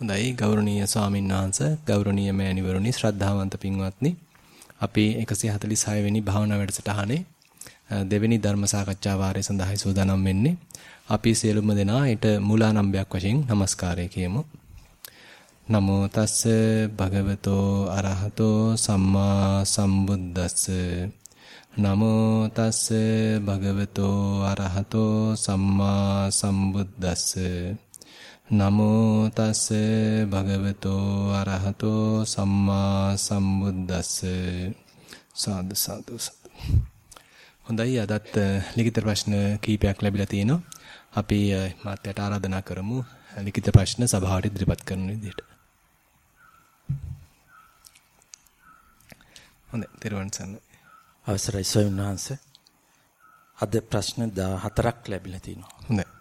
හොඳයි ගෞරවනීය ස්වාමීන් වහන්සේ ගෞරවනීය මෑණිවරුනි ශ්‍රද්ධාවන්ත පින්වත්නි. අපි 146 වෙනි භාවනා වැඩසටහනේ දෙවෙනි ධර්ම සාකච්ඡා වාරය සඳහායි සූදානම් වෙන්නේ. අපි සියලුම දෙනා ඊට මූලානම්බයක් වශයෙන් নমස්කාරය කියමු. නමෝ තස්ස භගවතෝ අරහතෝ සම්මා සම්බුද්දස්ස. නමෝ තස්ස භගවතෝ අරහතෝ සම්මා සම්බුද්දස්ස. නමෝ තස් භගවතෝ අරහතෝ සම්මා සම්බුද්දස්ස. සාදු සාදු හොඳයි අදත් ලිඛිත ප්‍රශ්න කීපයක් ලැබිලා තිනවා අපි මාත්‍යට ආරාධනා කරමු. ලිඛිත ප්‍රශ්න සභාවට ඉදිරිපත් කරන විදිහට. හොඳයි තෙරුවන් සරණයි. අවසරයි ස්වාමීන් වහන්සේ. අද ප්‍රශ්න 14ක් ලැබිලා තිනවා හොඳයි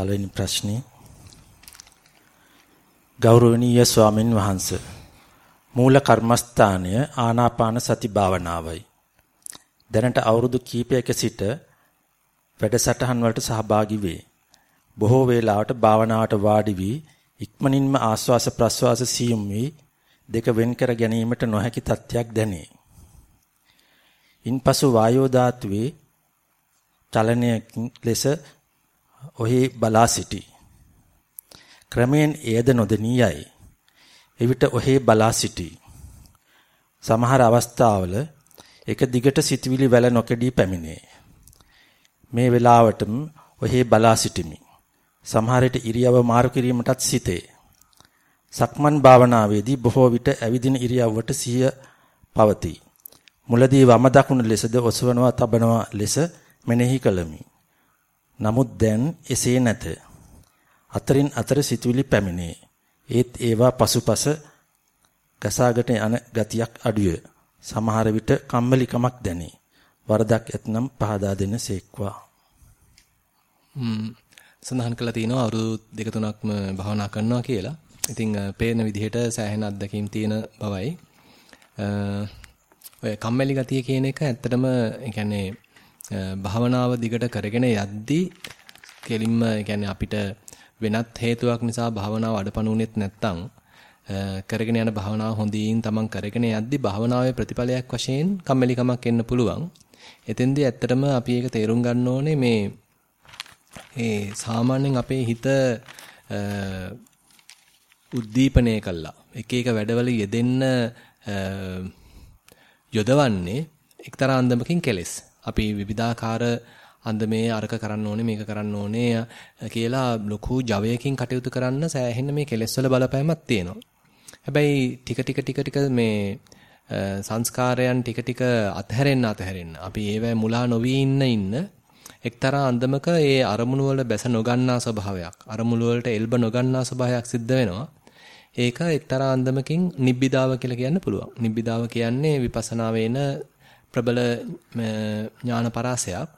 පළවෙනි ප්‍රශ්නේ ගෞරවනීය ස්වාමින් වහන්සේ මූල කර්මස්ථානය ආනාපාන සති භාවනාවයි. දැනට අවුරුදු කිහිපයක සිට වැඩසටහන් වලට සහභාගී වේ. බොහෝ වේලාවට භාවනාවට වාඩි වී ඉක්මනින්ම ආස්වාස ප්‍රස්වාස සියුම් වී දෙක වෙන් කර ගැනීමට නොහැකි තත්ත්වයක් දැනේ. ඉන්පසු වායෝ ධාතුවේ චලනයකින් ලෙස ඔහි බලා සිටි. ක්‍රමයෙන් එයද නොදෙනී යයි. එවිට ඔහි බලා සිටි. සමහර අවස්ථාවල එක දිගට සිතවිලි වැල නොකඩී පැමිණේ. මේ වෙලාවටම ඔහි බලා සිටිමි. සමහර විට ඉරියව මාරු කිරීමටත් සිටේ. සක්මන් භාවනාවේදී බොහෝ විට ඇවිදින ඉරියව්වට සිහිය පවතී. මුලදී වම දකුණ ලෙසද ඔසවනවා තබනවා ලෙස මෙනෙහි කළමි. නමුත් දැන් එසේ නැත. අතරින් අතර සිතුවිලි පැමිණේ. ඒත් ඒවා පසුපස ගසාගෙන යන ගතියක් අඩුවේ. සමහර විට කම්මැලිකමක් දැනේ. වරදක් ඇතනම් පහදා දෙන්න සේක්වා. ම්ම් සඳහන් කළා තියෙනවා අවුරුදු දෙක තුනක්ම භාවනා කරනවා කියලා. ඉතින් පේන විදිහට සෑහෙන අත්දැකීම් තියෙන බවයි. ඔය කම්මැලි ගතිය කියන එක ඇත්තටම ඒ කියන්නේ භාවනාව දිගට කරගෙන යද්දී කෙලින්ම කියන්නේ අපිට වෙනත් හේතුවක් නිසා භාවනාව අඩපණුනෙත් නැත්තම් කරගෙන යන භාවනාව හොඳින් තමන් කරගෙන යද්දී භාවනාවේ ප්‍රතිඵලයක් වශයෙන් කම්මැලිකමක් එන්න පුළුවන්. එතෙන්දී ඇත්තටම අපි ඒක තේරුම් ගන්න ඕනේ මේ ඒ සාමාන්‍යයෙන් අපේ හිත උද්දීපනය කළා. එක එක වැඩවල යෙදෙන්න යොදවන්නේ එක්තරා අන්දමකින් කෙලෙස්. අපි විවිධාකාර අන්දමේ අරක කරන්න ඕනේ මේක කරන්න ඕනේ කියලා ලොකු ජවයකින් කටයුතු කරන්න සෑහෙන මේ කෙලෙස් වල බලපෑමක් තියෙනවා. හැබැයි ටික ටික ටික ටික මේ සංස්කාරයන් ටික ටික අතහැරෙන්න අතහැරෙන්න අපි ඒවැ මුලා නොවි ඉන්න ඉන්න එක්තරා අන්දමක ඒ අරමුණු වල බැස නොගන්නා ස්වභාවයක් අරමුණු වලට එල්බ නොගන්නා ස්වභාවයක් සිද්ධ වෙනවා. ඒක එක්තරා අන්දමකින් නිබ්බිදාව කියලා කියන්න පුළුවන්. නිබ්බිදාව කියන්නේ විපස්සනා වේන ප්‍රබල ඥාන පරාසයක්.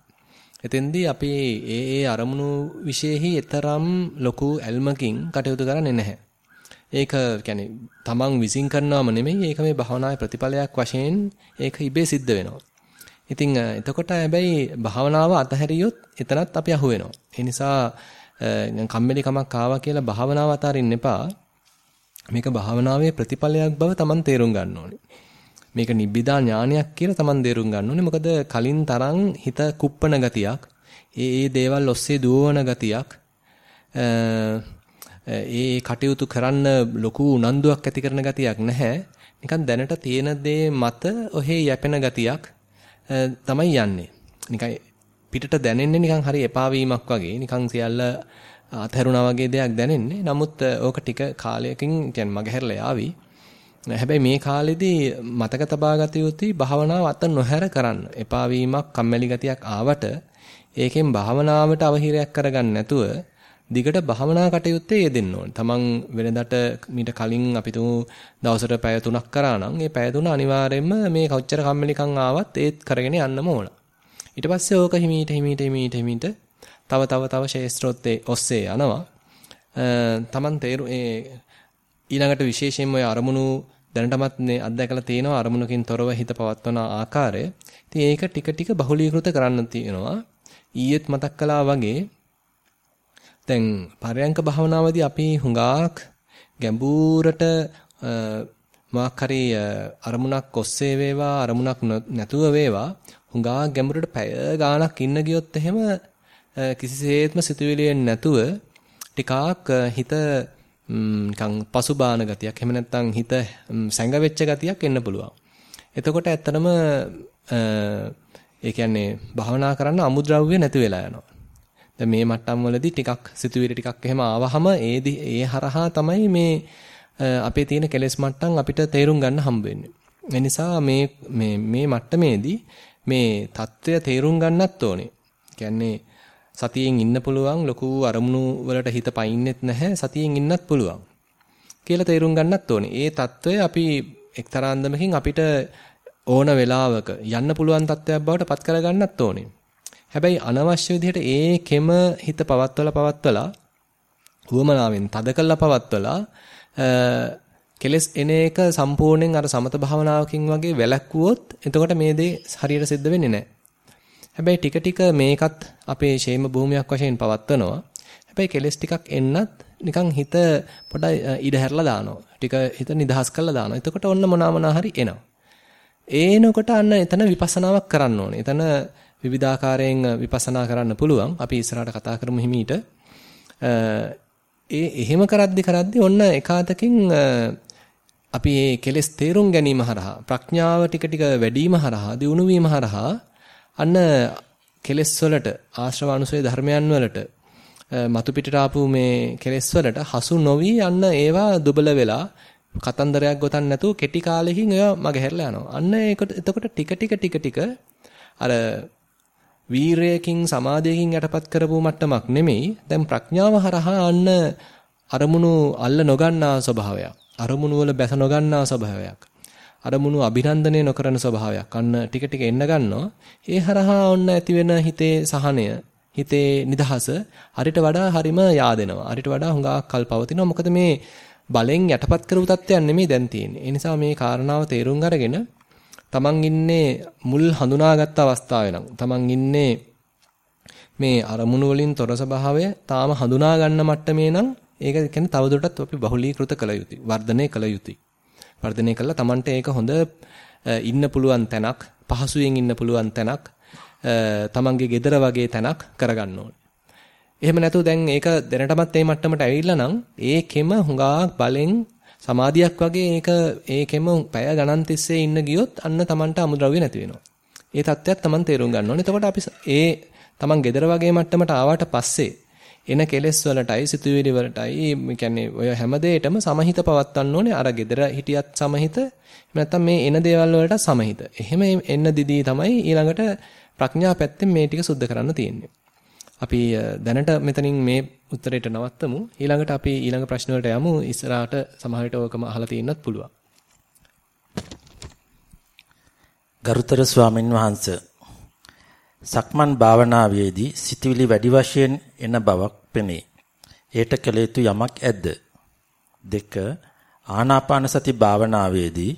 එතෙන්දී අපි ඒ ඒ අරමුණු විශේෂෙහි තරම් ලොකු ඇල්මකින් කටයුතු කරන්නේ නැහැ. ඒක කියන්නේ තමන් විසින් කරනවම නෙමෙයි ඒක මේ භාවනාවේ ප්‍රතිඵලයක් වශයෙන් ඒක ඉබේ සිද්ධ වෙනවා. ඉතින් එතකොට හැබැයි භාවනාව අතහැරියොත් එතනත් අපි අහු වෙනවා. ඒ නිසා කම්මැලි කමක් ආවා කියලා භාවනාව අතාරින්න එපා. මේක භාවනාවේ ප්‍රතිඵලයක් බව තමන් තේරුම් ගන්න ඕනේ. මේක නිබ්බිදා ඥානයක් කියලා Taman දේරුම් ගන්න ඕනේ. මොකද කලින් තරම් හිත කුප්පන ගතියක්, ඒ ඒ දේවල් ඔස්සේ දුවවන ගතියක්, ඒ කටයුතු කරන්න ලොකු උනන්දුවක් ඇති කරන ගතියක් නැහැ. නිකන් දැනට තියෙන දේ මත ඔහේ යැපෙන ගතියක් තමයි යන්නේ. නිකන් පිටට දැනෙන්නේ නිකන් හරි එපා වීමක් වගේ. නිකන් සියල්ල අතහැරුණා වගේ දෙයක් දැනෙන්නේ. නමුත් ඕක ටික කාලයකින් කියන්නේ මගහැරලා යාවි. හැබැයි මේ කාලෙදී මතක තබා ගත යුතුයි භාවනාව අත නොහැර කරන්න. එපා වීමක්, කම්මැලි ගතියක් ආවට ඒකෙන් භාවනාවට අවහිරයක් කරගන්න නැතුව දිගට භාවනා කටයුත්තේ යෙදෙන්න ඕනේ. තමන් වෙනදට මීට කලින් අපි තුමු දවසට පැය 3ක් කරා නම් ඒ පැය 3 අනිවාර්යයෙන්ම මේ කොච්චර කම්මැලිකම් ආවත් ඒත් කරගෙන යන්නම ඕන. ඊට පස්සේ ඕක හිමීට හිමීට හිමීට හිමීට තව තව තව ශේස්ත්‍රොත්තේ ඔස්සේ යනවා. තමන් තේරු ඒ ඊළඟට විශේෂයෙන්ම ඔය අරමුණු දැනටමත් මේ අත්දැකලා තියෙනවා අරමුණකින් තොරව හිත පවත්වන ආකාරය. ඉතින් ඒක ටික ටික බහුලීකృత කරන්න තියෙනවා. ඊයේත් මතක් කළා වගේ දැන් පරයන්ක භාවනාවේදී අපි හුඟක් ගැඹුරට මාක් හරි අරමුණක් ඔස්සේ වේවා අරමුණක් නැතුව වේවා හුඟා ගැඹුරට පැය ගාණක් ඉන්න ගියොත් එහෙම කිසිසේත්ම සිතුවිලි නැතුව ටිකක් හිත නිකන් පසුබාන ගතියක් එහෙම නැත්නම් හිත සැඟවෙච්ච ගතියක් එන්න පුළුවන්. එතකොට ඇත්තටම ඒ කියන්නේ භවනා කරන්න අමුද්‍රව්‍ය නැති වෙලා යනවා. දැන් මේ මට්ටම් වලදී ටිකක් සිතුවිලි ටිකක් එහෙම ආවහම ඒ ඒ හරහා තමයි මේ අපේ තියෙන කෙලෙස් මට්ටම් අපිට තේරුම් ගන්න හම්බ වෙන්නේ. ඒ නිසා මේ මේ මේ මට්ටමේදී මේ தත්ත්වය තේරුම් ගන්නත් ඕනේ. කියන්නේ සතියෙන් ඉන්න පුළුවන් ලොකු අරමුණු වලට හිත පයින්නෙත් නැහැ සතියෙන් ඉන්නත් පුළුවන් කියලා තේරුම් ගන්නත් ඕනේ. ඒ తত্ত্বය අපි එක්තරා අන්දමකින් අපිට ඕන වෙලාවක යන්න පුළුවන් තත්ත්වයක් බවට පත් කරගන්නත් ඕනේ. හැබැයි අනවශ්‍ය විදිහට ඒකෙම හිත පවත්වලා පවත්වලා වුවමනාවෙන් තද කළා පවත්වලා කෙලස් එන එක සම්පූර්ණයෙන් අර සමත භාවනාවකින් වගේ වැළැක්වුවොත් එතකොට මේ දේ හරියට සිද්ධ වෙන්නේ නැහැ. හැබැයි ටික ටික මේකත් අපේ ෂේම භූමියක් වශයෙන් පවත්වනවා. හැබැයි කෙලස් ටිකක් එන්නත් නිකන් හිත පොඩ්ඩයි ඉඩ හැරලා දානවා. ටික හිත නිදහස් කරලා දානවා. එතකොට ඔන්න මොනවා මොනවා හරි එනවා. ඒනකොට අන්න එතන විපස්සනාවක් කරන්න ඕනේ. එතන විවිධාකාරයෙන් විපස්සනා කරන්න පුළුවන්. අපි ඉස්සරහට කතා කරමු හිමීට. ඒ එහෙම කරද්දි කරද්දි ඔන්න එකාතකින් අපි මේ කෙලෙස් තේරුම් ගැනීම හරහා ප්‍රඥාව ටික ටික වැඩිම හරහා දියුණු වීම හරහා අන්න කෙලෙස් වලට ආශ්‍රව අනුසය ධර්මයන් වලට මතු පිටට ආපු මේ කෙලෙස් වලට හසු නොවි අන්න ඒවා දුබල වෙලා කතන්දරයක් ගොතන්න නැතුව කෙටි කාලෙකින් ඒවා මගහැරලා යනවා. අන්න ඒකට එතකොට ටික ටික ටික ටික අර වීරයකින් සමාධියකින් යටපත් කරපු මට්ටමක් නෙමෙයි. දැන් ප්‍රඥාව හරහා අන්න අරමුණු අල්ල නොගන්නා ස්වභාවයක්. අරමුණු වල බැස නොගන්නා ස්වභාවයක්. අරමුණු අභිනන්දනය නොකරන ස්වභාවයක්. අන්න ටික ටික එන්න ගන්නවා. ඒ හරහා ඔන්න ඇති වෙන හිතේ සහනය, හිතේ නිදහස හරිට වඩා හරිම yaadෙනවා. හරිට වඩා හුඟක් කල් පවතිනවා. මොකද මේ බලෙන් යටපත් කරපු තත්ත්වයක් නෙමෙයි දැන් තියෙන්නේ. ඒ නිසා මේ කාරණාව තේරුම් අරගෙන තමන් ඉන්නේ මුල් හඳුනාගත් අවස්ථාවේ නම් තමන් ඉන්නේ මේ අරමුණු වලින් තොර ස්වභාවය තාම හඳුනා ගන්න මට්ටමේ නම් ඒක කියන්නේ තවදුරටත් අපි බහුලීකృత කළ යුතුයි වර්ධනය කළ යුතුයි වර්ධනය කළා තමන්ට ඒක හොඳ ඉන්න පුළුවන් තැනක් පහසුවෙන් ඉන්න පුළුවන් තැනක් තමන්ගේ gedara වගේ තැනක් කරගන්න ඕනේ එහෙම නැතුව දැන් ඒක දැනටමත් මේ මට්ටමට ඇවිල්ලා නම් ඒකෙම හුඟක් බලෙන් සමාධියක් වගේ ඒක ඒකෙම පැය ගණන් තිස්සේ ඉන්න ගියොත් අන්න Tamanට අමුද්‍රව්‍ය නැති වෙනවා. ඒ தත්ත්වයක් Taman තේරුම් ගන්න ඕනේ. එතකොට අපි ඒ Taman gedara වගේ මට්ටමට ආවට පස්සේ එන කෙලෙස් වලටයි සිතුවිලි වලටයි මේ කියන්නේ ඔය හැම දෙයකටම සමහිත පවත්වන්න ඕනේ. අර gedara හිටියත් සමහිත නැත්නම් මේ එන දේවල් වලට සමහිත. එහෙම එන්න දිදී තමයි ඊළඟට ප්‍රඥා පැත්තෙන් මේ ටික සුද්ධ කරන්න තියෙන්නේ. අපි දැනට මෙතනින් මේ උත්තරයට නවත්තමු. ඊළඟට අපි ඊළඟ ප්‍රශ්න වලට යමු. ඉස්සරහට සමහර විට ඕකම අහලා තියෙන්නත් පුළුවන්. ගරුතර ස්වාමින් වහන්සේ සක්මන් භාවනාවේදී සිතවිලි වැඩි වශයෙන් එන බවක් පෙනේ. ඒට කළ යුතු යමක් ඇද්ද? දෙක ආනාපාන සති භාවනාවේදී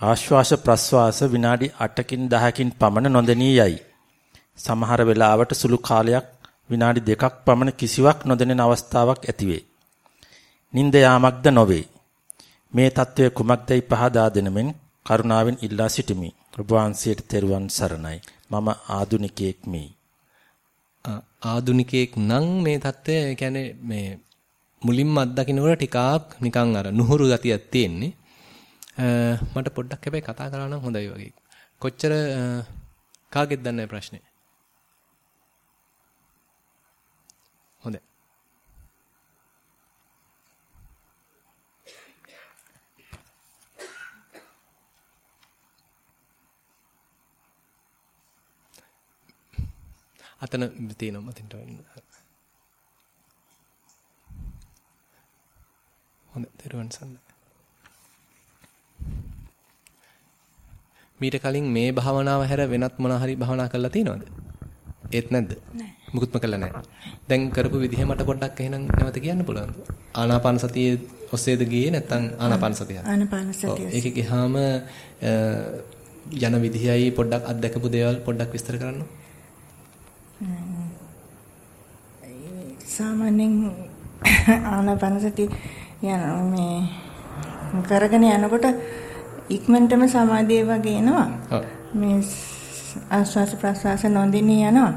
ආශ්වාස ප්‍රශ්වාස විනාඩි 8කින් 10කින් පමණ නොදෙනී යයි. සමහර වෙලාවට සුළු කාලයක් විනාඩි දෙකක් පමණ කිසිවක් නොදැනෙන අවස්ථාවක් ඇතිවේ. නිින්ද යාමක්ද නොවේ. මේ తත්වය කුමක්දයි පහදා දෙනමින් කරුණාවෙන් ඉල්ලා සිටිමි. ඔබ වහන්සේට තෙරුවන් සරණයි. මම ආදුනිකයෙක් මේ. ආදුනිකයෙක් නම් මේ தත්වය කියන්නේ මේ මුලින්ම අත්දකින්නකොට ටිකක් නිකන් අර නුහුරු ගතියක් තියෙන්නේ. මට පොඩ්ඩක් හැබැයි කතා කරා නම් හොඳයි වගේ. කොච්චර කාගෙද දන්නේ ප්‍රශ්නේ? අතන තියෙනවා මතින්ට හොඳ දරුවන් සන්න මීට කලින් මේ භාවනාව හැර වෙනත් මොන හරි භාවනා කරලා තියෙනවද? ඒත් නැද්ද? නෑ. මුකුත්ම කළා නෑ. දැන් කරපු විදිහ මට පොඩ්ඩක් එහෙනම් නැවත කියන්න පුළුවන්ද? ආනාපාන සතියේ ඔස්සේද ගියේ නැත්නම් ආනාපාන සතිය? ආනාපාන සතිය. ඒකේ ගියාම යන විදිහයි පොඩ්ඩක් අත්දකපු දේවල් පොඩ්ඩක් විස්තර කරන්න. සාමාන්‍යයෙන් ආනාපානසති යන මේ කරගෙන යනකොට ඉක්මනටම සමාධිය වගේ එනවා. මේ ආස්වාස ප්‍රස්වාස නොදිනී යනවා.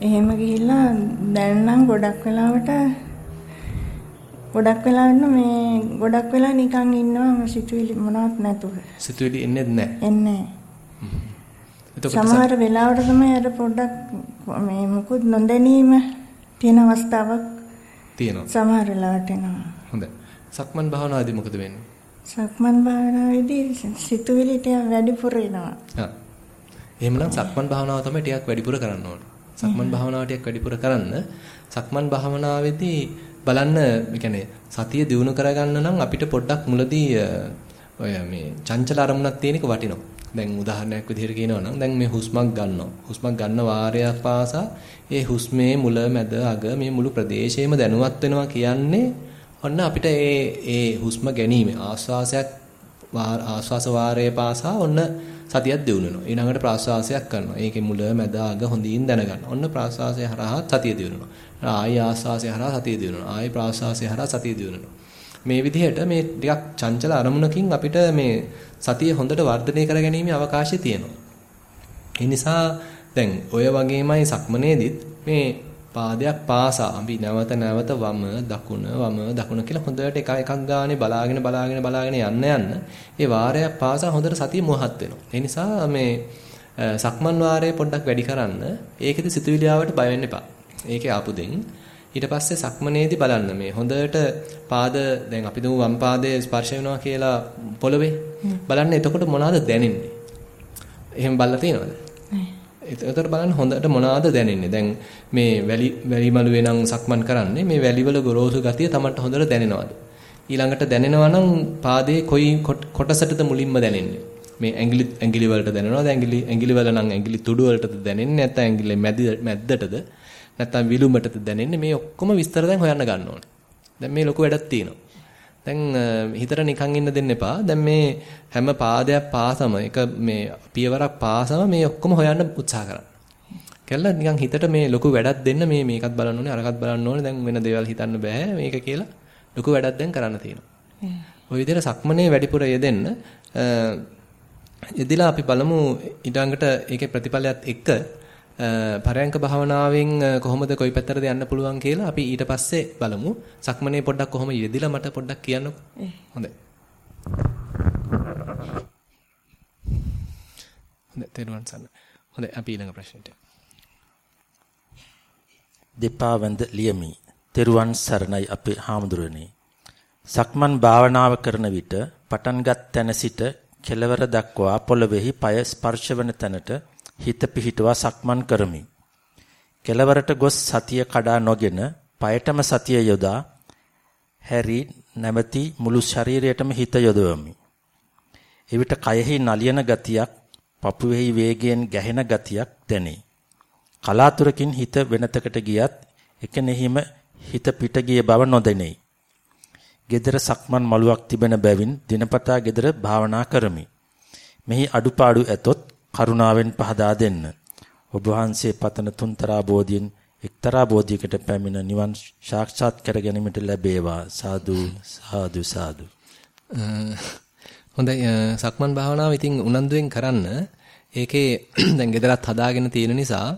එහෙම ගිහිල්ලා දැන් නම් ගොඩක් වෙලාවට ගොඩක් වෙලාවට මේ ගොඩක් වෙලා නිකන් ඉන්නවා සිතුවිලි මොනවත් නැතුව. සිතුවිලි එන්නේ නැහැ. එන්නේ සමහර වෙලාවට තමයි අර පොඩ්ඩක් මේ මුකුත් නොදැනීම තියෙන අවස්ථාවක් තියෙනවා. සමහර වෙලාවට එනවා. හොඳයි. සක්මන් භාවනාවේදී මොකද වෙන්නේ? සක්මන් භාවනාවේදී සිතුවිලි ටික වැඩිපුර එනවා. හා. එහෙමනම් සක්මන් භාවනාව තමයි ටිකක් වැඩිපුර කරන්න ඕනේ. සක්මන් භාවනාව ටිකක් වැඩිපුර කරන්න සක්මන් භාවනාවේදී බලන්න يعني සතිය දිනු කරගන්න නම් අපිට පොඩ්ඩක් මුලදී ඔය මේ චංචල අරමුණක් තියෙන එක වටිනවා. දැන් උදාහරණයක් විදිහට කියනවා නම් දැන් මේ හුස්මක් ගන්නවා. හුස්මක් ගන්න වාරයක් පාසා ඒ හුස්මේ මුල මැද අග මේ මුළු ප්‍රදේශයම දැනුවත් වෙනවා කියන්නේ ඔන්න අපිට ඒ ඒ හුස්ම ගැනීම ආස්වාසයක් ආස්වාස වාරයේ පාසා ඔන්න සතියක් දිනු වෙනවා. ඊළඟට ප්‍රාශ්වාසයක් කරනවා. ඒකේ මුල මැද අග හොඳින් දැනගන්න. ඔන්න ප්‍රාශ්වාසය හරහා සතිය දිනනවා. ආයි ආස්වාසය හරහා සතිය දිනනවා. ආයි ප්‍රාශ්වාසය හරහා සතිය දිනනවා. මේ විදිහට මේ ටිකක් චංචල අරමුණකින් අපිට මේ සතිය හොඳට වර්ධනය කරගැනීමේ අවකාශය තියෙනවා. ඒ නිසා දැන් ඔය වගේමයි සක්මනේදිත් මේ පාදයක් පාසා අපි නැවත නැවත වම දකුණ වම දකුණ කියලා හොඳට එක එකක් ගානේ බලාගෙන බලාගෙන බලාගෙන යන්න යන්න ඒ වාරයක් පාසා හොඳට සතිය මොහත් වෙනවා. ඒ නිසා මේ සක්මන් වාරය පොඩ්ඩක් වැඩි කරන්න ඒකෙදි සිතුවිලි ආවට බය වෙන්න එපා. ඒකේ ආපු දෙයින් ඊට පස්සේ සක්මනේදී බලන්න මේ හොඳට පාද දැන් අපි දුමු වම් පාදයේ ස්පර්ශ වෙනවා කියලා පොළවේ බලන්න එතකොට මොනවද දැනෙන්නේ? එහෙම බලලා තියෙනවද? එතකොට බලන්න හොඳට මොනවාද දැනෙන්නේ. දැන් මේ වැලි වැලි මළුවේ නම් සක්මන් කරන්නේ මේ වැලිවල ගොරෝසු ගතිය තමන්ට හොඳට දැනෙනවද? ඊළඟට දැනෙනවා නම් පාදයේ කොයි කොටසටද මුලින්ම දැනෙන්නේ? මේ ඇඟිලි ඇඟිලි වලට දැනෙනවද? ඇඟිලි ඇඟිලි වල නම් ඇඟිලි තුඩු වලටද දැනෙන්නේ? නැත්නම් ඇඟිලි මැද්දටද? නැත්නම් විලුඹටද දැනෙන්නේ? මේ ඔක්කොම විස්තර දැන් හොයන්න ගන්න ඕනේ. දැන් මේ ලොකු වැඩක් තියෙනවා. දැන් හිතට නිකන් ඉන්න දෙන්න එපා. දැන් මේ හැම පාදයක් පාසම එක මේ පියවරක් පාසම මේ ඔක්කොම හොයන්න උත්සාහ කරන්න. කැල්ල නිකන් හිතට මේ ලොකු වැඩක් දෙන්න මේ මේකත් බලන්න ඕනේ අරකත් බලන්න ඕනේ දැන් වෙන දේවල් හිතන්න බෑ මේක කියලා ලොකු වැඩක් දැන් කරන්න තියෙනවා. ওই විදිහට සක්මනේ වැඩිපුර යෙදෙන්න යෙදිලා අපි බලමු ඊළඟට ඒකේ ප්‍රතිඵලයත් එක්ක පරයන්ක භාවනාවෙන් කොහොමද කොයි පැත්තටද යන්න පුළුවන් කියලා අපි ඊට පස්සේ බලමු. සක්මනේ පොඩ්ඩක් කොහොම යෙදිලා මට පොඩ්ඩක් කියන්නකෝ. හොඳයි. හොඳයි තේරුවන් සන්න. හොඳයි අපි ඊළඟ ප්‍රශ්නෙට. දෙපා වැඳ ලියමි. තෙරුවන් සරණයි අපේ හාමුදුරනේ. සක්මන් භාවනාව කරන විට පටන්ගත් තැන සිට කෙළවර දක්වා පොළවේහි পায় ස්පර්ශ වන තැනට හිත පිහිටුවා සක්මන් කරමි. කෙලවරට ගොස් සතිය කඩා නොගෙන পায়ටම සතිය යොදා හැරි නැමැති මුළු ශරීරයටම හිත යොදවමි. එවිට කයෙහි නලියන ගතියක්, පපුවෙහි වේගයෙන් ගැහෙන ගතියක් දැනේ. කලාතුරකින් හිත වෙනතකට ගියත් එකෙනෙහිම හිත පිට ගිය බව නොදැනේ. gedara සක්මන් මළුවක් තිබෙන බැවින් දිනපතා gedara භාවනා කරමි. මෙහි අඩුපාඩු ඇතොත් කරුණාවෙන් පහදා දෙන්න. ඔබ වහන්සේ පතන තුන්තරා බෝධියෙන් එක්තරා බෝධියකට පැමිණ නිවන් සාක්ෂාත් කර ගැනීමට ලැබේවා. සාදු සාදු සාදු. හොඳයි සක්මන් භාවනාව ඉතින් උනන්දුවෙන් කරන්න. ඒකේ දැන් gedarat හදාගෙන තියෙන නිසා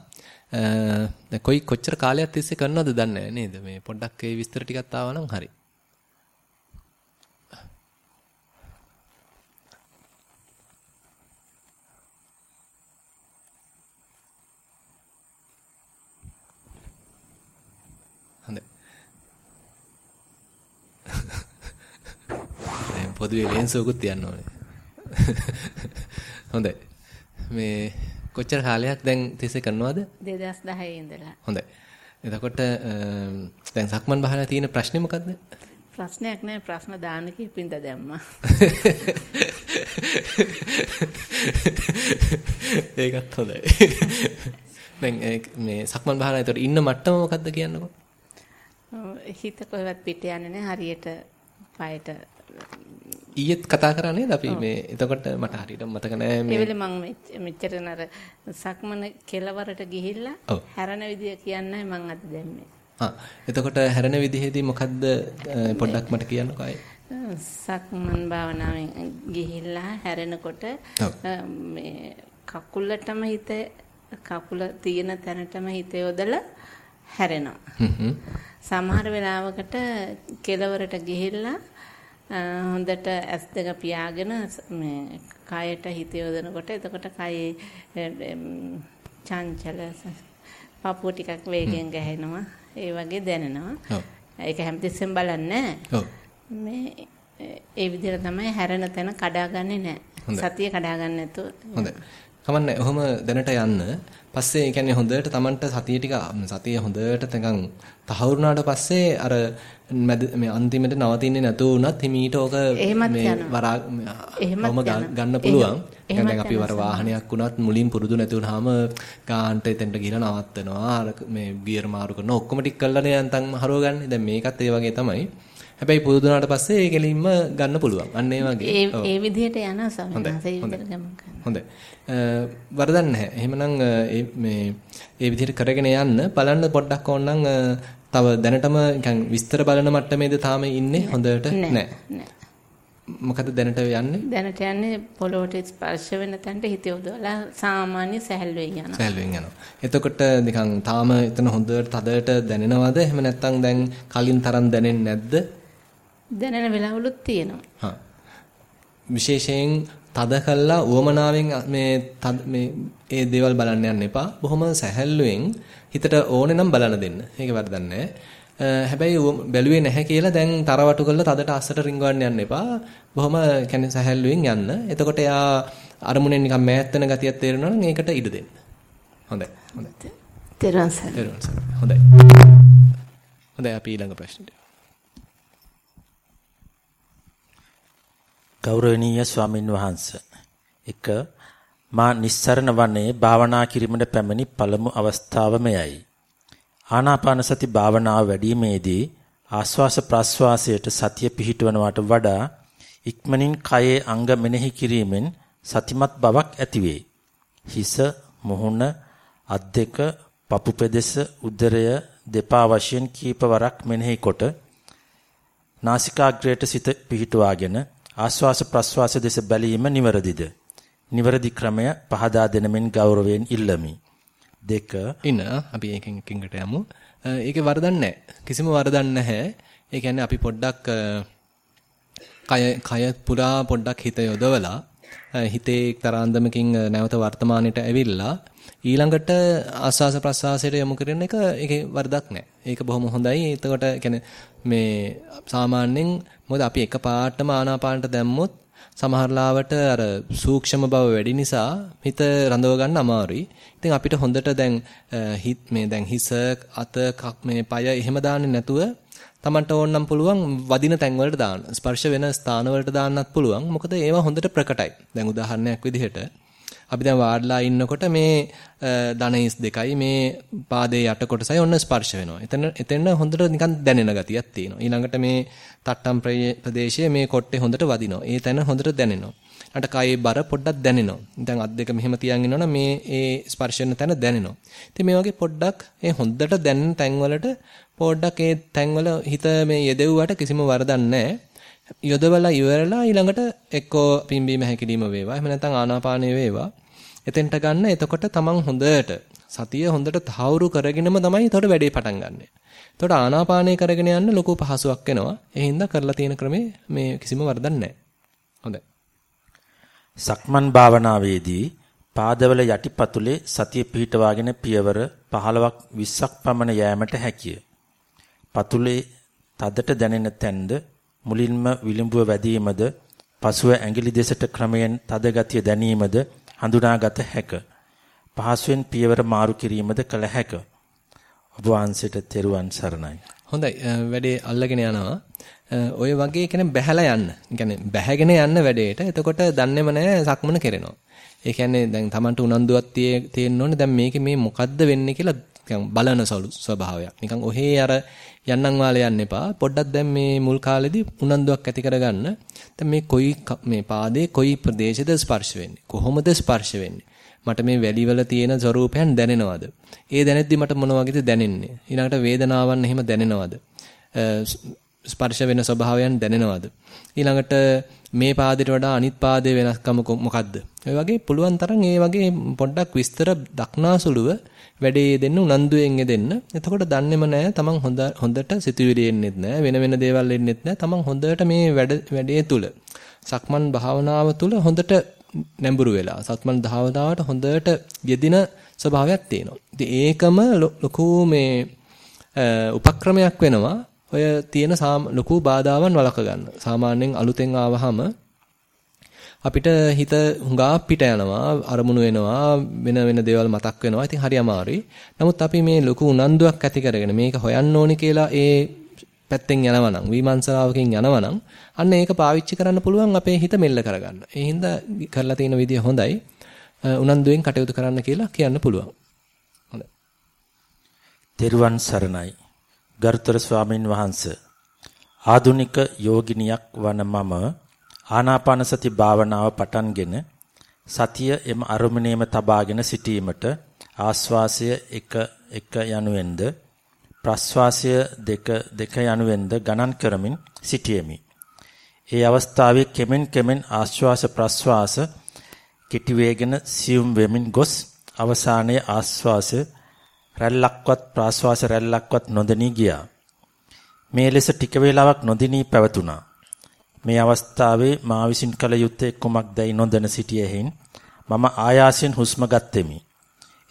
දැන් කොයි කොච්චර කාලයක් තිස්සේ කරනවද දන්නේ නේද? මේ පොඩ්ඩක් ඒ විස්තර ටිකක් ආවා නම් හරි. පොදුවේ ලේන්සුවකුත් තියන්න ඕනේ. හොඳයි. මේ කොච්චර කාලයක් දැන් තිස්සේ කරනවද? 2010 ඉඳලා. හොඳයි. එතකොට දැන් සක්මන් බහලා තියෙන ප්‍රශ්නේ මොකද්ද? ප්‍රශ්නයක් නෑ ප්‍රශ්න දාන්න කිපින්ද දැම්මා. ඒකත් හොඳයි. දැන් මේ සක්මන් බහලා ඒතර ඉන්න මට්ටම මොකද්ද කියන්නකෝ? හිත කොහෙවත් පිට යන්නේ නැහැ හරියට පයට ඊයේත් කතා කරා නේද අපි මේ එතකොට මට හරියට මතක නෑ මේ ඒ වෙලේ මම මෙච්චර නර සක්මන කෙලවරට ගිහිල්ලා හැරෙන විදිය කියන්නයි මං අද දැම්මේ. ආ එතකොට හැරෙන විදිහේදී මොකද්ද පොඩ්ඩක් මට කියන්නකෝ අය. සක්මන් භාවනාවෙන් ගිහිල්ලා හැරෙනකොට මේ කකුලටම හිත කකුල තියෙන තැනටම හිත යොදලා හැරෙනවා. සමහර වෙලාවකට කෙලවරට ගිහිල්ලා හොඳට ඇස් දෙක පියාගෙන මේ කයට හිත යොදනකොට එතකොට කයේ චංචල පපුව ටිකක් වේගෙන් ගැහෙනවා. ඒ වගේ දැනෙනවා. ඒක හැමතිස්සෙම බලන්නේ මේ ඒ විදිහට තමයි හැරෙන තැන කඩාගන්නේ නැහැ. සතිය කඩාගන්න නැතුව. හොඳයි. කමන්නේ. ඔහොම දැනට යන්න. පස්සේ ඒ කියන්නේ හොඳට Tamanට සතිය ටික සතිය හොඳට තකන් තහවුරුනාට පස්සේ අර මේ අන්තිමට නවතින්නේ නැතුව වුණත් හිමීට ඕක මේ වරා ගන්න පුළුවන්. දැන් අපි වර වාහනයක් වුණත් මුලින් පුරුදු නැති වුනහම ගාහන්ට එතෙන්ට ගිහලා නවත්තනවා. අර මේ ගියර් මාරු කරනවා. ඔක්කොම ටික කළානේ යන්තම් හරවගන්නේ. දැන් මේකත් ඒ වගේ තමයි. හැබැයි පුරුදු වුණාට පස්සේ ඒ කෙලින්ම ගන්න පුළුවන්. අන්න ඒ වගේ. ඒ ඒ විදිහට යනවා ස්වාමීන් හොඳයි. වරදක් නැහැ. එහෙමනම් මේ ඒ විදිහට කරගෙන යන්න බලන්න පොඩ්ඩක් ඕනනම් තව දැනටම නිකන් විස්තර බලන මට්ටමේද තාම ඉන්නේ හොඳට නැහැ. මොකද දැනට යන්නේ? දැනට යන්නේ පොළොවට ස්පර්ශ වෙන තැනට හිත යොදවලා සාමාන්‍ය සැහැල්ලුවෙන් යනවා. සැහැල්ලුවෙන් යනවා. එතකොට නිකන් තාම එතන හොඳට තදට දැනෙනවද? එහෙම නැත්නම් දැන් කලින් තරම් දැනෙන්නේ නැද්ද? දැනෙන වෙලාවලුත් තියෙනවා. විශේෂයෙන් තද කළා උවමනාවෙන් මේ මේ ඒ දේවල් බලන්න යන්න එපා. බොහොම සැහැල්ලුවෙන් හිතට ඕනේ නම් බලන්න දෙන්න. ඒක වරදක් හැබැයි බැලුවේ නැහැ කියලා දැන් තරවටු කරලා තදට අස්සට රිංගවන්න යන්න එපා. බොහොම කියන්නේ සැහැල්ලුවෙන් යන්න. එතකොට එයා අරමුණෙන් නිකන් මෑත් වෙන ගතියක් තේරෙනවා නම් ඒකට ඉඩ දෙන්න. හොඳයි. හොඳයි. තෙරුවන් සරණයි. හොඳයි. හොඳයි අපි ඊළඟ ප්‍රශ්නෙට. ගෞරවනීය ස්වාමින් වහන්සේ. 1. මා නිස්සරණ වනයේ භාවනා කිරීමට පැමිණි පළමු අවස්ථාව මෙයයි. ආනාපාන සති භාවනාව වැඩිීමේදී ආස්වාස ප්‍රස්වාසයට සතිය පිහිටවනවට වඩා ඉක්මනින් කයේ අංග මෙනෙහි කිරීමෙන් සතිමත් බවක් ඇතිවේ. හිස, මුහුණ, අත් දෙක, පපු පෙදෙස, උදරය දෙපා වශයෙන් කීපවරක් මෙනෙහි කොට නාසිකාග්‍රයට සිත පිහිටුවාගෙන ආස්වාස ප්‍රස්වාස දෙස බැලීම නිවැරදිද? නිවැරදි ක්‍රමය පහදා දෙනමින් ගෞරවයෙන් ඉල්ලමි. දෙක ඉන්න අපි එකෙන් එකකට යමු. ඒකේ වරදක් නැහැ. කිසිම වරදක් නැහැ. ඒ කියන්නේ අපි පොඩ්ඩක් කය කය පුරා පොඩ්ඩක් හිත යොදවලා හිතේ එක්තරාන්දමකින් නැවත වර්තමානයට ඇවිල්ලා ඊළඟට ආස්වාස ප්‍රසආසයට යොමු කරන එක ඒකේ වරදක් නැහැ. ඒක බොහොම හොඳයි. එතකොට කියන්නේ මේ සාමාන්‍යයෙන් මොකද අපි එක පාටම ආනාපානට දැම්මොත් සමහරලාවට අර සූක්ෂම බව වැඩි නිසා හිත රඳව ගන්න අමාරුයි. ඉතින් අපිට හොඳට දැන් හිත මේ දැන් හිස අත මේ পায় එහෙම දාන්නේ නැතුව Tamanට ඕනනම් පුළුවන් වදින තැන් වලට දාන්න. ස්පර්ශ වෙන ස්ථාන වලට දාන්නත් පුළුවන්. මොකද ඒවා හොඳට ප්‍රකටයි. දැන් උදාහරණයක් විදිහට අපි දැන් වාඩිලා ඉන්නකොට මේ ධනහිස් දෙකයි මේ පාදයේ යට කොටසයි ඔන්න ස්පර්ශ වෙනවා. එතන එතන හොඳට නිකන් දැනෙන ගතියක් තියෙනවා. ඊළඟට මේ තට්ටම් ප්‍රදේශයේ මේ කොට්ටේ හොඳට වදිනවා. ඒ තැන හොඳට දැනෙනවා. ඊට කයේ බර පොඩ්ඩක් දැනෙනවා. දැන් අත් දෙක මෙහෙම තියන් ඉන්නවනම් මේ ඒ ස්පර්ශ වෙන තැන දැනෙනවා. ඉතින් මේ වගේ පොඩ්ඩක් ඒ හොඳට දැනෙන තැන් වලට පොඩ්ඩක් ඒ තැන් වල හිත මේ යෙදෙව්වට කිසිම වරදක් නැහැ. යොදවලා ඉවරලා ඊළඟට එක්කෝ පිම්බීම හැකිලිම වේවා. එහෙම නැත්නම් ආනාපානය වේවා. එතෙන්ට ගන්න. එතකොට තමන් හොඳට සතිය හොඳට තහවුරු කරගෙනම තමයි එතකොට වැඩේ පටන් ගන්නෙ. එතකොට ආනාපානය කරගෙන යන්න ලොකු පහසුවක් එනවා. ඒ හින්දා කරලා තියෙන ක්‍රමේ මේ කිසිම වරදක් නැහැ. හොඳයි. සක්මන් භාවනාවේදී පාදවල යටිපතුලේ සතිය පිහිටවාගෙන පියවර 15ක් 20ක් පමණ යෑමට හැකිය. පතුලේ තදට දැනෙන තැන්ද මුලින්ම විලිඹුව වැදීමද පසුව ඇඟිලි දෙසට ක්‍රමයෙන් තද ගතිය දැනීමද හඳුනාගත හැක. පහසුවෙන් පියවර මාරු කිරීමද කළ හැක. ඔබ වහන්සේට තෙරුවන් සරණයි. හොඳයි වැඩේ අල්ලගෙන යනවා. ඔය වගේ කියන්නේ බැහැලා යන්න. කියන්නේ බැහැගෙන යන්න වැඩේට. එතකොට දන්නේම නැහැ සක්මන කරනවා. ඒ කියන්නේ දැන් Tamanට උනන්දුවක් තියෙන්න ඕනේ. දැන් මේකේ මේ මොකද්ද වෙන්නේ කියලා බලන ස්වභාවයක්. නිකන් ඔහේ අර යන්නම් වාලේ යන්න එපා. පොඩ්ඩක් දැන් මේ මුල් කාලෙදී උනන්දුවක් ඇති කරගන්න. දැන් මේ කොයි මේ පාදේ කොයි ප්‍රදේශෙද ස්පර්ශ වෙන්නේ? කොහොමද ස්පර්ශ වෙන්නේ? මට මේ වැලිවල තියෙන ස්වરૂපයන් දැනෙනවද? ඒ දැනෙද්දි මට මොන වගේද දැනෙන්නේ? ඊළඟට වේදනාවන් එහෙම දැනෙනවද? ස්පර්ශ වෙන ස්වභාවයන් දැනෙනවද? ඊළඟට මේ පාදයට වඩා අනිත් පාදයේ වෙනස්කම මොකද්ද? ඔය වගේ පුළුවන් තරම් ඒ වගේ පොඩ්ඩක් විස්තර දක්නාසුලුව වැඩේ දෙන්න උනන්දුවෙන් දෙන්න. එතකොට දන්නේම නැහැ තමන් හොඳ හොඳට සිතුවිලි එන්නෙත් නැහැ වෙන වෙන දේවල් එන්නෙත් නැහැ. තමන් හොඳට මේ වැඩ වැඩේ තුල සක්මන් භාවනාව තුල හොඳට නැඹුරු වෙලා සක්මන් භාවනාවට හොඳට යෙදින ස්වභාවයක් තියෙනවා. ඉතින් ඒකම ලොකු මේ උපක්‍රමයක් වෙනවා. ඔය තියෙන ලොකු බාධාවන් වළක ගන්න. සාමාන්‍යයෙන් අලුතෙන් ආවහම අපිට හිත හුඟා පිට යනවා අරමුණු වෙනවා වෙන වෙන දේවල් මතක් වෙනවා. ඉතින් හරි අමාරුයි. නමුත් අපි මේ ලොකු උනන්දුවක් ඇති කරගෙන මේක හොයන්න ඕනි කියලා ඒ පැත්තෙන් යනවනම් විමර්ශනාවකින් යනවනම් අන්න ඒක පාවිච්චි කරන්න පුළුවන් අපේ හිත මෙල්ල කරගන්න. ඒ හින්දා කරලා තියෙන විදිය හොඳයි. උනන්දුවෙන් කටයුතු කරන්න කියලා කියන්න පුළුවන්. හොඳයි. තෙරුවන් සරණයි. ගරුතර ස්වාමින් වහන්සේ ආදුනික යෝගිනියක් වන මම ආනාපාන සති භාවනාව පටන්ගෙන සතිය එම අරමුණේම තබාගෙන සිටීමට ආස්වාසය එක එක යනුවෙන්ද ප්‍රස්වාසය දෙක දෙක යනුවෙන්ද ගණන් කරමින් සිටියෙමි. ඒ අවස්ථාවේ කෙමෙන් කෙමෙන් ආශ්වාස ප්‍රස්වාස කිටි වේගෙන සියුම් වෙමින් ගොස් අවසානයේ ආශ්වාස රැල්ලක්වත් ප්‍රාශ්වාස රැල්ලක්වත් නොදෙනී ගියා. මේ ලෙස ටික වේලාවක් නොදිනී පැවතුණා. මේ අවස්ථාවේ මා විසින් කළ යුත්තේ කුමක්දයි නොදැන සිටියෙහින් මම ආයාසයෙන් හුස්ම ගත්ෙමි.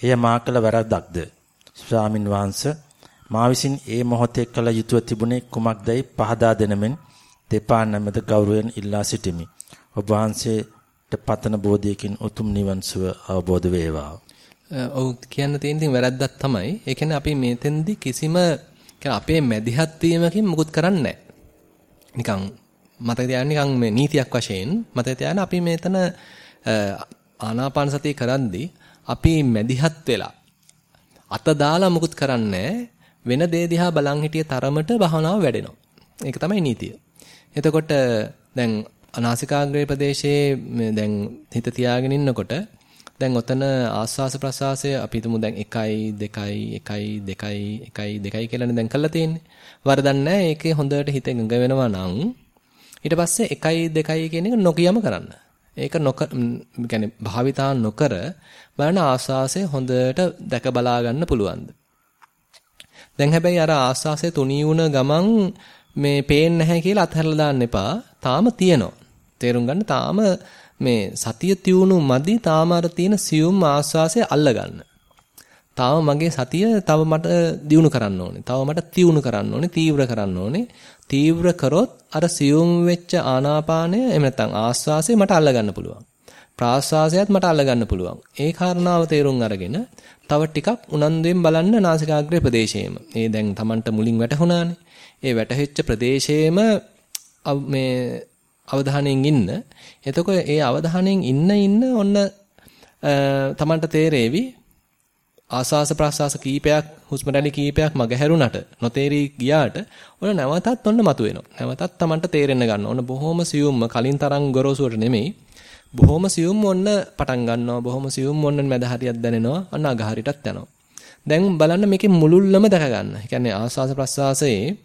එය මා කළ වැරද්දක්ද? ස්වාමින් වහන්සේ මා විසින් ඒ මොහොතේ කළ යුතුව තිබුණේ කුමක්දයි පහදා දෙනමෙන් දෙපා නැමද ගෞරවයෙන් ඉල්ලා සිටිමි. ඔබ වහන්සේට පතන බෝධියකින් උතුම් නිවන් සුව අවබෝධ වේවා. ඔව් කියන්න තියෙන ඉතින් වැරද්දක් තමයි. ඒ කියන්නේ අපි මෙතෙන්දි කිසිම අපේ මැදිහත් වීමකින් මුකුත් කරන්නේ නිකන් මතක තියාගන්න නිකන් මේ නීතියක් වශයෙන් මතක තියාගන්න අපි මෙතන ආනාපාන සතිය කරද්දී අපි මැදිහත් වෙලා අත දාලා මුකුත් කරන්නේ වෙන දේ දිහා බලන් හිටිය තරමට භාවනාව වැඩෙනවා. ඒක තමයි නීතිය. එතකොට දැන් අනාසිකාග්‍රේ ප්‍රදේශයේ දැන් හිත තියාගෙන ඉන්නකොට දැන් ඔතන ආස්වාස ප්‍රසවාසය අපි හිතමු දැන් 1 2 1 2 1 2 කියලානේ දැන් කරලා තියෙන්නේ. වරදක් නැහැ. ඒකේ හොඳට හිත ගඟ වෙනවා නම් ඊට පස්සේ 1 2 කියන එක නොකියම කරන්න. ඒක නොකර يعني භාවිතා නොකර බලන ආස්වාසය හොඳට දැක බලා ගන්න පුළුවන්ද? දැන් හැබැයි අර ආස්වාසය තුනී වුණ ගමන් මේ පේන්නේ නැහැ කියලා අත්හැරලා දාන්න එපා. තාම තියෙනවා. තේරුම් ගන්න තාම මේ සතිය තියුණු මදි තාම අර තියෙන සියුම් ආස්වාසය අල්ලගන්න. තාම මගේ සතිය තව මට දියුණු කරන්න ඕනේ. තව මට තියුණු කරන්න ඕනේ, තීව්‍ර කරන්න ඕනේ. තීව්‍ර කරොත් අර සියුම් වෙච්ච ආනාපානය එහෙම නැත්නම් ආස්වාසය මට අල්ලගන්න පුළුවන්. ප්‍රාස්වාසයත් මට අල්ලගන්න පුළුවන්. ඒ කාරණාව තේරුම් අරගෙන තව ටිකක් උනන්දුවෙන් බලන්න නාසිකාග්‍රේ ප්‍රදේශයේම. ඒ දැන් Tamanට මුලින් වැටහුණානේ. ඒ වැටහෙච්ච ප්‍රදේශයේම මේ අවධානයෙන් ඉන්න. එතකොට ඒ අවධානයෙන් ඉන්න ඉන්න ඔන්න Tamanට තේරෙවි ආස්වාස ප්‍රාස්වාස කීපයක් හුස්ම රැලි කීපයක් මගහැරුණට නොතේරී ගියාට ඔන්න නැවතත් ඔන්න මතුවෙනවා. නැවතත් Tamanට තේරෙන්න ගන්නවා. ඔන්න බොහොම සියුම්ම කලින් තරම් ගොරෝසුවට නෙමෙයි. බොහොම සියුම් ඔන්න පටන් ගන්නවා. බොහොම සියුම් ඔන්න මැද හරියක් දැනෙනවා. අන්න අග හරියටත් යනවා. දැන් බලන්න මේකේ මුලුල්ලම දැක ගන්න. ඒ කියන්නේ ආස්වාස ප්‍රාස්වාසයේ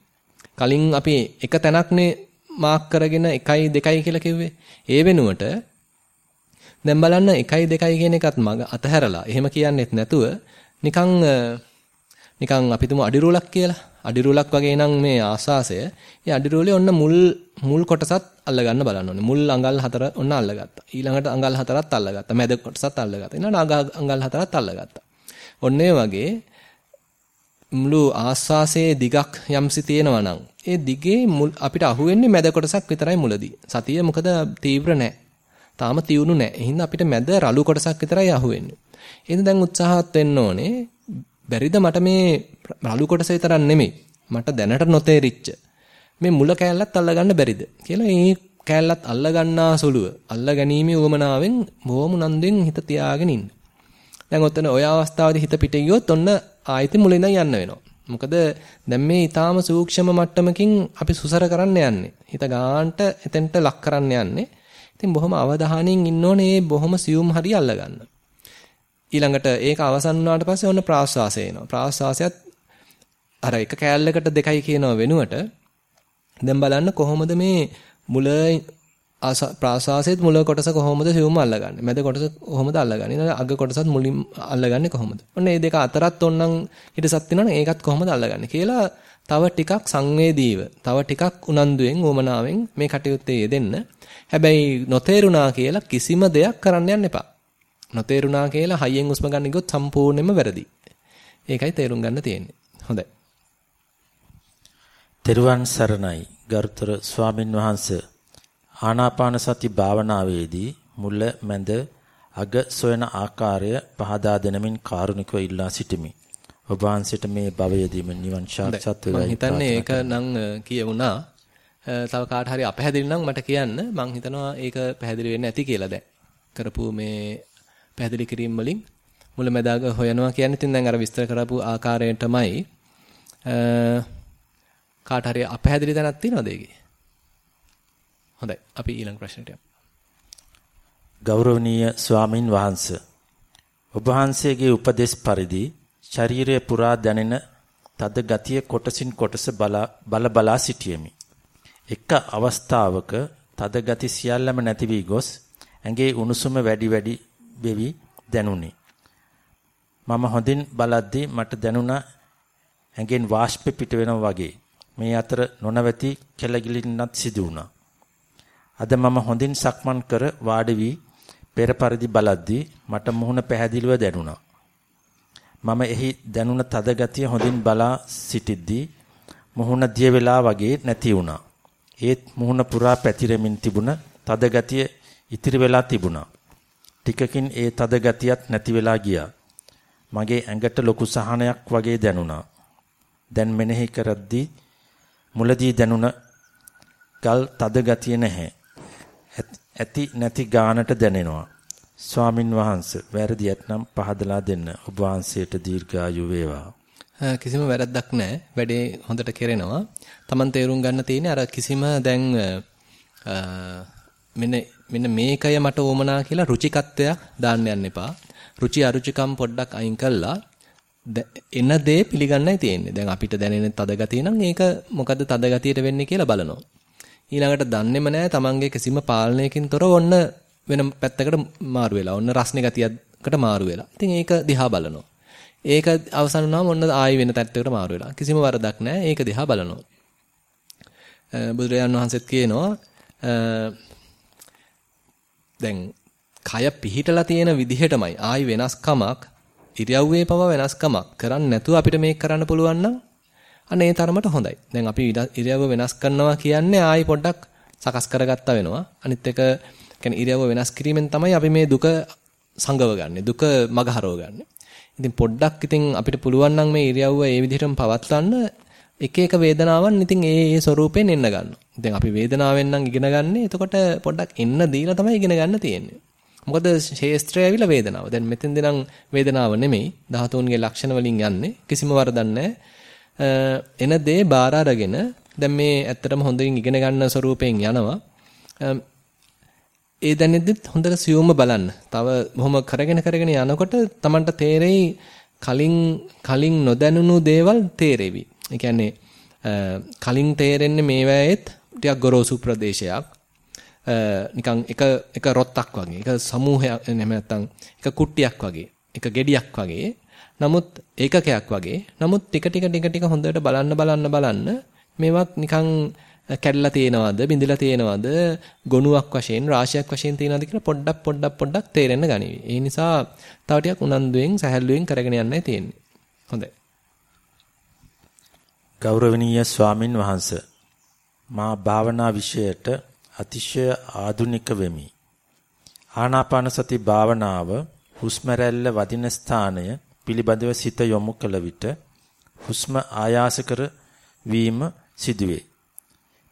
කලින් අපි එක තැනක්නේ මාක් කරගෙන 1යි 2යි කියලා කිව්වේ. ඒ වෙනුවට දැන් බලන්න 1යි 2යි කියන එකත් මග අතහැරලා එහෙම කියන්නෙත් නැතුව නිකන් නිකන් අපි තුමු අඩිරෝලක් කියලා. අඩිරෝලක් වගේ නම් මේ ආස්වාසය. ඒ අඩිරෝලේ ඔන්න මුල් මුල් කොටසත් අල්ල ගන්න බලන්න ඕනේ. මුල් අඟල් හතර ඔන්න අල්ලගත්තා. ඊළඟට අඟල් හතරත් අල්ලගත්තා. මැද කොටසත් අල්ලගත්තා. ඊළඟට අඟල් හතරත් අල්ලගත්තා. ඔන්න වගේ මුළු ආස්වාසයේ දිගක් යම්සි තියෙනවා නම් ඒ දිගේ අපිට අහුවෙන්නේ මැද කොටසක් විතරයි මුලදී. සතිය මොකද තීව්‍ර නැහැ. තාම තියුණු නැහැ. එහෙනම් අපිට මැද රළු කොටසක් විතරයි අහුවෙන්නේ. එහෙනම් දැන් උත්සාහත් වෙන්න ඕනේ. බැරිද මට මේ රළු කොටස විතරක් නෙමෙයි. මට දැනට නොතේරිච්ච මේ මුල කෑල්ලත් අල්ලගන්න බැරිද කියලා ඒ කෑල්ලත් අල්ලගන්නා සුළුව අල්ල ගැනීමේ උවමනාවෙන් බොහොම නන්දෙන් හිත තියාගෙන ඉන්න. දැන් ඔතන ඔය අවස්ථාවේදී හිත පිට ගියොත් ඔන්න ආයෙත් මුලින් යන්න වෙනවා. මොකද දැන් මේ ඊටාම සූක්ෂම මට්ටමකින් අපි සුසර කරන්න යන්නේ. හිත ගාන්ට එතෙන්ට ලක් කරන්න යන්නේ. ඉතින් බොහොම අවධානයෙන් ඉන්න ඕනේ මේ බොහොම සියුම් හරිය අල්ලගන්න. ඊළඟට ඒක අවසන් වුණාට පස්සේ ඔන්න ප්‍රාශ්වාසය එනවා. ප්‍රාශ්වාසයත් අර එක කෑල්ලකට දෙකයි කියනව වෙනුවට දැන් බලන්න කොහොමද මේ මුල ප්‍රාශ්වාසයේත් මුල කොටස කොහොමද සිවුම අල්ලගන්නේ? මැද කොටස කොහොමද අල්ලගන්නේ? ඊළඟ අග කොටසත් මුලින් අල්ලගන්නේ කොහොමද? ඔන්න මේ දෙක අතරත් ඔන්නම් හිටසත් වෙනවනේ ඒකත් කොහොමද අල්ලගන්නේ කියලා තව ටිකක් සංවේදීව, තව ටිකක් උනන්දුවෙන්, උමනාවෙන් මේ කටයුත්තේ යෙදෙන්න. හැබැයි නොතේරුණා කියලා කිසිම දෙයක් කරන්න යන්න එපා. නොතේරුණා කියලා හයියෙන් උස්ම ගන්න ගියොත් සම්පූර්ණයෙන්ම වැරදි. ඒකයි තේරුම් ගන්න තියෙන්නේ. හොඳයි. තෙරුවන් සරණයි ගරුතර ස්වාමින් වහන්සේ ආනාපාන සති භාවනාවේදී මුල මැද අග සොයන ආකාරය පහදා දෙනමින් කාරුණිකව ඉල්ලා සිටිමි. ඔබ වහන්සේට මේ භවයේදීම නිවන් සාක්ෂාත් වේවා. මම හිතන්නේ ඒක නම් කියවුණා. තව කාට හරි අපහැදිලි නම් මට කියන්න. මම හිතනවා ඒක පැහැදිලි වෙන්නේ නැති කියලා දැන්. කරපු මේ පැහැදිලි කිරීම වලින් මුලැමැදාග හොයනවා කියන්නේ ඉතින් දැන් අර විස්තර කරපු ආකාරයෙන්ටමයි කාට හරි අපහැදිලි තැනක් තියෙනවද ඒකේ? හොඳයි. අපි ඊළඟ ප්‍රශ්නට යමු. ගෞරවනීය ස්වාමින් වහන්සේ ඔබ වහන්සේගේ උපදේශ පරිදි ශරීරය පුරා දැනෙන තද ගතිය කොටසින් කොටස බල බලා සිටියෙමි. එක අවස්ථාවක තද ගති සියල්ලම නැති වී ගොස් ඇඟේ උණුසුම වැඩි වැඩි වෙවි දැනුනි. මම හොඳින් බලද්දී මට දැනුණා ඇඟෙන් වාෂ්ප පිට වෙනවා වගේ. මේ අතර නොනවති කෙලගිලින්නත් සිදු වුණා. අද මම හොඳින් සක්මන් කර වාඩි වී පෙර පරිදි බලද්දී මට මුහුණ පැහැදිලිව දැනුණා. මම එහි දැනුණ තද ගතිය හොඳින් බලා සිටිද්දී මුහුණ දිය වෙලා වගේ නැති වුණා. ඒත් මුහුණ පුරා පැතිරෙමින් තිබුණ තද ගතිය ඉතිරි වෙලා තිබුණා. ටිකකින් ඒ තද ගතියත් නැති වෙලා ගියා. මගේ ඇඟට ලොකු සහනයක් වගේ දැනුණා. දැන් මෙනෙහි කරද්දී මුලදී දැනුණ ගල් තද ගතිය නැහැ. ඇති නැති ගානට දැනෙනවා. ස්වාමින් වහන්සේ වැරදි ඇතනම් පහදලා දෙන්න. ඔබ වහන්සේට දීර්ඝායු වේවා. කිසිම වැරද්දක් නැහැ. වැඩේ හොඳට කෙරෙනවා. Taman තේරුම් ගන්න තියෙන්නේ අර කිසිම දැන් මෙන්න මෙන්න මේකය මට ඕමනා කියලා රුචිකත්වයක් දාන්න යන්න එපා. රුචි අරුචිකම් පොඩ්ඩක් අයින් කළා එන දේ පිළිගන්නයි තියෙන්නේ. දැන් අපිට දැනෙන තද ගතිය නම් ඒක මොකද්ද තද ගතියට වෙන්නේ කියලා බලනවා. ඊළඟට දන්නේම නැහැ තමන්ගේ කිසිම පාලනයකින් තොරව ඔන්න වෙන පැත්තකට මාරු වෙලා. ඔන්න රස්නේ ගතියකට මාරු වෙලා. ඉතින් ඒක දිහා බලනවා. ඒක අවසන් වුණාම ඔන්න ආයි වෙන පැත්තකට මාරු වෙලා. කිසිම වරදක් නැහැ. ඒක දිහා බලනවා. බුදුරජාණන් වහන්සේත් කියනවා දැන් කය පිහිටලා තියෙන විදිහටමයි ආයි වෙනස්කමක් ඉරියව්වේ පව වෙනස්කමක් කරන්නේ නැතුව අපිට මේක කරන්න පුළුවන් නම් අන්න ඒ තරමට හොඳයි. දැන් අපි ඉරියව්ව වෙනස් කරනවා කියන්නේ ආයි පොඩ්ඩක් සකස් කරගත්තා වෙනවා. අනිත් එක කියන්නේ ඉරියව්ව වෙනස් කිරීමෙන් තමයි අපි මේ දුක සංගව ගන්නෙ. දුක මගහරව ගන්නෙ. ඉතින් පොඩ්ඩක් ඉතින් අපිට පුළුවන් නම් මේ ඉරියව්ව ඒ විදිහටම පවත්වන්න එක එක වේදනාවන් ඉතින් ඒ ඒ ස්වරූපයෙන් එන්න ගන්නවා. ඉතින් අපි වේදනාවෙන් නම් ඉගෙන ගන්නෙ. එතකොට පොඩ්ඩක් එන්න දීලා තමයි ඉගෙන ගන්න තියෙන්නේ. මොකද ශේස්ත්‍රය ඇවිල්ලා වේදනාව. දැන් මෙතෙන්දී නම් වේදනාව නෙමෙයි ධාතුන්ගේ ලක්ෂණ වලින් යන්නේ. කිසිම වරදක් එන දේ බාර අරගෙන දැන් මේ ඇත්තටම හොඳින් ඉගෙන ගන්න ස්වරූපයෙන් යනවා. ඒ දැනෙද්දිත් හොඳට සියුම්ව බලන්න. තව බොහොම කරගෙන කරගෙන යනකොට Tamanට තේරෙයි කලින් කලින් නොදැනුණු දේවල් තේරෙවි. ඒ කියන්නේ කලින් තේරෙන්නේ මේවැයෙත් ටිකක් ගොරෝසු ප්‍රදේශයක්. නිකන් එක එක රොත්තක් වගේ එක සමූහයක් එහෙම නැත්නම් එක කුට්ටියක් වගේ එක ගෙඩියක් වගේ නමුත් ඒකකයක් වගේ නමුත් ටික ටික ටික ටික හොඳට බලන්න බලන්න බලන්න මේවත් නිකන් කැඩලා තියෙනවද බිඳිලා තියෙනවද ගොනුවක් වශයෙන් රාශියක් වශයෙන් තියෙනවද කියලා පොඩ්ඩක් පොඩ්ඩක් පොඩ්ඩක් තේරෙන්න ගනිවි. ඒ නිසා තව ටිකක් උනන්දුවෙන් සැහැල්ලුවෙන් කරගෙන යන්නයි තියෙන්නේ. හොඳයි. ගෞරවනීය ස්වාමින් වහන්සේ මා භාවනා විෂයට අතිශය ආධුනික වෙමි. ආනාපාන සති භාවනාව හුස්ම රැල්ල වදින ස්ථානය පිළිබඳව සිත යොමු කළ විට හුස්ම ආයාස කර වීම සිදුවේ.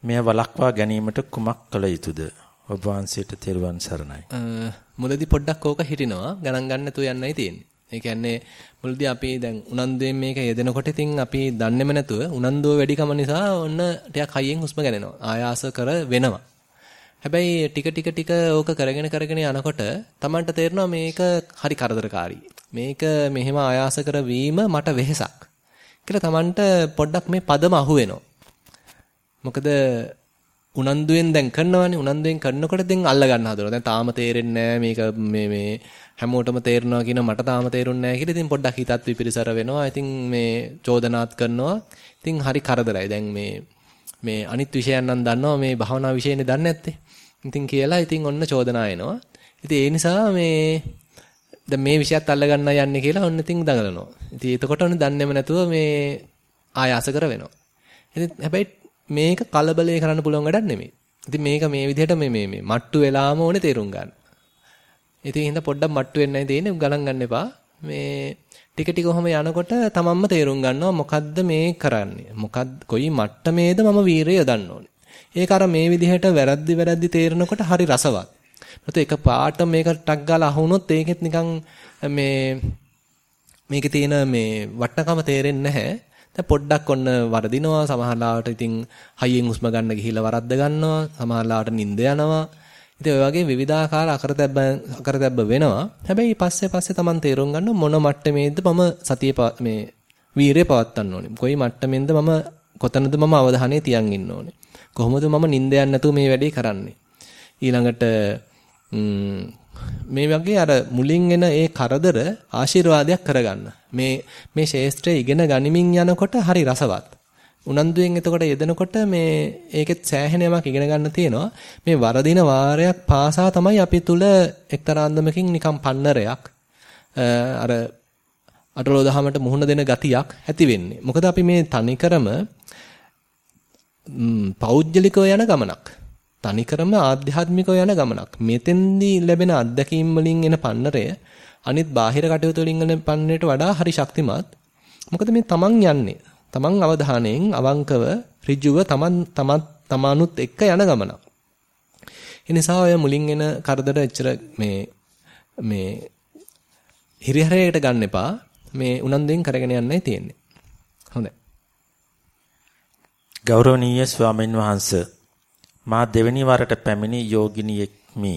මෙය වළක්වා ගැනීමට කුමක් කළ යුතුද? ඔබ වහන්සේට තෙරුවන් සරණයි. මුලදී පොඩ්ඩක් ඕක හිටිනවා ගණන් ගන්න තු යන්නයි තියෙන්නේ. ඒ කියන්නේ මුලදී අපි දැන් උනන්දුවෙන් මේක යෙදෙනකොට ඉතින් අපි දන්නේම නැතුව උනන්දුව වැඩිකම නිසා ඔන්න ටිකක් හයියෙන් හුස්ම ගන්නවා. ආයාස කර වෙනවා. හැබැයි ටික ටික ටික ඕක කරගෙන කරගෙන යනකොට Tamanට තේරෙනවා මේක හරි කරදරකාරී. මේක මෙහෙම ආයාස කරවීම මට වෙහෙසක්. කියලා Tamanට පොඩ්ඩක් මේ පදම අහුවෙනවා. මොකද උනන්දුවෙන් දැන් කරනවානේ උනන්දුවෙන් කරනකොට දැන් අල්ල ගන්න හදනවා. දැන් තාම තේරෙන්නේ මේක මේ මේ හැමෝටම තේරෙනවා කියන මට තාම තේරුන්නේ නැහැ කියලා ඉතින් පොඩ්ඩක් හිතත් විපිරිසර වෙනවා. ඉතින් මේ චෝදනාත් කරනවා. ඉතින් හරි කරදරයි. දැන් මේ මේ අනිත් විෂයන් නම් දන්නවා මේ භාවනා විෂයනේ දන්නේ නැත්තේ. ඉතින් කියලා ඉතින් ඔන්න චෝදනා එනවා. ඉතින් ඒ නිසා මේ දැන් මේ විෂයත් අල්ල ගන්න යන්නේ කියලා ඔන්න ඉතින් දඟලනවා. ඉතින් එතකොට ඔන්න දන්නේම නැතුව මේ ආයාස කර වෙනවා. ඉතින් හැබැයි මේක කලබලේ කරන්න පුළුවන් වැඩක් නෙමෙයි. ඉතින් මේක මේ විදිහට මේ මේ මේ මට්ටු වෙලාම ඕනේ තේරුම් ගන්න. ඉතින් හින්දා පොඩ්ඩක් මට්ටු වෙන්නයි තියෙන්නේ ගණන් ගන්න එපා. මේ ටික ටික කොහොම යනකොට තමන්ම තේරුම් ගන්නවා මොකද්ද මේ කරන්නේ. මොකද්ද කොයි මට්ටමේද මම වීරය යොදන්න ඕනේ. ඒක අර මේ විදිහට වැරද්දි වැරද්දි තේරෙනකොට හරි රසවත්. නැත්නම් එක පාට මේක ටක් ගාලා අහුනොත් ඒකෙත් නිකන් මේ මේකේ තියෙන මේ වටනකම තේරෙන්නේ නැහැ. දැන් පොඩ්ඩක් ඔන්න වරදිනවා. සමහරලාවට ඉතින් හයියෙන් හුස්ම ගන්න ගිහිල්ලා වරද්ද ගන්නවා. සමහරලාවට නිින්ද යනවා. ඉතින් ඔය වගේ විවිධාකාර අකරතැබ්බ අකරතැබ්බ වෙනවා. හැබැයි පස්සේ පස්සේ Taman තේරුම් ගන්න මොන මට්ටමේද මම සතිය මේ වීරය පවත්වන්න ඕනේ. කොයි මට්ටමෙන්ද මම කොතනද මම අවධානය තියන් ඉන්න ඕනේ. කොහොමද මම නිින්ද යන්නේ නැතුව මේ වැඩේ කරන්නේ? ඊළඟට මේ වගේ අර මුලින් එන ඒ කරදර ආශිර්වාදයක් කරගන්න. මේ මේ ශේෂ්ත්‍රය ඉගෙන ගනිමින් යනකොට හරි රසවත්. උනන්දුවෙන් එතකොට යෙදෙනකොට මේ ඒකෙත් සෑහෙන යමක් ඉගෙන ගන්න තියෙනවා. මේ වරදින වාරයක් පාසා තමයි අපි තුල එක්තරා අන්දමකින් නිකම් පන්නරයක් අර අටලෝ දහමට මුහුණ දෙන ගතියක් ඇති වෙන්නේ. මොකද අපි මේ තනිකරම පෞද්ගලිකව යන ගමනක්. තනිකරම ආධ්‍යාත්මිකව යන ගමනක්. මෙතෙන්දී ලැබෙන අත්දැකීම් වලින් එන පන්නරය අනිත් බාහිර කටයුතු වලින් එන පන්නරයට වඩා හරි ශක්තිමත්. මොකද මේ තමන් යන්නේ. තමන් අවධානයෙන් අවංකව ඍජුව තමන් තමත් තමානුත් එක්ක යන ගමනක්. ඒ නිසා ඔය මුලින් එන කරදර එච්චර මේ මේ හිරිහැරයට ගන්න එපා. මේ උනන්දුවෙන් කරගෙන යන්නයි තියෙන්නේ. හොඳයි. ගෞරවනීය ස්වාමින් වහන්සේ මා දෙවෙනි වරට පැමිණි යෝගිනියෙක් මි.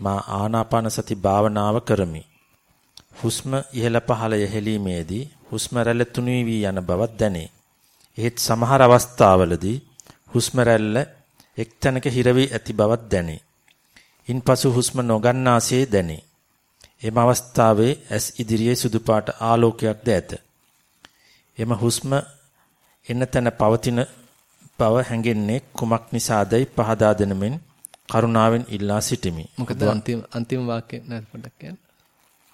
මා ආනාපාන සති භාවනාව කරමි. හුස්ම ඉහළ පහළ යෙහෙලීමේදී හුස්ම රැල්ල තුනී වී යන බවක් දැනේ. එහෙත් සමහර අවස්ථාවලදී හුස්ම රැල්ල එක්තැනක හිර වී ඇති බවක් දැනේ. ඉන්පසු හුස්ම නොගන්නාසේ දැනේ. එම අවස්ථාවේ ඇස් ඉදිරියේ සුදු පාට ආලෝකයක්ද ඇත. එම හුස්ම එන තැන පවතින බව හැඟෙන්නේ කුමක් නිසාදයි පහදා දෙනමින් කරුණාවෙන් ඉල්ලා සිටිමි. මොකද අන්තිම අන්තිම වාක්‍යය නේද පොඩ්ඩක් කියන්න.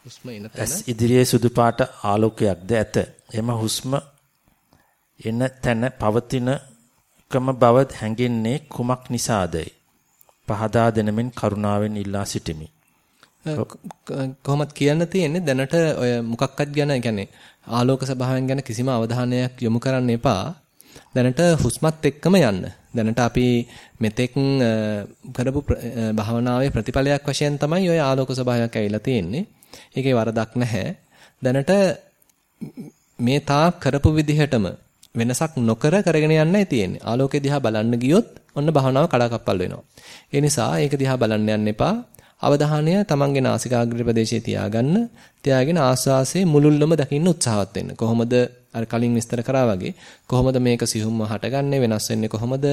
හුස්ම එන තැන. ඇස් ඉදිරියේ සුදු පාට ආලෝකයක්ද ඇත. එම හුස්ම එන තැන පවතින කම බව හැඟෙන්නේ කුමක් නිසාදයි පහදා දෙනමින් කරුණාවෙන් ඉල්ලා සිටිමි. කොහොමද කියන්න තියෙන්නේ දැනට ඔය මොකක්වත් ගැන يعني ආලෝක ස්වභාවයෙන් ගැන කිසිම අවධානයක් යොමු කරන්න එපා. දැනට හුස්මත් එක්කම යන්න. දැනට අපි මෙතෙක් කරපු භාවනාවේ ප්‍රතිඵලයක් වශයෙන් තමයි ওই ආලෝක ස්වභාවයක් ඇවිල්ලා තියෙන්නේ. ඒකේ වරදක් නැහැ. දැනට මේ තාක් කරපු විදිහටම වෙනසක් නොකර කරගෙන යන්නයි තියෙන්නේ. ආලෝකය දිහා බලන්න ගියොත් ඔන්න භාවනාව කඩාකප්පල් වෙනවා. ඒ නිසා ඒක දිහා බලන්න යන්න එපා. අවධානය තමන්ගේ නාසිකාග්‍ර ප්‍රදේශයේ තියාගන්න. තියාගෙන ආස්වාසයේ මුලුල්ලම දකින්න උත්සාහවත් වෙන්න. කොහොමද අර කලින් විස්තර කරා වගේ කොහොමද මේක සිහුම්ම හටගන්නේ වෙනස් වෙන්නේ කොහොමද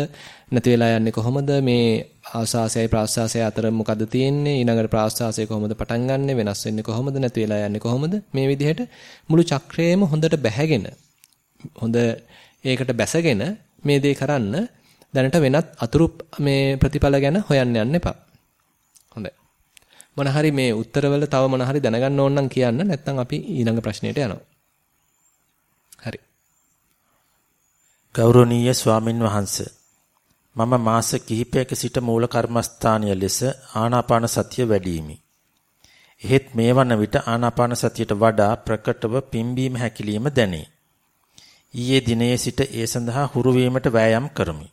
නැති වෙලා යන්නේ කොහොමද මේ ආස්වාසයයි ප්‍රාස්වාසයයි අතර මොකද්ද තියෙන්නේ ඊළඟට ප්‍රාස්වාසය කොහොමද පටන් ගන්නෙ වෙනස් වෙන්නේ කොහොමද නැති වෙලා යන්නේ කොහොමද මේ විදිහට මුළු චක්‍රයේම හොඳට බැහැගෙන හොඳ ඒකට බැසගෙන මේ දේ කරන්න දැනට වෙනත් අතුරු මේ ප්‍රතිඵල ගැන හොයන්න යන්න එපා. හොඳයි. මොන හරි මේ උත්තරවල තව මොන හරි දැනගන්න ඕන නම් කියන්න නැත්නම් අපි ඊළඟ ප්‍රශ්නෙට යනවා හරි. ගෞරවනීය ස්වාමින් වහන්සේ මම මාස කිහිපයක සිට මූල කර්මස්ථානීය ලෙස ආනාපාන සතිය වැඩිමි. එහෙත් මේ වන විට ආනාපාන සතියට වඩා ප්‍රකටව පිම්බීම හැකිලිම දැනේ. ඊයේ දිනයේ සිට ඒ සඳහා හුරු වීමට වෑයම් කරමි.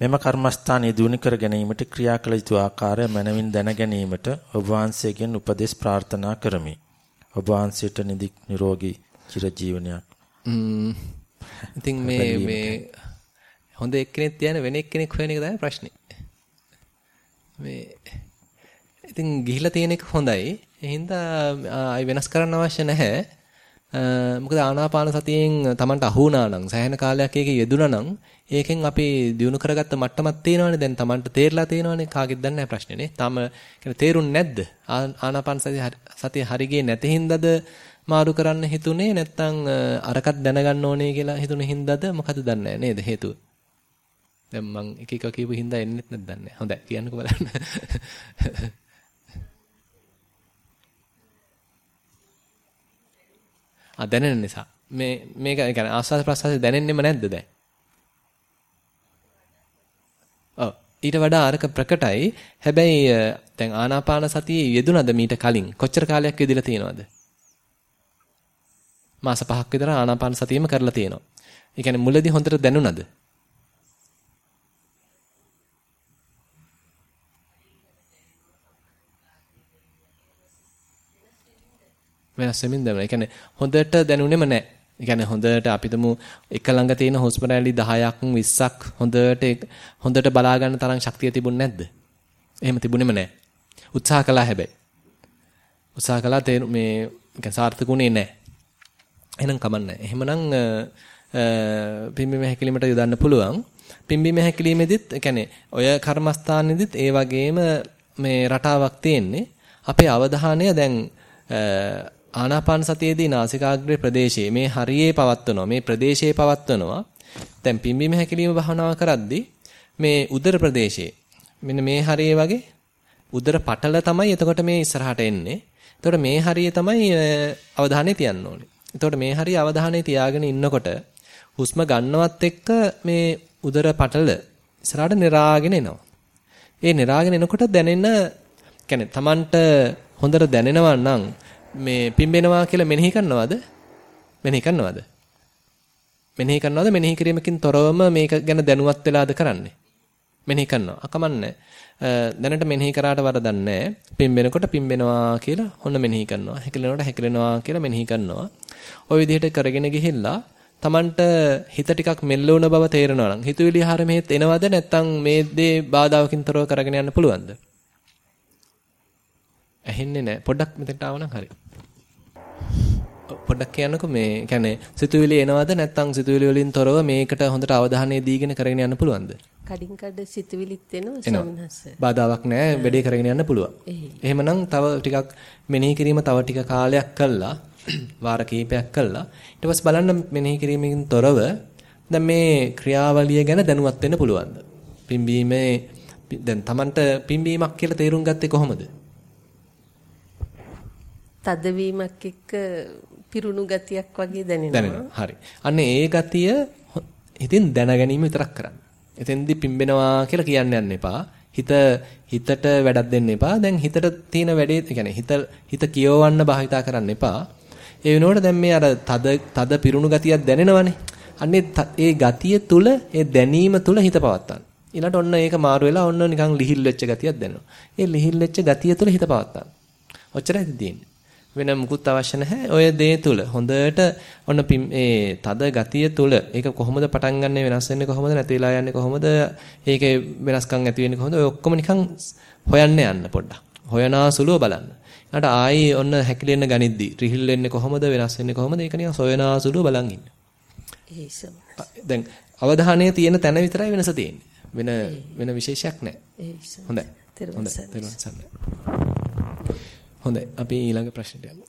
මෙම කර්මස්ථානයේ දුණි කර ගැනීමට ක්‍රියා කළ යුතු ආකාරය මනවින් දැන ගැනීමට ඔබ වහන්සේගෙන් උපදෙස් ප්‍රාර්ථනා කරමි. ඔබ වහන්සේට නිදික් නිරෝගී චිරජීවනයක් ඉතින් මේ මේ හොඳ එක්කෙනෙක් තියන වෙන එක්කෙනෙක් හොයන එක තමයි ප්‍රශ්නේ. මේ ඉතින් ගිහිලා තියෙන එක හොඳයි. ඒ හින්දා වෙනස් කරන්න අවශ්‍ය නැහැ. මොකද ආනාපාන සතියෙන් Tamanට අහු වුණා නම් සෑහෙන කාලයක් ඒකේ යෙදුණා නම් ඒකෙන් අපි දිනු කරගත්ත මට්ටමක් තියෙනවානේ දැන් Tamanට තේරලා තියෙනවානේ කාගෙත් දන්නේ නැහැ ප්‍රශ්නේනේ. තාම කියන්නේ තේරුන්නේ නැද්ද? ආනාපාන සතිය හරි ගියේ නැති හින්දාද මාරු කරන්න හිතුනේ නැත්නම් අරකට දැනගන්න ඕනේ කියලා හිතුනේ හින්දාද මොකද දන්නේ නේද හේතුව? දැන් මං එක එක කියපු හින්දා එන්නෙත් නැද්ද දන්නේ? හොඳයි කියන්නකෝ බලන්න. ආ දැනෙන නිසා. මේ මේක يعني ආස්වාද ප්‍රසවාස දැනෙන්නෙම නැද්ද දැන්? ඔව්. ඊට වඩා අරක ප්‍රකටයි. හැබැයි දැන් ආනාපාන සතියේ යෙදුනද මීට කලින්? කොච්චර කාලයක් යෙදিলা තියෙනවද? මාස පහක් විතර ආනාපාන සතියෙම කරලා තියෙනවා. ඒ කියන්නේ මුලදී හොඳට දැනුණද? වෙනස් වෙමින් දැනෙනවා. ඒ කියන්නේ හොඳට දැනුනේම නැහැ. ඒ කියන්නේ හොඳට අපිටම එක ළඟ තියෙන හොස්පිටාලි 10ක් 20ක් හොඳට හොඳට බලා ගන්න තරම් ශක්තිය තිබුණ නැද්ද? එහෙම තිබුණෙම නැහැ. උත්සාහ කළා හැබැයි. උත්සාහ කළා මේ සාර්ථකුනේ නැහැ. එහෙනම් කමන්නේ. එහෙමනම් පිම්බීම හැකිලීමට යොදන්න පුළුවන්. පිම්බීම හැකිලීමෙදිත් يعني ඔය කර්මස්ථානෙදිත් ඒ වගේම මේ රටාවක් තියෙන්නේ. අපේ අවධානය දැන් ආනාපාන සතියේදී නාසිකාග්‍රේ ප්‍රදේශයේ මේ හරියේ පවත්වනවා මේ ප්‍රදේශයේ පවත්වනවා දැන් පිම්බීම හැකිලිම භාවනාව කරද්දී මේ උදර ප්‍රදේශයේ මෙන්න මේ හරියේ වගේ උදර පටල තමයි එතකොට මේ ඉස්සරහට එන්නේ එතකොට මේ හරියේ තමයි අවධානය තියන්න ඕනේ එතකොට මේ හරිය අවධානය තියාගෙන ඉන්නකොට හුස්ම ගන්නවත් එක්ක මේ උදර පටල ඉස්සරහට නිරාගෙන එනවා ඒ නිරාගෙන එනකොට දැනෙන කියන්නේ Tamanට හොඳට දැනෙනවා නම් මේ පිම්බෙනවා කියලා මෙනෙහි කරනවද? මෙනෙහි කරනවද? මෙනෙහි කරනවද? මෙනෙහි කිරීමකින් තොරවම මේක ගැන දැනුවත් වෙලාද කරන්නේ? මෙනෙහි කරනවා. අකමන්නේ. දැනට මෙනෙහි කරාට වරදක් නැහැ. පිම්බෙනකොට පිම්බෙනවා කියලා ඔන්න මෙනෙහි කරනවා. හැකිලෙනකොට හැකිලෙනවා කියලා මෙනෙහි කරනවා. ওই විදිහට කරගෙන ගිහිල්ලා Tamanට හිත ටිකක් මෙල්ල වුණ බව තේරෙනවා නම් හිතුවිලි ආහාර මෙහෙත් එනවද නැත්නම් මේ දේ බාධාවකින් තොරව කරගෙන යන්න පුළුවන්ද? ඇහෙන්නේ නැහැ. පොඩ්ඩක් මෙතෙන්ට ආවනම් හරි. පොඩ්ඩක් කියන්නකෝ මේ කියන්නේ සිතුවිලි එනවද නැත්නම් සිතුවිලි වලින් තොරව මේකට හොඳට අවධානය දීගෙන කරගෙන යන්න පුළුවන්ද? කඩින් කඩ සිතුවිලිත් එනවා ස්වාමිනාස. බාධාවක් නැහැ වැඩේ කරගෙන යන්න පුළුවන්. එහෙමනම් තව ටිකක් මෙනෙහි කිරීම තව ටික කාලයක් කළා වාර කිහිපයක් කළා ඊට පස්සේ බලන්න මෙනෙහි කිරීමකින් තොරව දැන් මේ ක්‍රියාවලිය ගැන දැනුවත් වෙන්න පුළුවන්ද? පිම්බීමේ දැන් Tamanට පිම්බීමක් කියලා තේරුම් ගත්තේ කොහොමද? තදවීමක් එක්ක පිරුණු ගතියක් වගේ දැනෙනවා. දැනෙනවා. හරි. අන්න ඒ ගතිය ඉතින් දැනගැනීම විතරක් කරන්න. එතෙන්දී පිම්බෙනවා කියලා කියන්න යන්න එපා. හිත හිතට වැඩක් දෙන්න එපා. දැන් හිතට තියෙන වැඩේ, يعني හිත හිත කියවන්න භාවිතා කරන්න එපා. ඒ වෙනකොට දැන් මේ අර තද තද පිරුණු ගතියක් දැනෙනවනේ. අන්නේ ඒ ගතිය තුල, ඒ දැනීම තුල හිත පවත්තන්න. ඊළඟට ඔන්න ඒක මාරු වෙලා ඔන්න නිකන් ලිහිල් වෙච්ච ගතියක් දැනෙනවා. ඒ ලිහිල් වෙච්ච ගතිය තුල හිත පවත්තන්න. ඔච්චරයි තියෙන්නේ. වෙන මුකුත් අවශ්‍ය නැහැ. ඔය දේ තුල හොඳට ඔන්න මේ තද ගතිය තුල ඒක කොහොමද පටන් ගන්නෙ වෙනස් වෙන්නේ කොහොමද නැති වෙලා යන්නේ කොහොමද ඒකේ වෙනස්කම් ඇති වෙන්නේ කොහොමද ඔය ඔක්කොම නිකන් හොයන්න යන්න පොඩ්ඩක්. හොයනාසුලුව බලන්න. ඊට ආයි ඔන්න හැකිලෙන්න ගනිද්දි රිහිල් වෙන්නේ කොහොමද වෙනස් වෙන්නේ කොහොමද ඒක නිකන් සොයනාසුලුව බලන් ඉන්න. දැන් අවධානය තියෙන තැන විතරයි වෙනස තියෙන්නේ. වෙන වෙන විශේෂයක් නැහැ. හොඳයි. හොඳයි. හොඳයි. අපි ඊළඟ ප්‍රශ්නට යමු.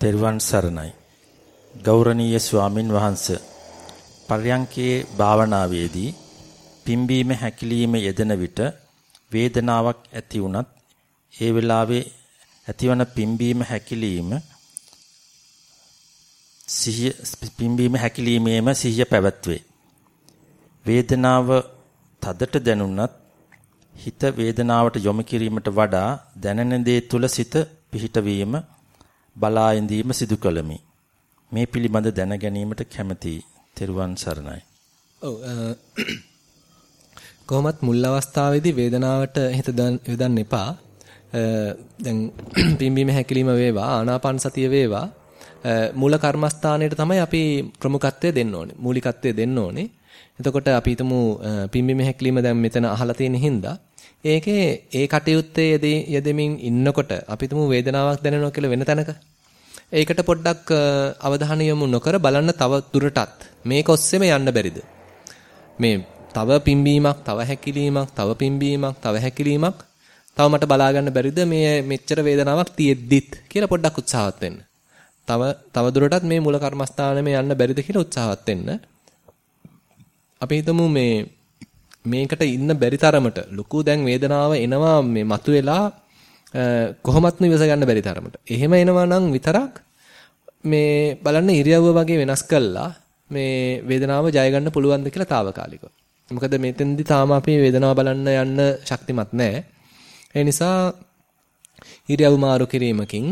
තෙරුවන් සරණයි. ගෞරවනීය ස්වාමින් වහන්සේ පර්යංකයේ භාවනාවේදී පිම්බීම හැකිලිම යෙදෙන විට වේදනාවක් ඇති වුණත් ඒ වෙලාවේ ඇතිවන පිම්බීම හැකිලිම සිහිය පිම්බීම හැකිලීමේම සිහිය පැවැත්වේ. වේදනාව තදට දැනුණත් හිත වේදනාවට යොමු කිරීමට වඩා දැනෙන දේ තුල සිත පිහිටවීම බලා ඉඳීම සිදු කළමි. මේ පිළිබඳ දැන ගැනීමට කැමැතියි. තෙරුවන් සරණයි. ඔව් කොහොමත් මුල් අවස්ථාවේදී වේදනාවට හිත යොදන්න එපා. දැන් පිම්බීම හැකිලිම වේවා ආනාපාන සතිය වේවා මූල කර්මස්ථානයේ තමයි අපි ප්‍රමුඛත්වය දෙන්න ඕනේ. මූලිකත්වය දෙන්න ඕනේ. එතකොට අපි හිතමු පිම්බීම හැකිලිම දැන් මෙතන අහලා තියෙන හින්දා ඒකේ ඒ කටයුත්තේ යෙදෙමින් ඉන්නකොට අපි තුමු වේදනාවක් දැනෙනවා කියලා වෙන තැනක. ඒකට පොඩ්ඩක් අවධානය යොමු නොකර බලන්න තව දුරටත් මේක ඔස්සේම යන්න බැරිද? මේ තව පිම්බීමක්, තව හැකිලීමක්, තව පිම්බීමක්, තව හැකිලීමක් තව මට බලා ගන්න බැරිද මේ මෙච්චර වේදනාවක් තියෙද්දිත් කියලා පොඩ්ඩක් උත්සාහවත් වෙන්න. තව තව දුරටත් මේ මූල කර්මස්ථානෙම යන්න බැරිද කියලා උත්සාහවත් වෙන්න. අපි හිතමු මේ මේකට ඉන්න බැරි තරමට ලොකු දැන් වේදනාව එනවා මේ මතුවෙලා කොහොමත් නිවස ගන්න බැරි තරමට. එහෙම එනවා නම් විතරක් මේ බලන්න ඉරියව්ව වගේ වෙනස් කළා මේ වේදනාව ජය ගන්න පුළුවන්ද කියලා తాවකාලිකව. මොකද මෙතෙන්දි තාම අපි වේදනාව බලන්න යන්න ශක්තිමත් නැහැ. ඒ නිසා ඉරියව් මාරු කිරීමකින්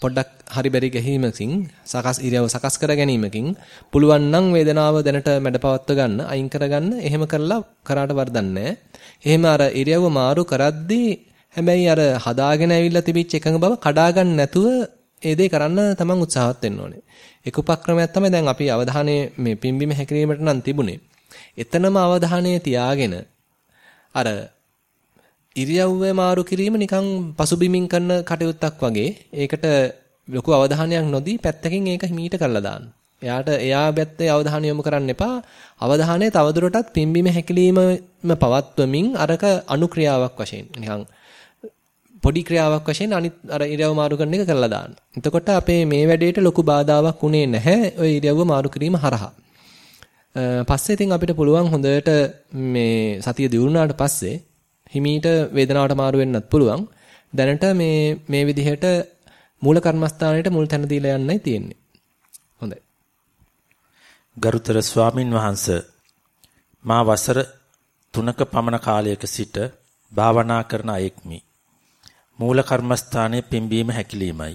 පොඩ්ඩක් හරි බැරි ගැහිමකින් සකස් ඉරියව සකස් කර ගැනීමකින් පුළුවන් නම් වේදනාව දැනට මැඩපවත්ව ගන්න අයින් කරගන්න එහෙම කරලා කරාට වරදන්නේ එහෙම අර ඉරියව මාරු කරද්දී හැබැයි අර හදාගෙන ඇවිල්ලා තිබිච්ච එකඟ බව කඩා ගන්න නැතුව ඒ දේ කරන්න තමන් උත්සාහවත් වෙන්න ඕනේ. එක උපක්‍රමයක් තමයි දැන් අපි අවධානය මේ පිම්බීම හැකිරීමට නම් තිබුණේ. එතනම අවධානය තියාගෙන අර ඉරියව්ව මාරු කිරීම නිකන් පසුබිමින් කරන කටයුත්තක් වගේ. ඒකට ලොකු අවධානයක් නොදී පැත්තකින් ඒක හිමීට කරලා දාන්න. එයාට එයා පැත්තේ අවධානය යොමු කරන්න එපා. අවධානය තවදුරටත් පිම්බීම හැකිලීමම පවත්වමින් අරක අනුක්‍රියාවක් වශයෙන් නිකන් පොඩි ක්‍රියාවක් වශයෙන් අනිත් අර ඉරියව් මාරු කරන එක කරලා දාන්න. එතකොට අපේ මේ වැඩේට ලොකු බාධාවක් උනේ නැහැ ওই ඉරියව්ව මාරු කිරීම හරහා. පස්සේ ඉතින් අපිට පුළුවන් හොඳට මේ සතිය දියුණුවාට පස්සේ හිමීට වේදනාවට මාරු වෙන්නත් පුළුවන්. දැනට මේ මේ විදිහට මූල කර්මස්ථානයේ මුල් තැන දීලා යන්නයි තියෙන්නේ. හොඳයි. ගරුතර ස්වාමින් වහන්සේ මා වසර 3ක පමණ කාලයක සිට භාවනා කරන අයෙක්මි. මූල කර්මස්ථානයේ පිම්බීම හැකිලීමයි.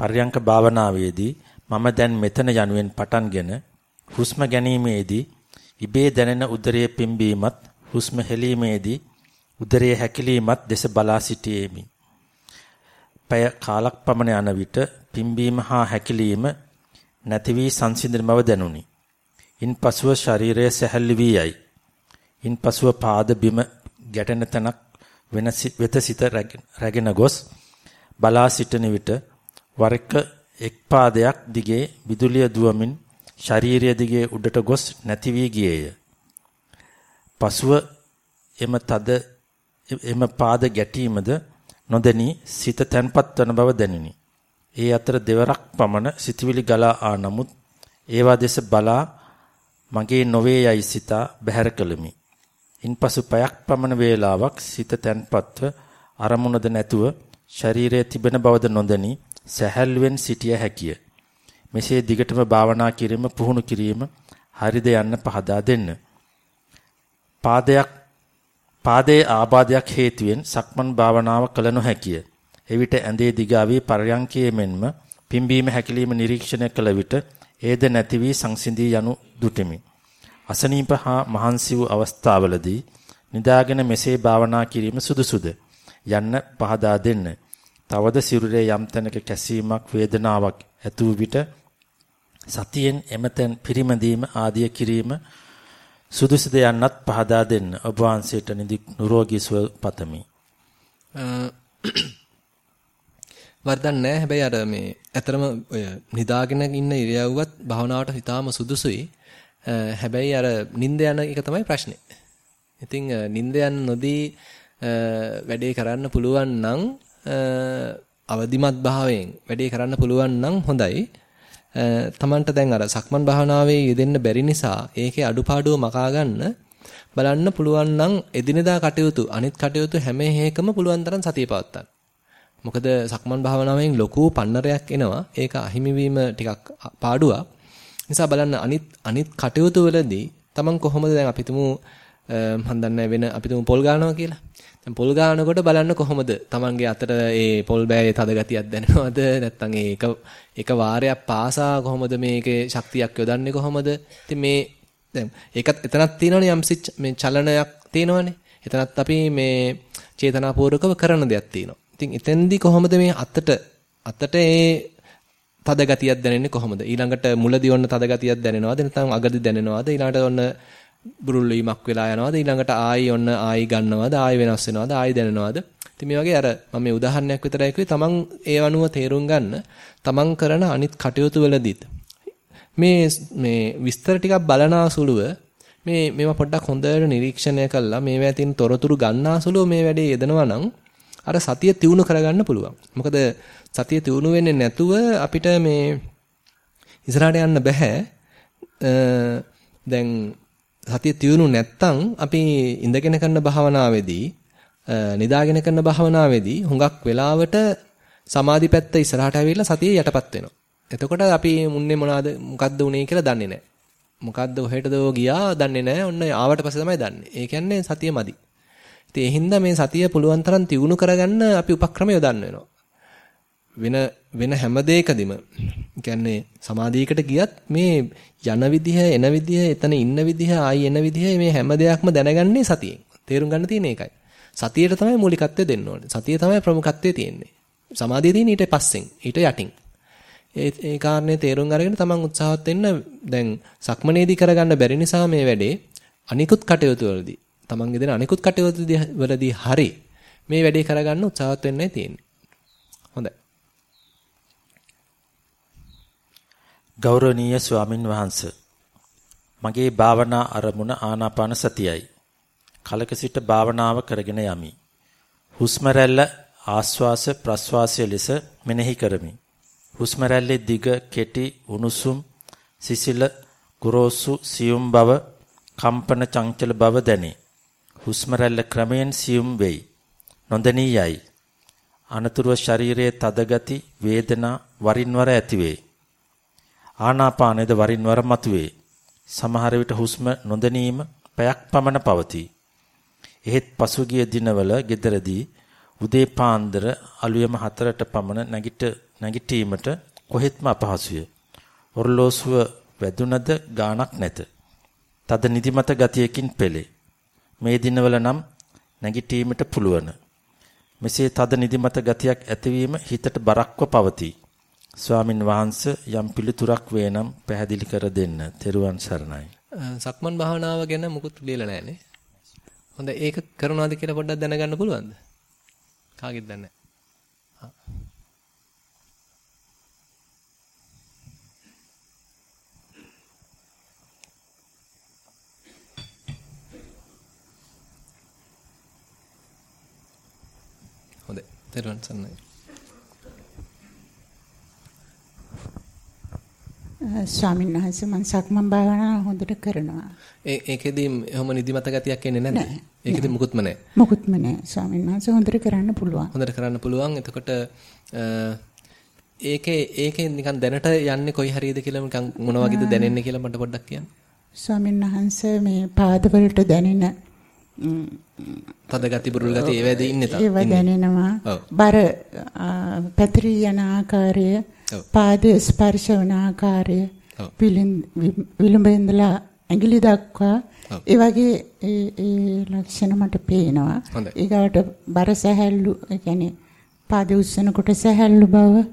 පර්යංක භාවනාවේදී මම දැන් මෙතන යනුවෙන් පටන්ගෙන හුස්ම ගැනීමේදී ඉබේ දැනෙන උදරයේ පිම්බීමත් හුස්ම හෙලීමේදී උදරයේ හැකිලීමත් දෙස බලා සිටියෙමි. පැය කාලක් පමණ යන විට පිම්බීම හා හැකිලීම නැති වී සංසිඳන බව දැනුනි. ඉන්පසුව ශරීරය සැහැල්ලු වී යයි. ඉන්පසුව පාද බිම ගැටෙන තැනක් වෙත සිත රැගෙන ගොස් බලා සිටන විට වර එක් පාදයක් දිගේ විදුලිය දුවමින් ශාරීරිය දිගේ උඩට ගොස් නැති වී ගියේය. පසුව එම තද එම පාද ගැටීමද නොදැනී සිත තැන්පත් වන බව දැනිනි. ඒ අතර දෙවරක් පමණ සිතවිලි ගලා ආ නමුත් ඒවා දෙස බලා මගේ නොවේ යයි සිතා බැහැර කළෙමි. ඉන්පසු පයක් පමණ වේලාවක් සිත තැන්පත්ව අරමුණද නැතුව ශරීරයේ තිබෙන බවද නොදැනී සැහැල්ලුවෙන් සිටිය හැකිය. මෙසේ දිගටම භාවනා කිරීම පුහුණු කිරීම හරිද යන්න පහදා දෙන්න. පාදයක් පාදයේ ආබාධයක් හේතුවෙන් සක්මන් භාවනාව කළ නොහැකිය. එවිට ඇඳේ දිගාවී පරයන්කයේ මෙන්ම පිම්බීම හැකිලිම නිරීක්ෂණය කළ විට ඒද නැති වී සංසිඳී යනු දුටෙමි. අසනීප හා මහන්සි වූ අවස්ථාවලදී නිදාගෙන මෙසේ භාවනා කිරීම සුදුසුද යන්න පහදා දෙන්න. තවද සිරුරේ යම් තැනක කැසීමක් වේදනාවක් ඇතුව විට සතියෙන් එමෙතෙන් පිරිමැදීම ආදිය කිරීම සුදුසුද යන්නත් පහදා දෙන්න. ඔබ වහන්සේට නිදික් නිරෝගී සුව පතමි. වර්ධන් නැහැ. හැබැයි අර මේ ඇතරම ඔය නිදාගෙන ඉන්න ඉරියව්වත් භවනාවට හිතාම සුදුසුයි. හැබැයි අර නිින්ද යන එක තමයි ප්‍රශ්නේ. ඉතින් නිින්ද යන නොදී වැඩේ කරන්න පුළුවන් නම් අවදිමත් භාවයෙන් වැඩේ කරන්න පුළුවන් නම් හොඳයි. තමන්ට දැන් අර සක්මන් භාවනාවේ යෙදෙන්න බැරි නිසා ඒකේ අඩුපාඩුව මකා ගන්න බලන්න පුළුවන් නම් එදිනෙදා කටයුතු අනිත් කටයුතු හැම එකම පුළුවන් තරම් සතිය පවත්තන්න. මොකද සක්මන් භාවනාවෙන් ලොකු පන්නරයක් එනවා. ඒක අහිමි වීම ටිකක් පාඩුවක්. නිසා බලන්න අනිත් අනිත් කටයුතු වලදී තමන් කොහොමද දැන් අපි තුමු මම දන්නේ වෙන අපි තුමු පොල් ගන්නවා කියලා. දැන් පොල් ගන්නකොට බලන්න කොහොමද? තමන්ගේ අතට ඒ පොල් බෑයේ තද ගතියක් දැනෙනවද? නැත්නම් ඒක එක වාරයක් පාසා කොහොමද මේකේ ශක්තියක් යොදන්නේ කොහොමද? ඉතින් මේ දැන් ඒකත් එතනක් තියෙනවනේ යම්සි මේ චලනයක් තියෙනවනේ. එතනත් අපි මේ චේතනාපූර්වකව කරන දෙයක් තියෙනවා. ඉතින් එතෙන්දි කොහොමද මේ අතට අතට ඒ තද ගතියක් දැනෙන්නේ කොහොමද? ඊළඟට මුලදී ඔන්න තද ගතියක් දැනෙනවද? නැත්නම් අගදී දැනෙනවද? ඊළඟට ඔන්න බුරුල් වීමක් වෙලා යනවාද? ඊළඟට ආයි ඔන්න ආයි ගන්නවද? ආයි වෙනස් වෙනවද? ආයි දැනෙනවද? ඉතින් මේ වගේ අර මම මේ උදාහරණයක් විතරයි කිව්වේ. තමන් ඒ අනුව තේරුම් ගන්න තමන් කරන අනිත් කටයුතු වලදීත්. මේ මේ විස්තර ටිකක් බලනාසුලුව මේ මේවා පොඩ්ඩක් හොඳට නිරීක්ෂණය කළා. මේවා තියෙන තොරතුරු ගන්නාසුලුව මේ වැඩේ යෙදෙනවා නම් අර සතිය තියුණු කරගන්න පුළුවන්. මොකද සතිය තියුණු වෙන්නේ නැතුව අපිට මේ ඉස්සරහට යන්න බෑ. දැන් සතිය තියුණු නැත්තම් අපි ඉඳගෙන කරන භාවනාවේදී නිදාගෙන කරන භාවනාවේදී හුඟක් වෙලාවට සමාධි පැත්ත ඉස්සරහට ඇවිල්ලා සතිය යටපත් වෙනවා. එතකොට අපි මුන්නේ මොනවාද මොකද්ද උනේ කියලා දන්නේ නැහැ. මොකද්ද කොහෙටද ගියා දන්නේ නැහැ. ඔන්න ආවට පස්සේ තමයි දන්නේ. ඒ කියන්නේ සතිය මදි. ඉතින් ඒ හින්දා මේ සතිය පුළුවන් තරම් තියුණු කරගන්න අපි උපක්‍රම යොදන්න වෙනවා. වෙන වෙන හැම දෙයකදීම කියන්නේ සමාධියකට ගියත් මේ යන විදිහ එන විදිහ එතන ඉන්න විදිහ ආයි එන විදිහ මේ හැම දෙයක්ම දැනගන්නේ සතියෙන්. තේරුම් ගන්න තියෙන එකයි. සතියට තමයි මූලිකත්වය දෙන්න ඕනේ. සතිය තමයි ප්‍රමුඛත්වය තියෙන්නේ. සමාධිය තියෙන්නේ ඊට පස්සෙන් ඊට යටින්. ඒ ඒ කාරණේ තේරුම් අරගෙන තමන් උත්සාහවත් වෙන්න දැන් සක්මනේදී කරගන්න බැරි නිසා මේ වැඩේ අනිකුත් කටයුතු වලදී තමන්ගේ දෙන අනිකුත් කටයුතු වලදී හරි මේ වැඩේ කරගන්න උත්සාහවත් වෙන්නයි තියෙන්නේ. ගෞරවනීය ස්වාමින් වහන්සේ මගේ භාවනා අරමුණ ආනාපාන සතියයි. කලක සිට භාවනාව කරගෙන යමි. හුස්ම රැල්ල ආස්වාස ප්‍රස්වාසය ලෙස මෙනෙහි කරමි. හුස්ම රැල්ලේ දිග, කෙටි, උණුසුම්, සිසිල, ගොරෝසු, සියුම් බව, කම්පන චංචල බව දැනේ. හුස්ම රැල්ල ක්‍රමයෙන් සියුම් වෙයි. නොදැනී යයි. අනතුරුව ශරීරයේ තද ගති, වේදනා වරින් වර ඇතිවේ. ආනාපානයේද වරින් වර මතුවේ. සමහර විට හුස්ම නොදැනීම පැයක් පමණ පවතී. එහෙත් පසුගිය දිනවල gederදී උදේ පාන්දර අලුයම 4ට පමණ නැගිට නැගිටීමට කොහෙත්ම අපහසුය. ඔරලෝසුව වැදුනද ගාණක් නැත. තද නිදිමත ගතියකින් පෙළේ. මේ දිනවල නම් නැගිටීමට පුළුවන්. මෙසේ තද නිදිමත ගතියක් ඇතිවීම හිතට බරක්ව පවතී. ස්වාමින් වහන්සේ යම් පිළිතුරක් වේනම් පැහැදිලි කර දෙන්න. තෙරුවන් සරණයි. සක්මන් භාවනාව ගැන මුකුත් ලියලා නැහැනේ. හොඳ ඒක කරනවාද කියලා පොඩ්ඩක් දැනගන්න පුළුවන්ද? කාගෙද දන්නේ? හොඳයි. තෙරුවන් සරණයි. ස්වාමීන් වහන්සේ මම සක්මන් භාවනාව හොඳට කරනවා. ඒ ඒකෙදි එහෙම නිදිමත ගතියක් එන්නේ නැද්ද? ඒකෙදි මුකුත්ම නැහැ. මුකුත්ම නැහැ. ස්වාමීන් වහන්සේ හොඳට කරන්න පුළුවන්. හොඳට කරන්න පුළුවන්. එතකොට ඒකේ ඒකේ නිකන් දැනට යන්නේ කොයි හරියද කියලා නිකන් මොන වගේද දැනෙන්නේ කියලා මට පොඩ්ඩක් කියන්න. ස්වාමීන් වහන්සේ මේ පාදවලට දැනෙන තද ගති බුරුල් ගති ඒවැද ඉන්නේ තා. ඒව දැනෙනවා. බර පැතිරී යන ආකාරය, පාද ස්පර්ශ වන ආකාරය, විලුඹෙන්දලා ඇඟිලි දක්වා ඒ වගේ ඒ ලක්ෂණ මට පේනවා. ඊගාවට බර සැහැල්ලු, ඒ කියන්නේ පාද උස්සනකොට සැහැල්ලු බව,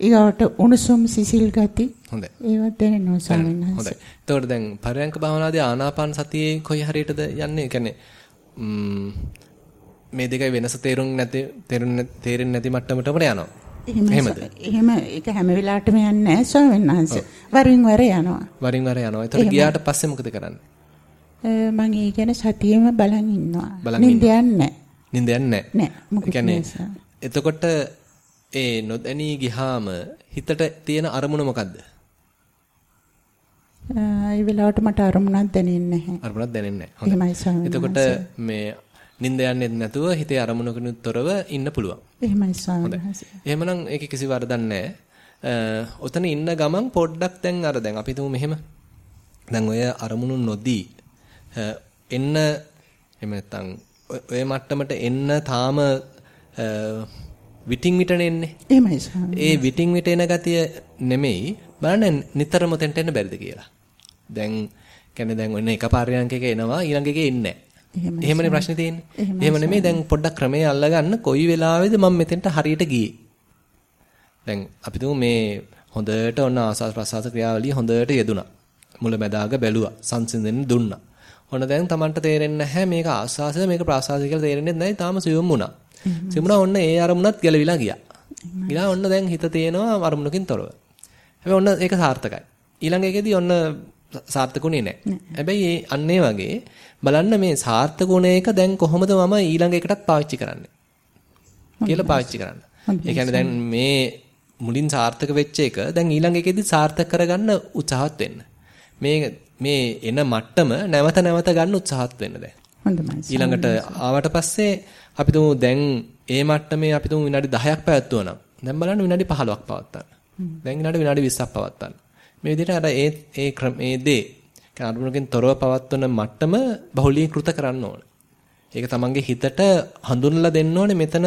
ඊගාවට උණුසුම් සිසිල් ගති. හොඳයි. ඒවත් දැනෙනවා ස්වාමීන් වහන්සේ. හොඳයි. එතකොට දැන් පරයන්ක භාවනාදී ආනාපාන සතියේ කොයි හරියටද යන්නේ? ඒ කියන්නේ මේ දෙකයි වෙනස තේරුම් නැති තේරෙන්නේ නැති මට්ටමටම යනවා. එහෙමද? එහෙම ඒක හැම වෙලාවටම යන්නේ නැහැ ස්වාමීන් වහන්සේ. වරින් වර යනවා. වරින් වර යනවා. ඒතර ගියාට පස්සේ මොකද කරන්නේ? මම ඒ කියන්නේ සතියෙම බලන් ඉන්නවා. නිින්ද යන්නේ නිින්ද යන්නේ නැහැ. නැහැ. එතකොට ඒ නොදැනී ගියාම හිතට තියෙන අරමුණ මොකද්ද? ඒ වෙලාවට මට අරමුණක් දැනෙන්නේ නැහැ. අරමුණක් දැනෙන්නේ නැහැ. හොඳයි. එතකොට මේ නිින්ද යන්නේ නැතුව හිතේ අරමුණකින් තොරව ඉන්න පුළුවන්. එහෙමයි ස්වාමීන්. එහෙමනම් ඒකේ කිසි වරදක් නැහැ. ඔතන ඉන්න ගමන් පොඩ්ඩක් දැන් අර දැන් අපි තුමු මෙහෙම. දැන් ඔය අරමුණු නොදී එන්න එහෙම නැත්නම් ඔය මට්ටමට එන්න තාම විටින් විට එන්නේ. එහෙමයි ස්වාමීන්. ඒ විටින් විට එන ගතිය නෙමෙයි බලන්න නිතරම තෙන්ට එන්න බැරිද කියලා. දැන් කියන්නේ දැන් ඔන්න එක පාරයන්කක එනවා ඊළඟ එකේ එන්නේ නැහැ. එහෙමනේ ප්‍රශ්නේ තියෙන්නේ. එහෙම නෙමෙයි දැන් පොඩ්ඩක් ක්‍රමයේ අල්ලගන්න කොයි වෙලාවෙද මම මෙතෙන්ට හරියට ගියේ. දැන් අපි තුමු මේ හොඳට ඔන්න ආසස් ප්‍රසආස ක්‍රියාවලිය හොඳට යෙදුනා. මුල මැදාග බැලුවා. සංසිඳෙන්න දුන්නා. ඔන්න දැන් Tamanට තේරෙන්නේ නැහැ මේක ආස්වාසය මේක ප්‍රාසාසය කියලා තේරෙන්නේ නැහැ. තාම සියුම් වුණා. සියුම්ුණා ඔන්න ඒ අරමුණත් ගැලවිලා ගියා. ගිලා ඔන්න දැන් හිත තේනවා අරමුණකින් තොරව. හැබැයි ඔන්න ඒක සාර්ථකයි. ඊළඟ එකේදී ඔන්න සාර්ථකුනේ නැහැ. හැබැයි ඒ අන්න වගේ බලන්න මේ සාර්ථකුනේ එක දැන් කොහොමද මම ඊළඟ එකටත් පාවිච්චි කරන්නේ කියලා පාවිච්චි කරන්න. ඒ කියන්නේ දැන් මේ මුලින් සාර්ථක වෙච්ච එක දැන් ඊළඟ එකේදී සාර්ථක කරගන්න උත්සාහත් වෙන්න. මේ මේ එන මට්ටම නැවත නැවත ගන්න උත්සාහත් වෙන්න දැන්. හොඳයි. ඊළඟට ආවට පස්සේ අපි තුමු දැන් ඒ මට්ටමේ අපි තුමු විනාඩි 10ක් පැවැත්වුවා නම් දැන් බලන්න විනාඩි 15ක් පවත්වන්න. දැන් විනාඩි විනාඩි 20ක් පවත්වන්න. මේ විදිහට අර ඒ ඒ ක්‍රමේ දේ අරමුණකින් තොරව පවත්වන මට්ටම බහුලීකృత කරන්න ඕන. ඒක තමන්ගේ හිතට හඳුන්ලා දෙන්න ඕනේ මෙතන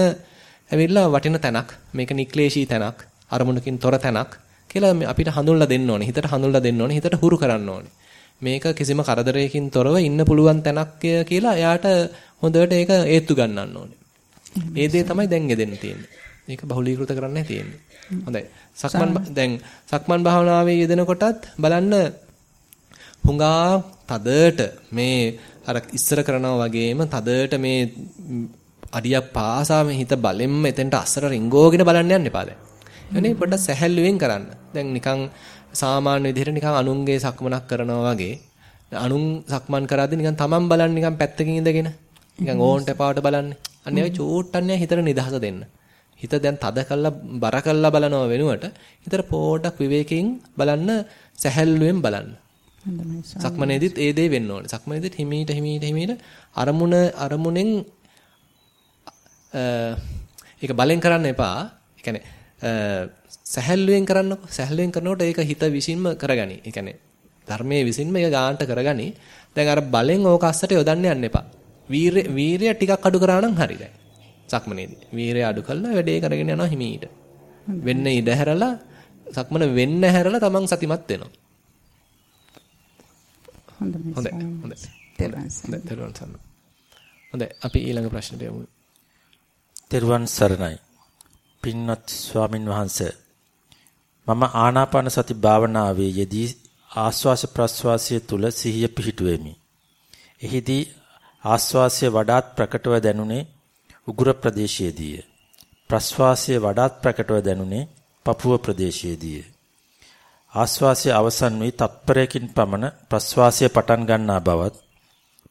ඇවිල්ලා වටින තැනක් මේක නික්ලේශී තැනක් අරමුණකින් තොර තැනක් කියලා අපිට හඳුන්ලා දෙන්න ඕනේ. හිතට හඳුන්ලා දෙන්න ඕනේ. හිතට හුරු කරන්න ඕනේ. මේක කිසිම කරදරයකින් තොරව ඉන්න පුළුවන් තැනක් කියලා එයාට හොඳට ඒක ඒත්තු ගන්නන්න ඕනේ. ඒ දේ තමයි දැන් ගෙදෙන්න තියෙන්නේ. මේක බහුලීකృత කරන්නයි තියෙන්නේ. හොඳයි. සක්මන් දැන් සක්මන් භාවනාවේ යෙදෙනකොටත් බලන්න හුඟා තදට මේ අර ඉස්සර කරනවා වගේම තදට මේ අඩියක් පාසා මේ හිත බලෙන්ම එතෙන්ට අස්සර රිංගෝගෙන බලන්න යන්න එපා දැන්. එනේ පොඩ්ඩක් සැහැල්ලුවෙන් කරන්න. දැන් නිකන් සාමාන්‍ය විදිහට නිකන් අනුන්ගේ සක්මනක් කරනවා වගේ අනුන් සක්මන් කරද්දී නිකන් තමන් බලන්න නිකන් පැත්තකින් ඉඳගෙන නිකන් ඕන්ට එපාවට බලන්නේ. අන්න ඒ චූට්ටන්නේ හිතට නිදහස දෙන්න. හිත දැන් තද කළා බර කළා බලනව වෙනුවට හිතට පොඩක් විවේකයෙන් බලන්න සැහැල්ලුවෙන් බලන්න. සක්මනේදිත් ඒ දේ වෙන්න ඕනේ. සක්මනේදිත් හිමීට හිමීට හිමීට අරමුණ අරමුණෙන් ඒක බලෙන් කරන්න එපා. ඒ කියන්නේ සැහැල්ලුවෙන් කරන්නකො. සැහැල්ලුවෙන් කරනකොට ඒක හිත විසින්ම කරගනි. ඒ කියන්නේ ධර්මයේ විසින්ම ඒක ගාන්ට කරගනි. දැන් අර බලෙන් ඕක අස්සට යොදන්න යන්න එපා. වීරය වීරය ටිකක් අඩු කරා නම් හරි දැන්. සක්මනේදී. වීරය අඩු කළා වැඩේ කරගෙන යනවා හිමීට. වෙන්න ඉඩ හැරලා සක්මන වෙන්න හැරලා තමන් සතිමත් වෙනවා. හොඳයි. හොඳයි. හොඳයි. තෙරුවන් සරණයි. හොඳයි අපි ඊළඟ ප්‍රශ්නට යමු. තෙරුවන් සරණයි. පින්වත් ස්වාමින් වහන්සේ මම ආනාපාන සති භාවනාවේ යෙදී ආස්වාස ප්‍රස්වාසය තුල සිහිය පිහිටුවෙමි. එහිදී ආස්වාසය වඩාත් ප්‍රකටව දැනුනේ උගුර ප්‍රදේශයේදීය. ප්‍රස්වාසය වඩාත් ප්‍රකටව දැනුනේ පපුව ප්‍රදේශයේදීය. ආස්වාසය අවසන් වී තප්පරයකින් පමණ ප්‍රස්වාසය පටන් ගන්නා බවත්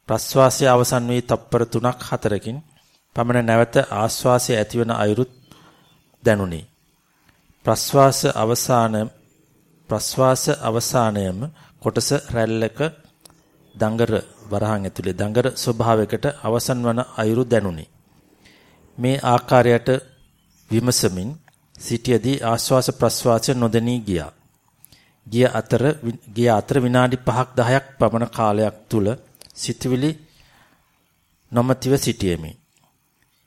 ප්‍රස්වාසය අවසන් වී තප්පර 3ක් 4කින් පමණ නැවත ආස්වාසය ඇතිවන අයුරුත් දැනුනි. ප්‍රස්වාස අවසාන ප්‍රස්වාස අවසානයම කොටස රැල්ලක දඟර වරහන් ඇතුලේ දඟර ස්වභාවයකට අවසන් වන අයුරු දැනුනි. මේ ආකාරයට විමසමින් සිටියදී ආශ්වාස ප්‍රශ්වාසය නොදැනී ගියා. ගිය අතර ගිය අතර විනාඩි 5ක් 10ක් පමණ කාලයක් තුල සිතවිලි නොමැතිව සිටියෙමි.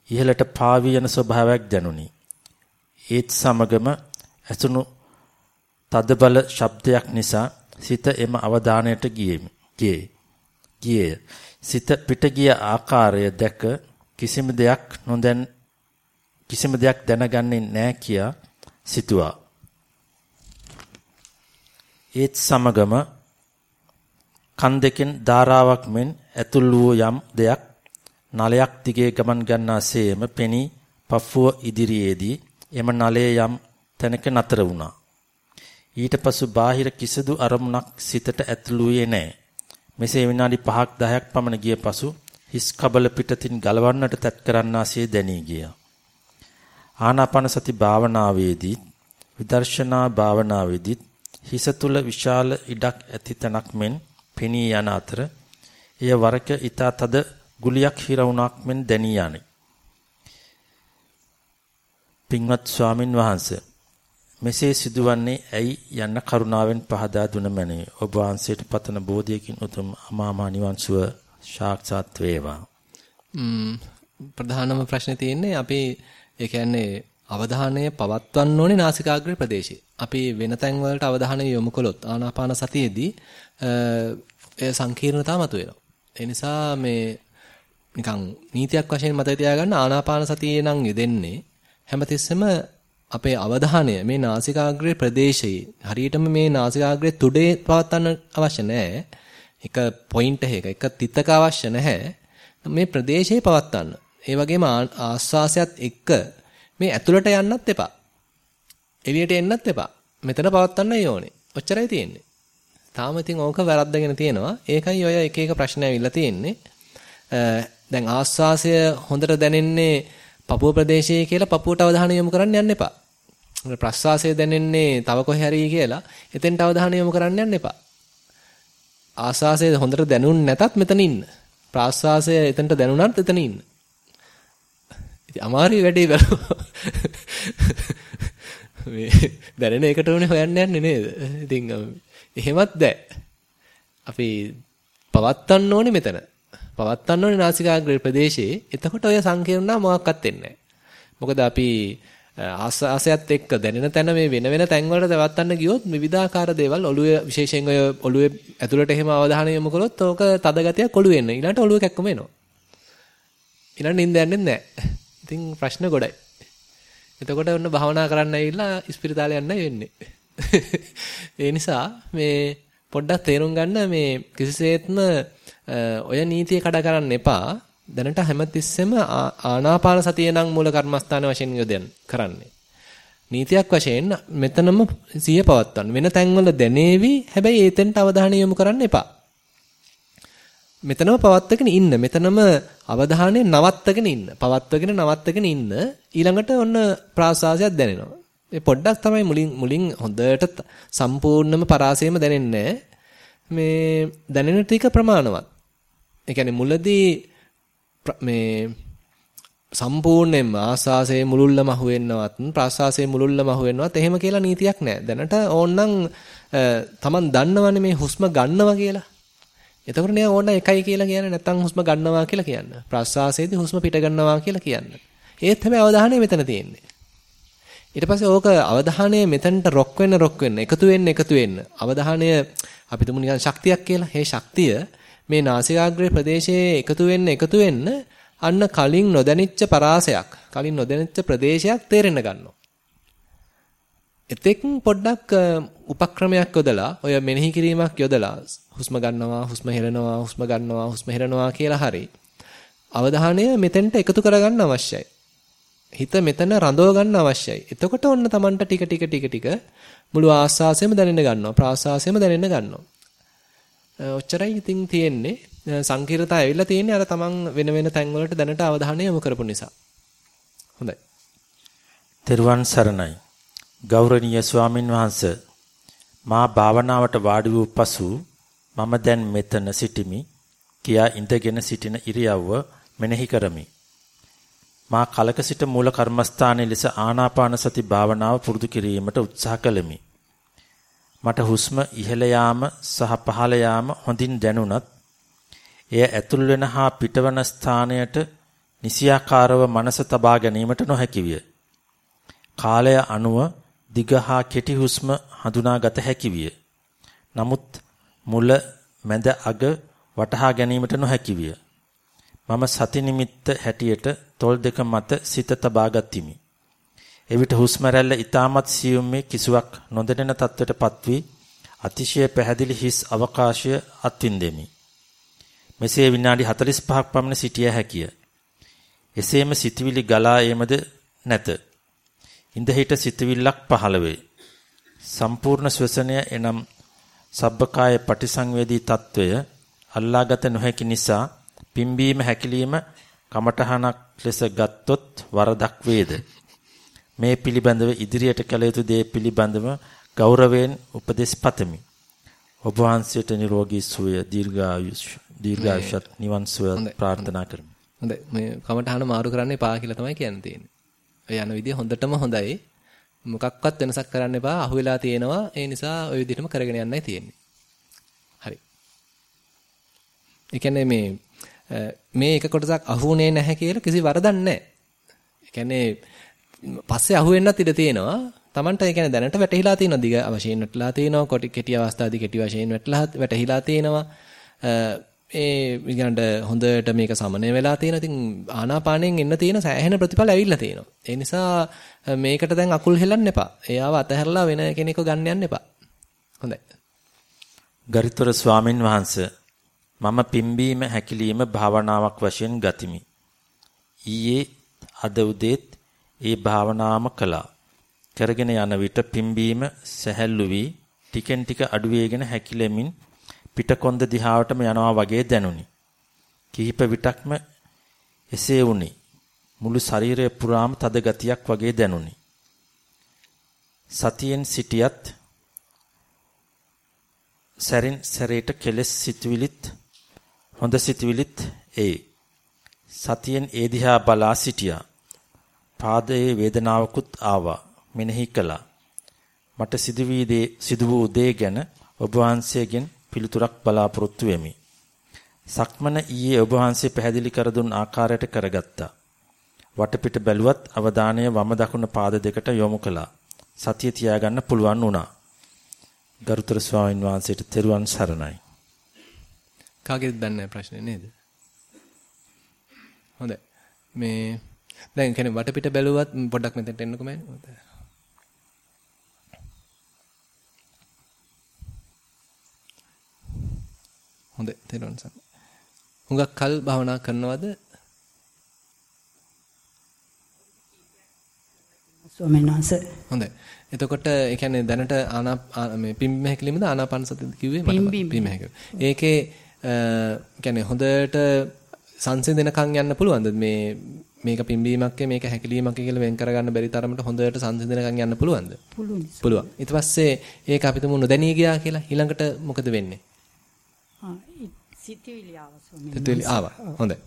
ඉහළට පාවී යන ස්වභාවයක් දැනුනි. ඒත් සමගම ඇසුණු තදබල ශබ්දයක් නිසා සිත එම අවධානයට ගියේ. ගියේ. සිත පිට ගිය ආකාරය දැක කිසිම දෙයක් නොදැන් කිසිම දෙයක් දැනගන්නේ නැහැ කියා සිතුවා. ඒත් සමගම කන් දෙකෙන් ධාරාවක් මෙන් ඇතුල් වූ යම් දෙයක් නලයක් දිගේ ගමන් ගන්නාseම පෙනී පෆුව ඉදිරියේදී එම නලයේ යම් තැනක නතර වුණා. ඊට පසු බාහිර කිසිදු අරමුණක් සිතට ඇතුළු වූයේ නැහැ. මෙසේ විනාඩි 5ක් 10ක් පමණ ගිය පසු හිස් කබල පිටතින් ගලවන්නට තත් කරන්නාසේ දැනී ගියා. ආනාපාන සති භාවනාවේදී විදර්ශනා භාවනාවේදී හිස තුල විශාල ඉඩක් ඇති තැනක් මෙන් පෙනී යන අතර එය වරක ඊතා තද ගුලියක් හිර වුණක් මෙන් දැනී යන්නේ. පින්වත් ස්වාමින් වහන්සේ මෙසේ සිදුවන්නේ ඇයි යන්න කරුණාවෙන් පහදා දුන මැනේ. ඔබ වහන්සේට පතන බෝධියකින් උතුම් අමාමා නිවන් සුව සාක්ෂාත් වේවා. ප්‍රධානම ප්‍රශ්නේ තියෙන්නේ අපි ඒ කියන්නේ අවධානය පවත්වන්න ඕනේ නාසිකාග්‍රේ ප්‍රදේශේ. අපි වෙන තැන් වලට අවධානය යොමු කළොත් ආනාපාන සතියේදී ඒ සංකීර්ණතාව මතුවෙනවා. ඒ නිසා මේ නිකන් නීතියක් වශයෙන් මතක තියාගන්න ආනාපාන සතියේ නම් යෙදෙන්නේ හැමතිස්සෙම අපේ අවධානය මේ නාසිකාග්‍රේ ප්‍රදේශයේ හරියටම මේ නාසිකාග්‍රේ තුඩේ පවත්වන්න අවශ්‍ය නැහැ. එක පොයින්ට් එකක එක තිතක අවශ්‍ය නැහැ. මේ ප්‍රදේශයේ පවත්වන්න. ඒ වගේම ආස්වාසයත් එක්ක මේ ඇතුළට යන්නත් එපා. එළියට එන්නත් එපා. මෙතන පවත්වන්නයි ඕනේ. ඔච්චරයි තියෙන්නේ. තාම ඉතින් ඕක වැරද්දගෙන තියෙනවා. ඒකයි ඔය එක එක ප්‍රශ්න ඇවිල්ලා තියෙන්නේ. දැන් ආස්වාසය හොඳට දැනෙන්නේ පපුව ප්‍රදේශයේ කියලා පපුවට අවධානය යොමු කරන්න යන්න එපා. ප්‍රස්වාසය දැනෙන්නේ තව කොහේ හරි කියලා එතෙන්ට අවධානය යොමු කරන්න යන්න එපා. ආස්වාසය හොඳට දැනුන් නැතත් මෙතන ඉන්න. ප්‍රාස්වාසය එතනට දැනුණත් එතන ඉන්න. ඉතින් අමාරුයි වැඩේ බලුවා. මේ දැනෙන එකට උනේ හොයන්න යන්නේ නේද? ඉතින් එහෙමත් දැ. අපි පවත්තන්න ඕනේ මෙතන. පවත්තන්න ඕනේ නාසිකාග්‍රේ ප්‍රදේශයේ. එතකොට ඔය සංකීර්ණා මොකක්වත් වෙන්නේ මොකද අපි ආසයත් එක්ක දැනෙන තැන මේ වෙන වෙන තැන් වලට දවත්තන්න ගියොත් විවිධාකාර දේවල් ඔළුවේ විශේෂයෙන් ඔය ඔළුවේ ඇතුළට එහෙම අවධානය යොමු කළොත් ඕක තද ගතියක් ඔළුවේ එන්න. ඊළඟට ඔළුව කැක්කම එනවා. ඊළඟ නිින්ද යන්නේ නැහැ. ඉතින් ප්‍රශ්න ගොඩයි. එතකොට ඔන්න භාවනා කරන්න ඇවිල්ලා ඉස්පිරිතාලේ යන්නයි වෙන්නේ. ඒ නිසා මේ පොඩ්ඩක් තේරුම් ගන්න මේ කිසිසේත්ම ඔය නීතිය කඩ කරන්න එපා. දැනට හැමතිස්සෙම ආනාපාන සතිය නම් මූල කර්මස්ථාන වශයෙන් යොදන්න කරන්නේ. නීතියක් වශයෙන් මෙතනම සිය පවත්වන්න. වෙන තැන්වල දැනේවි. හැබැයි ඒතෙන්ට අවධානය යොමු කරන්න එපා. මෙතනම පවත්වගෙන ඉන්න. මෙතනම අවධානය නවත්තගෙන ඉන්න. පවත්වගෙන නවත්තගෙන ඉන්න. ඊළඟට ඔන්න ප්‍රාසාසයක් දැනෙනවා. ඒ පොඩ්ඩක් තමයි මුලින් මුලින් හොඳට සම්පූර්ණම පරාසයම දැනෙන්නේ මේ දැනෙන ටික ප්‍රමාණවත්. ඒ කියන්නේ මුලදී මේ සම්පූර්ණයෙන්ම ආස්වාසයේ මුලුල්ලම අහුවෙන්නවත් ප්‍රාස්වාසයේ මුලුල්ලම අහුවෙන්නවත් එහෙම කියලා නීතියක් නැහැ. දැනට ඕනනම් Taman දන්නවනේ මේ හුස්ම ගන්නවා කියලා. එතකොට නේ ඕන එකයි කියලා කියන්නේ නැත්නම් හුස්ම ගන්නවා කියලා කියන්න. ප්‍රාස්වාසයේදී හුස්ම පිට ගන්නවා කියලා කියන්න. ඒත් හැබැයි අවධානය මෙතන තියෙන්නේ. ඊට පස්සේ ඕක අවධානය මෙතනට රොක් වෙන්න රොක් වෙන්න එකතු වෙන්න එකතු වෙන්න අවධානය අපි තුමු නිකන් ශක්තියක් කියලා. මේ ශක්තිය මේ නාසිකාග්‍රේ ප්‍රදේශයේ එකතු වෙන්න එකතු වෙන්න අන්න කලින් නොදැනිච්ච පරාසයක් කලින් නොදැනිච්ච ප්‍රදේශයක් තේරෙන්න ගන්නවා. එතෙක් පොඩ්ඩක් උපක්‍රමයක් යොදලා ඔය මෙනෙහි කිරීමක් යොදලා හුස්ම ගන්නවා හුස්ම හෙලනවා හුස්ම ගන්නවා හුස්ම හෙලනවා කියලා හරි අවධානය මෙතෙන්ට එකතු කරගන්න අවශ්‍යයි. හිත මෙතන රඳව ගන්න අවශ්‍යයි. එතකොට ඔන්න Tamanට ටික ටික ටික ටික මුළු ආස්වාසයම දැනෙන්න ගන්නවා. ප්‍රාස්වාසයම දැනෙන්න ගන්නවා. ඔච්චරයි ඉතින් තියෙන්නේ. සංකීර්ණතා ඇවිල්ලා තියෙන්නේ අර තමන් වෙන වෙන තැන් වලට දැනට අවධානය යොමු කරපු නිසා. හොඳයි. තෙරුවන් සරණයි. ගෞරවනීය ස්වාමින් වහන්සේ මා භාවනාවට වාඩි වූ පසු මම දැන් මෙතන සිටිමි කියා ඉඳගෙන සිටින ඉරියව්ව මෙනෙහි කරමි. මා කලක සිට මූල කර්මස්ථානයේ ලෙස ආනාපාන සති භාවනාව පුරුදු කිරීමට උත්සාහ කළෙමි. මට හුස්ම ඉහළ යාම සහ පහළ යාම හොඳින් දැනුණත් එය ඇතුල් වෙන හා පිටවන ස්ථානයට නිසියාකාරව මනස තබා ගැනීමට නොහැකි විය. කාලය අනුව දිග හා කෙටි හුස්ම හඳුනාගත හැකි විය. නමුත් මුල මැද අග වටහා ගැනීමට නොහැකි විය. මම සති නිමිත්ත හැටියට තොල් දෙක මත සිත තබාගත්ිමි. එවිට හුස්ම රැල්ල ඊටමත් සියුම්මේ කිසුවක් නොදැනෙන තත්වයට පත්වී අතිශය පැහැදිලි හිස් අවකාශය අත්විඳෙමි. මෙසේ විනාඩි 45ක් පමණ සිටිය හැකිය. එසේම සිතවිලි ගලා ඒමද නැත. ඉඳහිට සිතවිල්ලක් පහළ වේ. සම්පූර්ණ ශ්වසනය එනම් සබ්බකාය පටිසංවේදී తত্ত্বය අල්ලාගත නොහැකි නිසා පිම්බීම හැකිලිම කමඨහනක් ලෙස ගත්තොත් වරදක් වේද? මේ පිළිබඳව ඉදිරියට කළ යුතු දේ පිළිබඳව ගෞරවයෙන් උපදෙස් පතමි. ඔබ වහන්සේට නිරෝගී සුවය දීර්ඝායුෂ දීර්ඝායුෂත් නිවන් සුවය ප්‍රාර්ථනා කරමි. හොඳයි මේ කමටහන මාරු කරන්න එපා කියලා තමයි කියන්න තියෙන්නේ. යන විදිය හොඳටම හොඳයි. මොකක්වත් වෙනසක් කරන්න එපා. අහුවෙලා තියෙනවා. ඒ නිසා ওই විදිහටම කරගෙන යන්නයි තියෙන්නේ. හරි. ඒ කියන්නේ මේ මේ එක කොටසක් අහුුනේ නැහැ කියලා කිසි වරදක් නැහැ. ඒ කියන්නේ පස්සේ අහුවෙන්නත් ඉඩ තියෙනවා. Tamanට ඒ කියන්නේ දැනට වැටහිලා තියෙනවා දිග වශයෙන් වැටලා තියෙනවා කොටි කෙටි අවස්ථාවේදී කෙටි වශයෙන් වැටලා වැටහිලා තියෙනවා. ඒ ඊගනට හොඳට මේක සමනය වෙලා තියෙනවා. ඉතින් ආනාපාණයෙන් එන්න තියෙන සෑහෙන ප්‍රතිඵල ඇවිල්ලා තියෙනවා. ඒ නිසා මේකට දැන් අකුල් හෙලන්න එපා. එයාව අතහැරලා වෙන කෙනෙකු ගන්න යන්න එපා. හොඳයි. ගරිතර ස්වාමින් වහන්සේ මම පිම්බීම හැකිලිම භාවනාවක් වශයෙන් ගතිමි. ඊයේ අද උදේත් ඒ භාවනාවම කළා. කරගෙන යන විට පිම්බීම සැහැල්ලු වී ටිකෙන් ටික අඩු වේගෙන හැකිලෙමින් පිටකොන්ද දිහාවටම යනවා වගේ දැනුනි. කිහිප විටක්ම එසේ වුණි. මුළු ශරීරය පුරාම තද ගතියක් වගේ දැනුනි. සතියෙන් සිටියත් සැරින් සැරේට කෙලස් සිතුවිලිත් හොඳ සිතුවිලිත් ඒ සතියෙන් ඒ දිහා බලා සිටියා. පාදයේ වේදනාවකුත් ආවා. මෙනෙහි කළා. මට සිදු වූ දේ ගැන ඔබ වහන්සේගෙන් පිළිතුරක් බලාපොරොත්තු වෙමි. සක්මන ඊයේ ඔබ වහන්සේ පැහැදිලි කර දුන් ආකාරයට කරගත්තා. වටපිට බැලුවත් අවධානය වම දකුණ පාද දෙකට යොමු කළා. සතිය තියාගන්න පුළුවන් වුණා. ගරුතර ස්වාමීන් වහන්සේට තෙරුවන් සරණයි. කාගෙද දන්නේ ප්‍රශ්නේ නේද? හොඳයි. මේ දැන් කියන්නේ වටපිට බැලුවත් පොඩ්ඩක් මෙතෙන්ට එන්නකෝ මෑණි. හොඳයි තේරුම් ගන්න. හුඟක් කල් භාවනා කරනවද? ස්වාමීන් වහන්සේ. හොඳයි. එතකොට ඒ කියන්නේ දැනට ආනා මේ පිම්බීම හැකිලිමද ආනාපාන සතියද කිව්වේ මට පිම්බීම හැකිලිම. ඒකේ කියන්නේ හොඳට සංසිඳනකම් යන්න පුළුවන්ද මේ මේක පිම්බීමක් මේක හැකිලීමක් කියලා වෙන් කරගන්න බැරි තරමට හොඳට සංසිඳනකම් යන්න පුළුවන්ද? පුළුවන්. පුළුවන්. ඊට පස්සේ ඒක අපිට මොන නොදැනී ගියා කියලා ඊළඟට මොකද වෙන්නේ? සිතුවිලි ආවා සිතුවිලි ආවා. හොඳයි.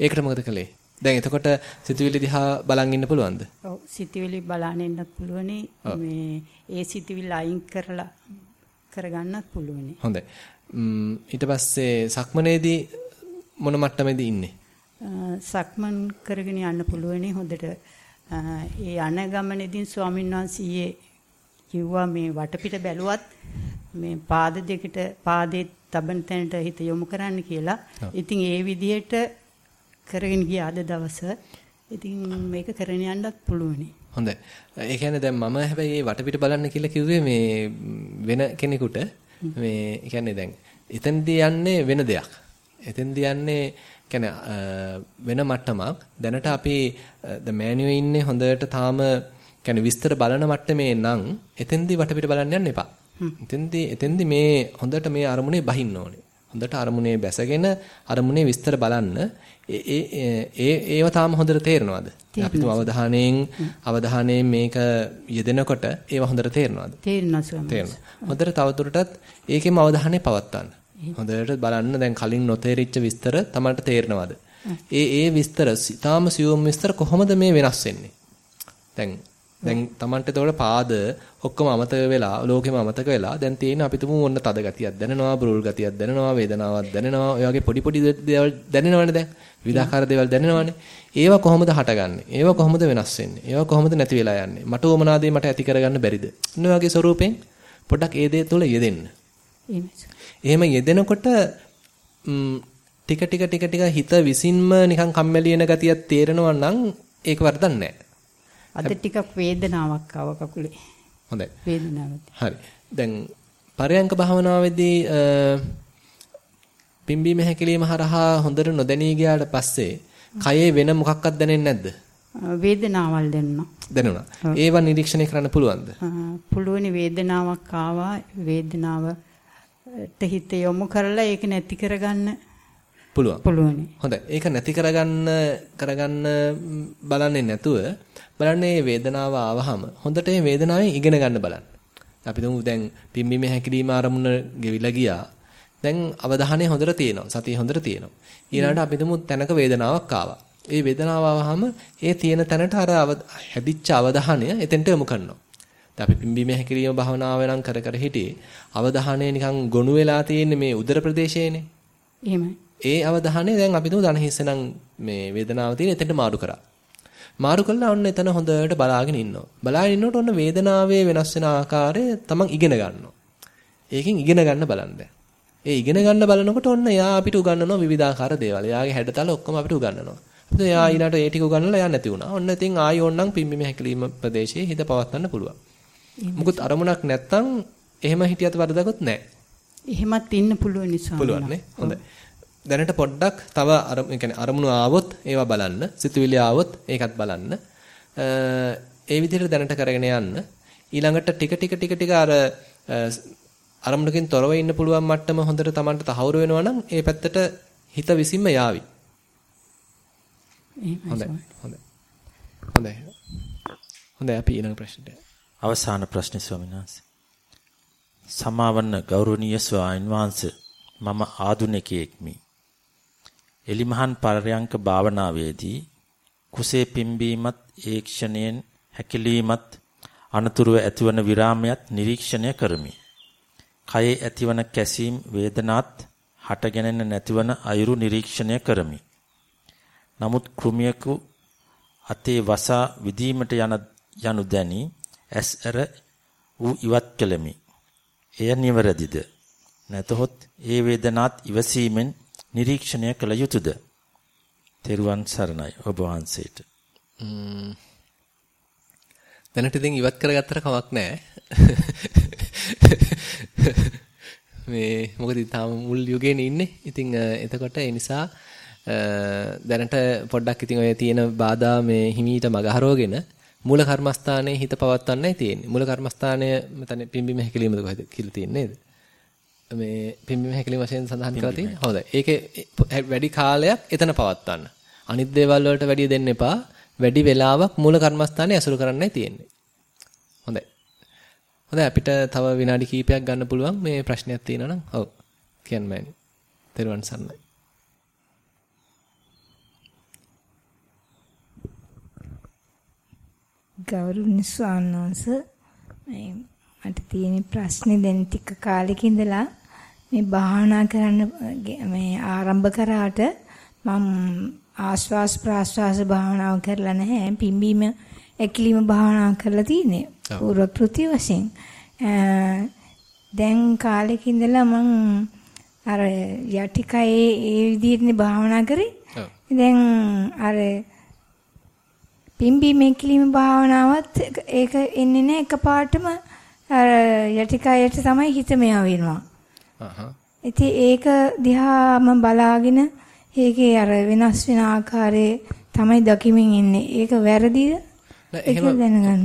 ඒකට මොකද කළේ? දැන් එතකොට සිතුවිලි දිහා බලන් ඉන්න පුළුවන්ද? ඔව් සිතුවිලි බලන්න ඉන්නත් පුළුවනි. මේ ඒ සිතුවිලි අයින් කරලා කරගන්නත් පුළුවනි. හොඳයි. ඊට පස්සේ සක්මනේදී මොන මට්ටමේදී ඉන්නේ? සක්මන් කරගෙන යන්න පුළුවනි හොඳට. ඒ යන ගමනේදී ස්වාමීන් වහන්සේ කිව්වා මේ වටපිට බැලුවත් මේ පාද දෙකට පාදේ තබන තැනට හිත යොමු කරන්න කියලා. ඉතින් ඒ විදිහට කරගෙන ගිය අද දවස ඉතින් මේක කරගෙන යන්නත් පුළුවනි. හොඳයි. ඒ කියන්නේ දැන් මම හැබැයි මේ වටපිට බලන්න කියලා කිව්වේ මේ වෙන කෙනෙකුට මේ කියන්නේ දැන් එතෙන්දී යන්නේ වෙන දෙයක්. එතෙන්දී යන්නේ කියන්නේ වෙන මට්ටමක්. දැනට අපි ද මෑනියෝ ඉන්නේ හොඳට තාම කියන්නේ විස්තර බලන මට්ටමේ නම් එතෙන්දී වටපිට බලන්න යන්න එපා. එතෙන්දී එතෙන්දී මේ හොඳට මේ අරමුණේ බහින්න ඕනේ. හොඳට අරමුණේ බැසගෙන අරමුණේ විස්තර බලන්න ඒ ඒ ඒව තාම හොඳට තේරෙනවද? අපි තුම අවධානයෙන් අවධානයෙන් මේක යෙදෙනකොට ඒව හොඳට තේරෙනවද? තේරෙනවා ස්වාමී. තේරෙනවා. හොඳට තවදුරටත් ඒකෙම අවධානය පවත්වන්න. හොඳට බලන්න. දැන් කලින් නොතේරිච්ච විස්තර තමන්ට තේරෙනවද? ඒ ඒ විස්තර තාම සියුම් විස්තර කොහොමද මේ වෙනස් වෙන්නේ? දැන් දැන් Tamanට එතකොට පාද ඔක්කොම අමතක වෙලා ලෝකෙම අමතක වෙලා දැන් තියෙන අපිටම ඔන්න තද ගතියක් දැනෙනවා බුරුල් ගතියක් දැනෙනවා වේදනාවක් දැනෙනවා ඔය වගේ පොඩි පොඩි දේවල් දැනෙනවනේ දැන්. විවිධාකාර දේවල් දැනෙනවනේ. ඒවා කොහොමද හටගන්නේ? ඒවා කොහොමද වෙනස් වෙන්නේ? ඒවා කොහොමද නැති වෙලා යන්නේ? මට ඕමනා දේ මට ඇති කරගන්න බැරිද? ඔන්න වගේ ස්වරූපෙන් පොඩ්ඩක් ඒ දේ තුළ යෙදෙන්න එහෙම යෙදෙනකොට ටික ටික ටික ටික හිත විසින්ම නිකන් කම්මැලි වෙන ගතියක් තේරෙනවා නම් ඒක වරදක් නැහැ අද ටිකක් වේදනාවක් ආව කකුලේ. හොඳයි. වේදනාවක්. හරි. දැන් පරයන්ක භාවනාවේදී පිම්බීම හැකිලිම හරහා හොඳට නොදැනී ගියාට පස්සේ කයේ වෙන මොකක්වත් දැනෙන්නේ නැද්ද? වේදනාවල් දැනුණා. දැනුණා. ඒවා නිරීක්ෂණය කරන්න පුළුවන්ද? පුළුවනි වේදනාවක් ආවා. වේදනාවට හිත යොමු කරලා ඒක නැති කරගන්න පුළුවන්. පුළුවනි. හොඳයි. ඒක නැති කරගන්න කරගන්න බලන්නේ නැතුව බලන්න වේදනාව ආවහම හොඳට මේ වේදනාවෙන් ඉගෙන ගන්න බලන්න. අපි දුමු දැන් පිම්බීමේ හැකිලිම ආරමුණ ගෙවිලා ගියා. දැන් අවධානය හොඳට තියෙනවා. සතිය හොඳට තියෙනවා. ඊළඟට අපි දුමු තැනක වේදනාවක් ආවා. ඒ වේදනාව ආවහම ඒ තියෙන තැනට අර හැදිච්ච අවධානය එතෙන්ට යොමු කරනවා. දැන් අපි පිම්බීමේ හැකිලිම භාවනාව නම් කර කර හිටියේ අවධානය නිකන් ගොනු වෙලා තියෙන්නේ මේ උදර ප්‍රදේශයේනේ. එහෙමයි. ඒ අවධානය දැන් අපි දුමු දන හිස්සනම් මේ වේදනාව තියෙන එතෙන්ට මාරු කරා. මාරු කළා ඔන්න එතන හොඳට බලාගෙන ඉන්නවා. බලාගෙන ඉන්නකොට ඔන්න වේදනාවේ වෙනස් වෙන ආකාරය තමන් ඉගෙන ගන්නවා. ඒකෙන් ඉගෙන ගන්න බලන්න. ඒ ඉගෙන ගන්න බලනකොට ඔන්න එයා අපිට උගන්වනවා විවිධාකාර දේවල්. එයාගේ හැඩතල ඔක්කොම අපිට උගන්වනවා. අපිට එයා ඊළාට ඒ ටික උගන්වලා එයා නැති වුණා. ඔන්න ඉතින් ආයි ඕන්නම් පිම්බිම හැකිලිම ප්‍රදේශයේ හිත පවත්වන්න පුළුවන්. මොකද අරමුණක් නැත්තම් එහෙම හිටියත් වරදකුත් නැහැ. එහෙමත් ඉන්න පුළුවන් නිසා. පුළුවන් නේ. හොඳයි. දැනට පොඩ්ඩක් තව අර අරමුණු ආවොත් ඒවා බලන්න, සිතුවිලි ආවොත් ඒකත් බලන්න. ඒ විදිහට දැනට කරගෙන යන්න. ඊළඟට ටික ටික ටික ටික අර අරමුණකින් තොරව ඉන්න පුළුවන් මට්ටම හොඳට Tamanට තහවුරු වෙනවා නම් ඒ පැත්තට හිත විසින්ම යාවි. හොඳයි. හොඳයි. හොඳයි. හොඳයි අපි ඊළඟ ප්‍රශ්නට අවසාන ප්‍රශ්නේ ස්වාමීන් වහන්සේ. සමාවන්න ගෞරවනීය ස්වාමීන් වහන්සේ මම ආදුනිකයෙක්මි. එලිමහන් පරයන්ක භාවනාවේදී කුසේ පිම්බීමත් ඒක්ෂණයෙන් හැකිලීමත් අනතුරුව ඇතිවන විරාමයත් නිරීක්ෂණය කරමි. කයේ ඇතිවන කැසීම් වේදනාත් හටගෙන නැතිවන අයුරු නිරීක්ෂණය කරමි. නමුත් කෘමියකු අතේ වසා විදීමට යන යනු දැනි ඇස් ඇර ඌ ඉවත් කෙලමි. එය නිවැරදිද? නැතහොත් ඒ වේදනාත් ඉවසීමෙන් නිරීක්ෂණය කළ යුතුයද? තෙරුවන් සරණයි ඔබ වහන්සේට. දැනට ඉතින් ඉවත් කරගත්තට කමක් නැහැ. මේ මොකද තාම මුල් යුගේනේ ඉන්නේ. ඉතින් එතකොට ඒ නිසා දැනට පොඩ්ඩක් ඉතින් ඔය තියෙන බාධා මේ හිමීට මගහරවගෙන මූල කර්මස්ථානයේ හිත පවත්වන්නයි තියෙන්නේ. මූල කර්මස්ථානය මෙතන පිම්බිම හැකිලිමද කොහෙද කියලා තියෙන්නේ නේද? මේ පිම්බිම හැකිලිම වශයෙන් සඳහන් කරලා තියෙන්නේ. හොඳයි. ඒකේ වැඩි කාලයක් එතන පවත්වන්න. අනිත් දේවල් වලට වැඩි දෙන්න එපා. වැඩි වෙලාවක් මූල කර්මස්ථානයේ ඇසුරු කරන්නයි තියෙන්නේ. හොඳයි. හොඳයි අපිට තව විනාඩි කිහිපයක් ගන්න පුළුවන් මේ ප්‍රශ්නයක් තියෙනවා නම්. ඔව්. කියන්න බෑනේ. තෙරුවන් සරණයි. ගෞරවනීය ස්වාමීන් මේ මට තියෙන ප්‍රශ්නේ දැන් ටික කාලෙක ඉඳලා මේ භාවනා කරන්න මේ ආරම්භ කරාට මම ආශ්වාස ප්‍රාශ්වාස භාවනාව කරලා නැහැ. පිම්බීම ඇකිලිම භාවනාව කරලා තියෙන්නේ පූර්ව කෘති වශයෙන්. දැන් කාලෙක ඉඳලා මම අර යටිකයේ ඒ විදිහටනේ භාවනා කරේ. දැන් අර පිම්බි මේකිලිම භාවනාවත් ඒක එන්නේ නැහැ එකපාරටම අර යටිකයට තමයි හිත මෙයා වෙනවා. අහහ. ඉතින් ඒක දිහාම බලාගෙන ඒකේ අර වෙනස් වෙන ආකාරයේ තමයි දකිමින් ඉන්නේ. ඒක වැරදිද? ඒක දැනගන්න.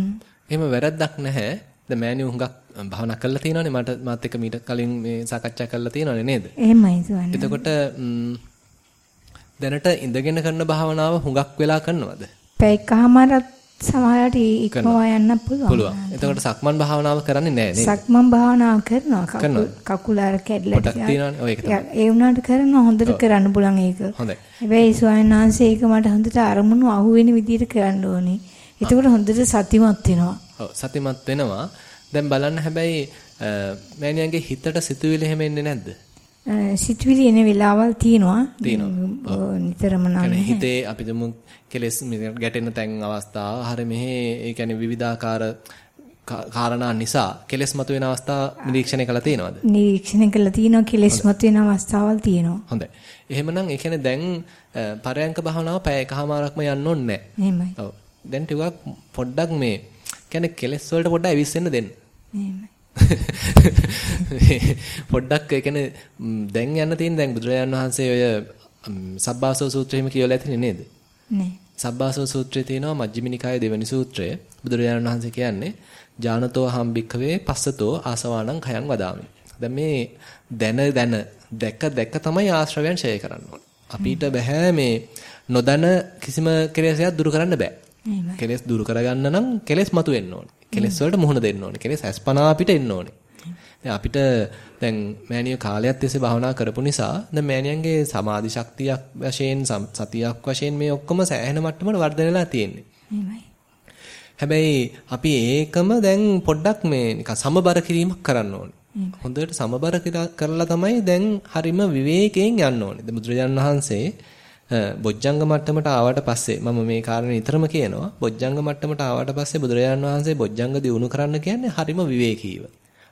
එහෙම වැරද්දක් නැහැ. දැන් මෑණි හුඟක් භාවනා කරලා තියෙනවනේ මට මාත් එක්ක මීට කලින් මේ සාකච්ඡා කරලා තියෙනවනේ නේද? එහෙමයි සුවන්න. එතකොට දැනට ඉඳගෙන කරන භාවනාව හුඟක් වෙලා කරනවද? පැයකමාරක් සමහරට ඉක්මවා යන්න පුළුවන්. පුළුවන්. එතකොට සක්මන් භාවනාව කරන්නේ නැහැ නේද? සක්මන් භාවනාව කරනවා. කකුල අර කැඩලා ටිකක් තියෙනවානේ. ඔය ඒක තමයි. ඒ වුණාට කරනවා හොඳට කරන්න පුළුවන් ඒක. හොඳයි. හැබැයි ස්වාමීන් වහන්සේ ඒක මට හොඳට අරමුණු අහුවෙන විදිහට කරන්න ඕනේ. එතකොට හොඳට සතිමත් වෙනවා. ඔව් සතිමත් වෙනවා. දැන් බලන්න හැබැයි මෑණියන්ගේ හිතට සිතුවිලි හැම එන්නේ නැද්ද? සිතුවිලි එන වෙලාවල් තියෙනවා. තියෙනවා. නිතරම නම් හිතේ අපිටම කෙලස් ගැටෙන තැන් අවස්ථා හරිය මෙහි ඒ කියන්නේ විවිධාකාර කාරණා නිසා කෙලස් මතුවෙන අවස්ථා නිරීක්ෂණය කළා තියෙනවද? නිරීක්ෂණය කළා තියෙනවා කෙලස් මතුවෙන අවස්ථාවල් තියෙනවා. හොඳයි. එහෙමනම් ඒ කියන්නේ දැන් පරයන්ක භාවනාව පැය එකමාරක්ම යන්න ඕනේ නැහැ. එහෙමයි. ඔව්. දැන් ටිකක් පොඩ්ඩක් මේ කියන්නේ කෙලස් වලට පොඩ්ඩක් ඇවිස්සෙන්න දෙන්න. එහෙමයි. පොඩ්ඩක් ඒ කියන්නේ දැන් යන්න තියෙන දැන් බුදුරජාණන් වහන්සේ ඔය සබ්බාසව සූත්‍රෙම කියවලා ඇතිනේ නේද? නෑ. සබ්බාසව සූත්‍රයේ තියෙනවා මජ්ක්‍ධිම නිකායේ දෙවෙනි සූත්‍රය. බුදුරජාණන් වහන්සේ කියන්නේ ජානතෝ හම්බික්කවේ පස්සතෝ ආසවාණං khයං වදාමි. දැන් මේ දැන දැන දැක දැක තමයි ආශ්‍රවයන් ඡය කරන්න ඕනේ. අපිට බෑ මේ නොදැන කිසිම කෙලෙසයක් දුරු කරන්න බෑ. කෙලෙස් දුරු කරගන්න නම් කෙලෙස් මතුවෙන්න ඕනේ. කෙලෙස් වලට මුහුණ දෙන්න ඕනේ. කෙලෙස් අස්පනා අපිට එන්න ඕනේ. දැන් අපිට දැන් මෑණිය කාලයක් තිස්සේ භාවනා කරපු නිසා දැන් මෑණියන්ගේ සමාධි ශක්තියක් වශයෙන් සතියක් වශයෙන් මේ ඔක්කොම සෑහෙන මට්ටමකට වර්ධනය වෙලා තියෙන්නේ. හැබැයි අපි ඒකම දැන් පොඩ්ඩක් මේ නිකන් සමබර කිරීමක් කරන්න ඕනේ. හොඳට සමබර කරලා තමයි දැන් හරිම විවේකයෙන් යන්න ඕනේ. බුදුරජාණන් වහන්සේ බොජ්ජංග මට්ටමට ආවට පස්සේ මම මේ කාරණේ නිතරම කියනවා. බොජ්ජංග මට්ටමට ආවට පස්සේ බුදුරජාණන් වහන්සේ බොජ්ජංග දියුණු කරන්න කියන්නේ හරිම විවේකීව.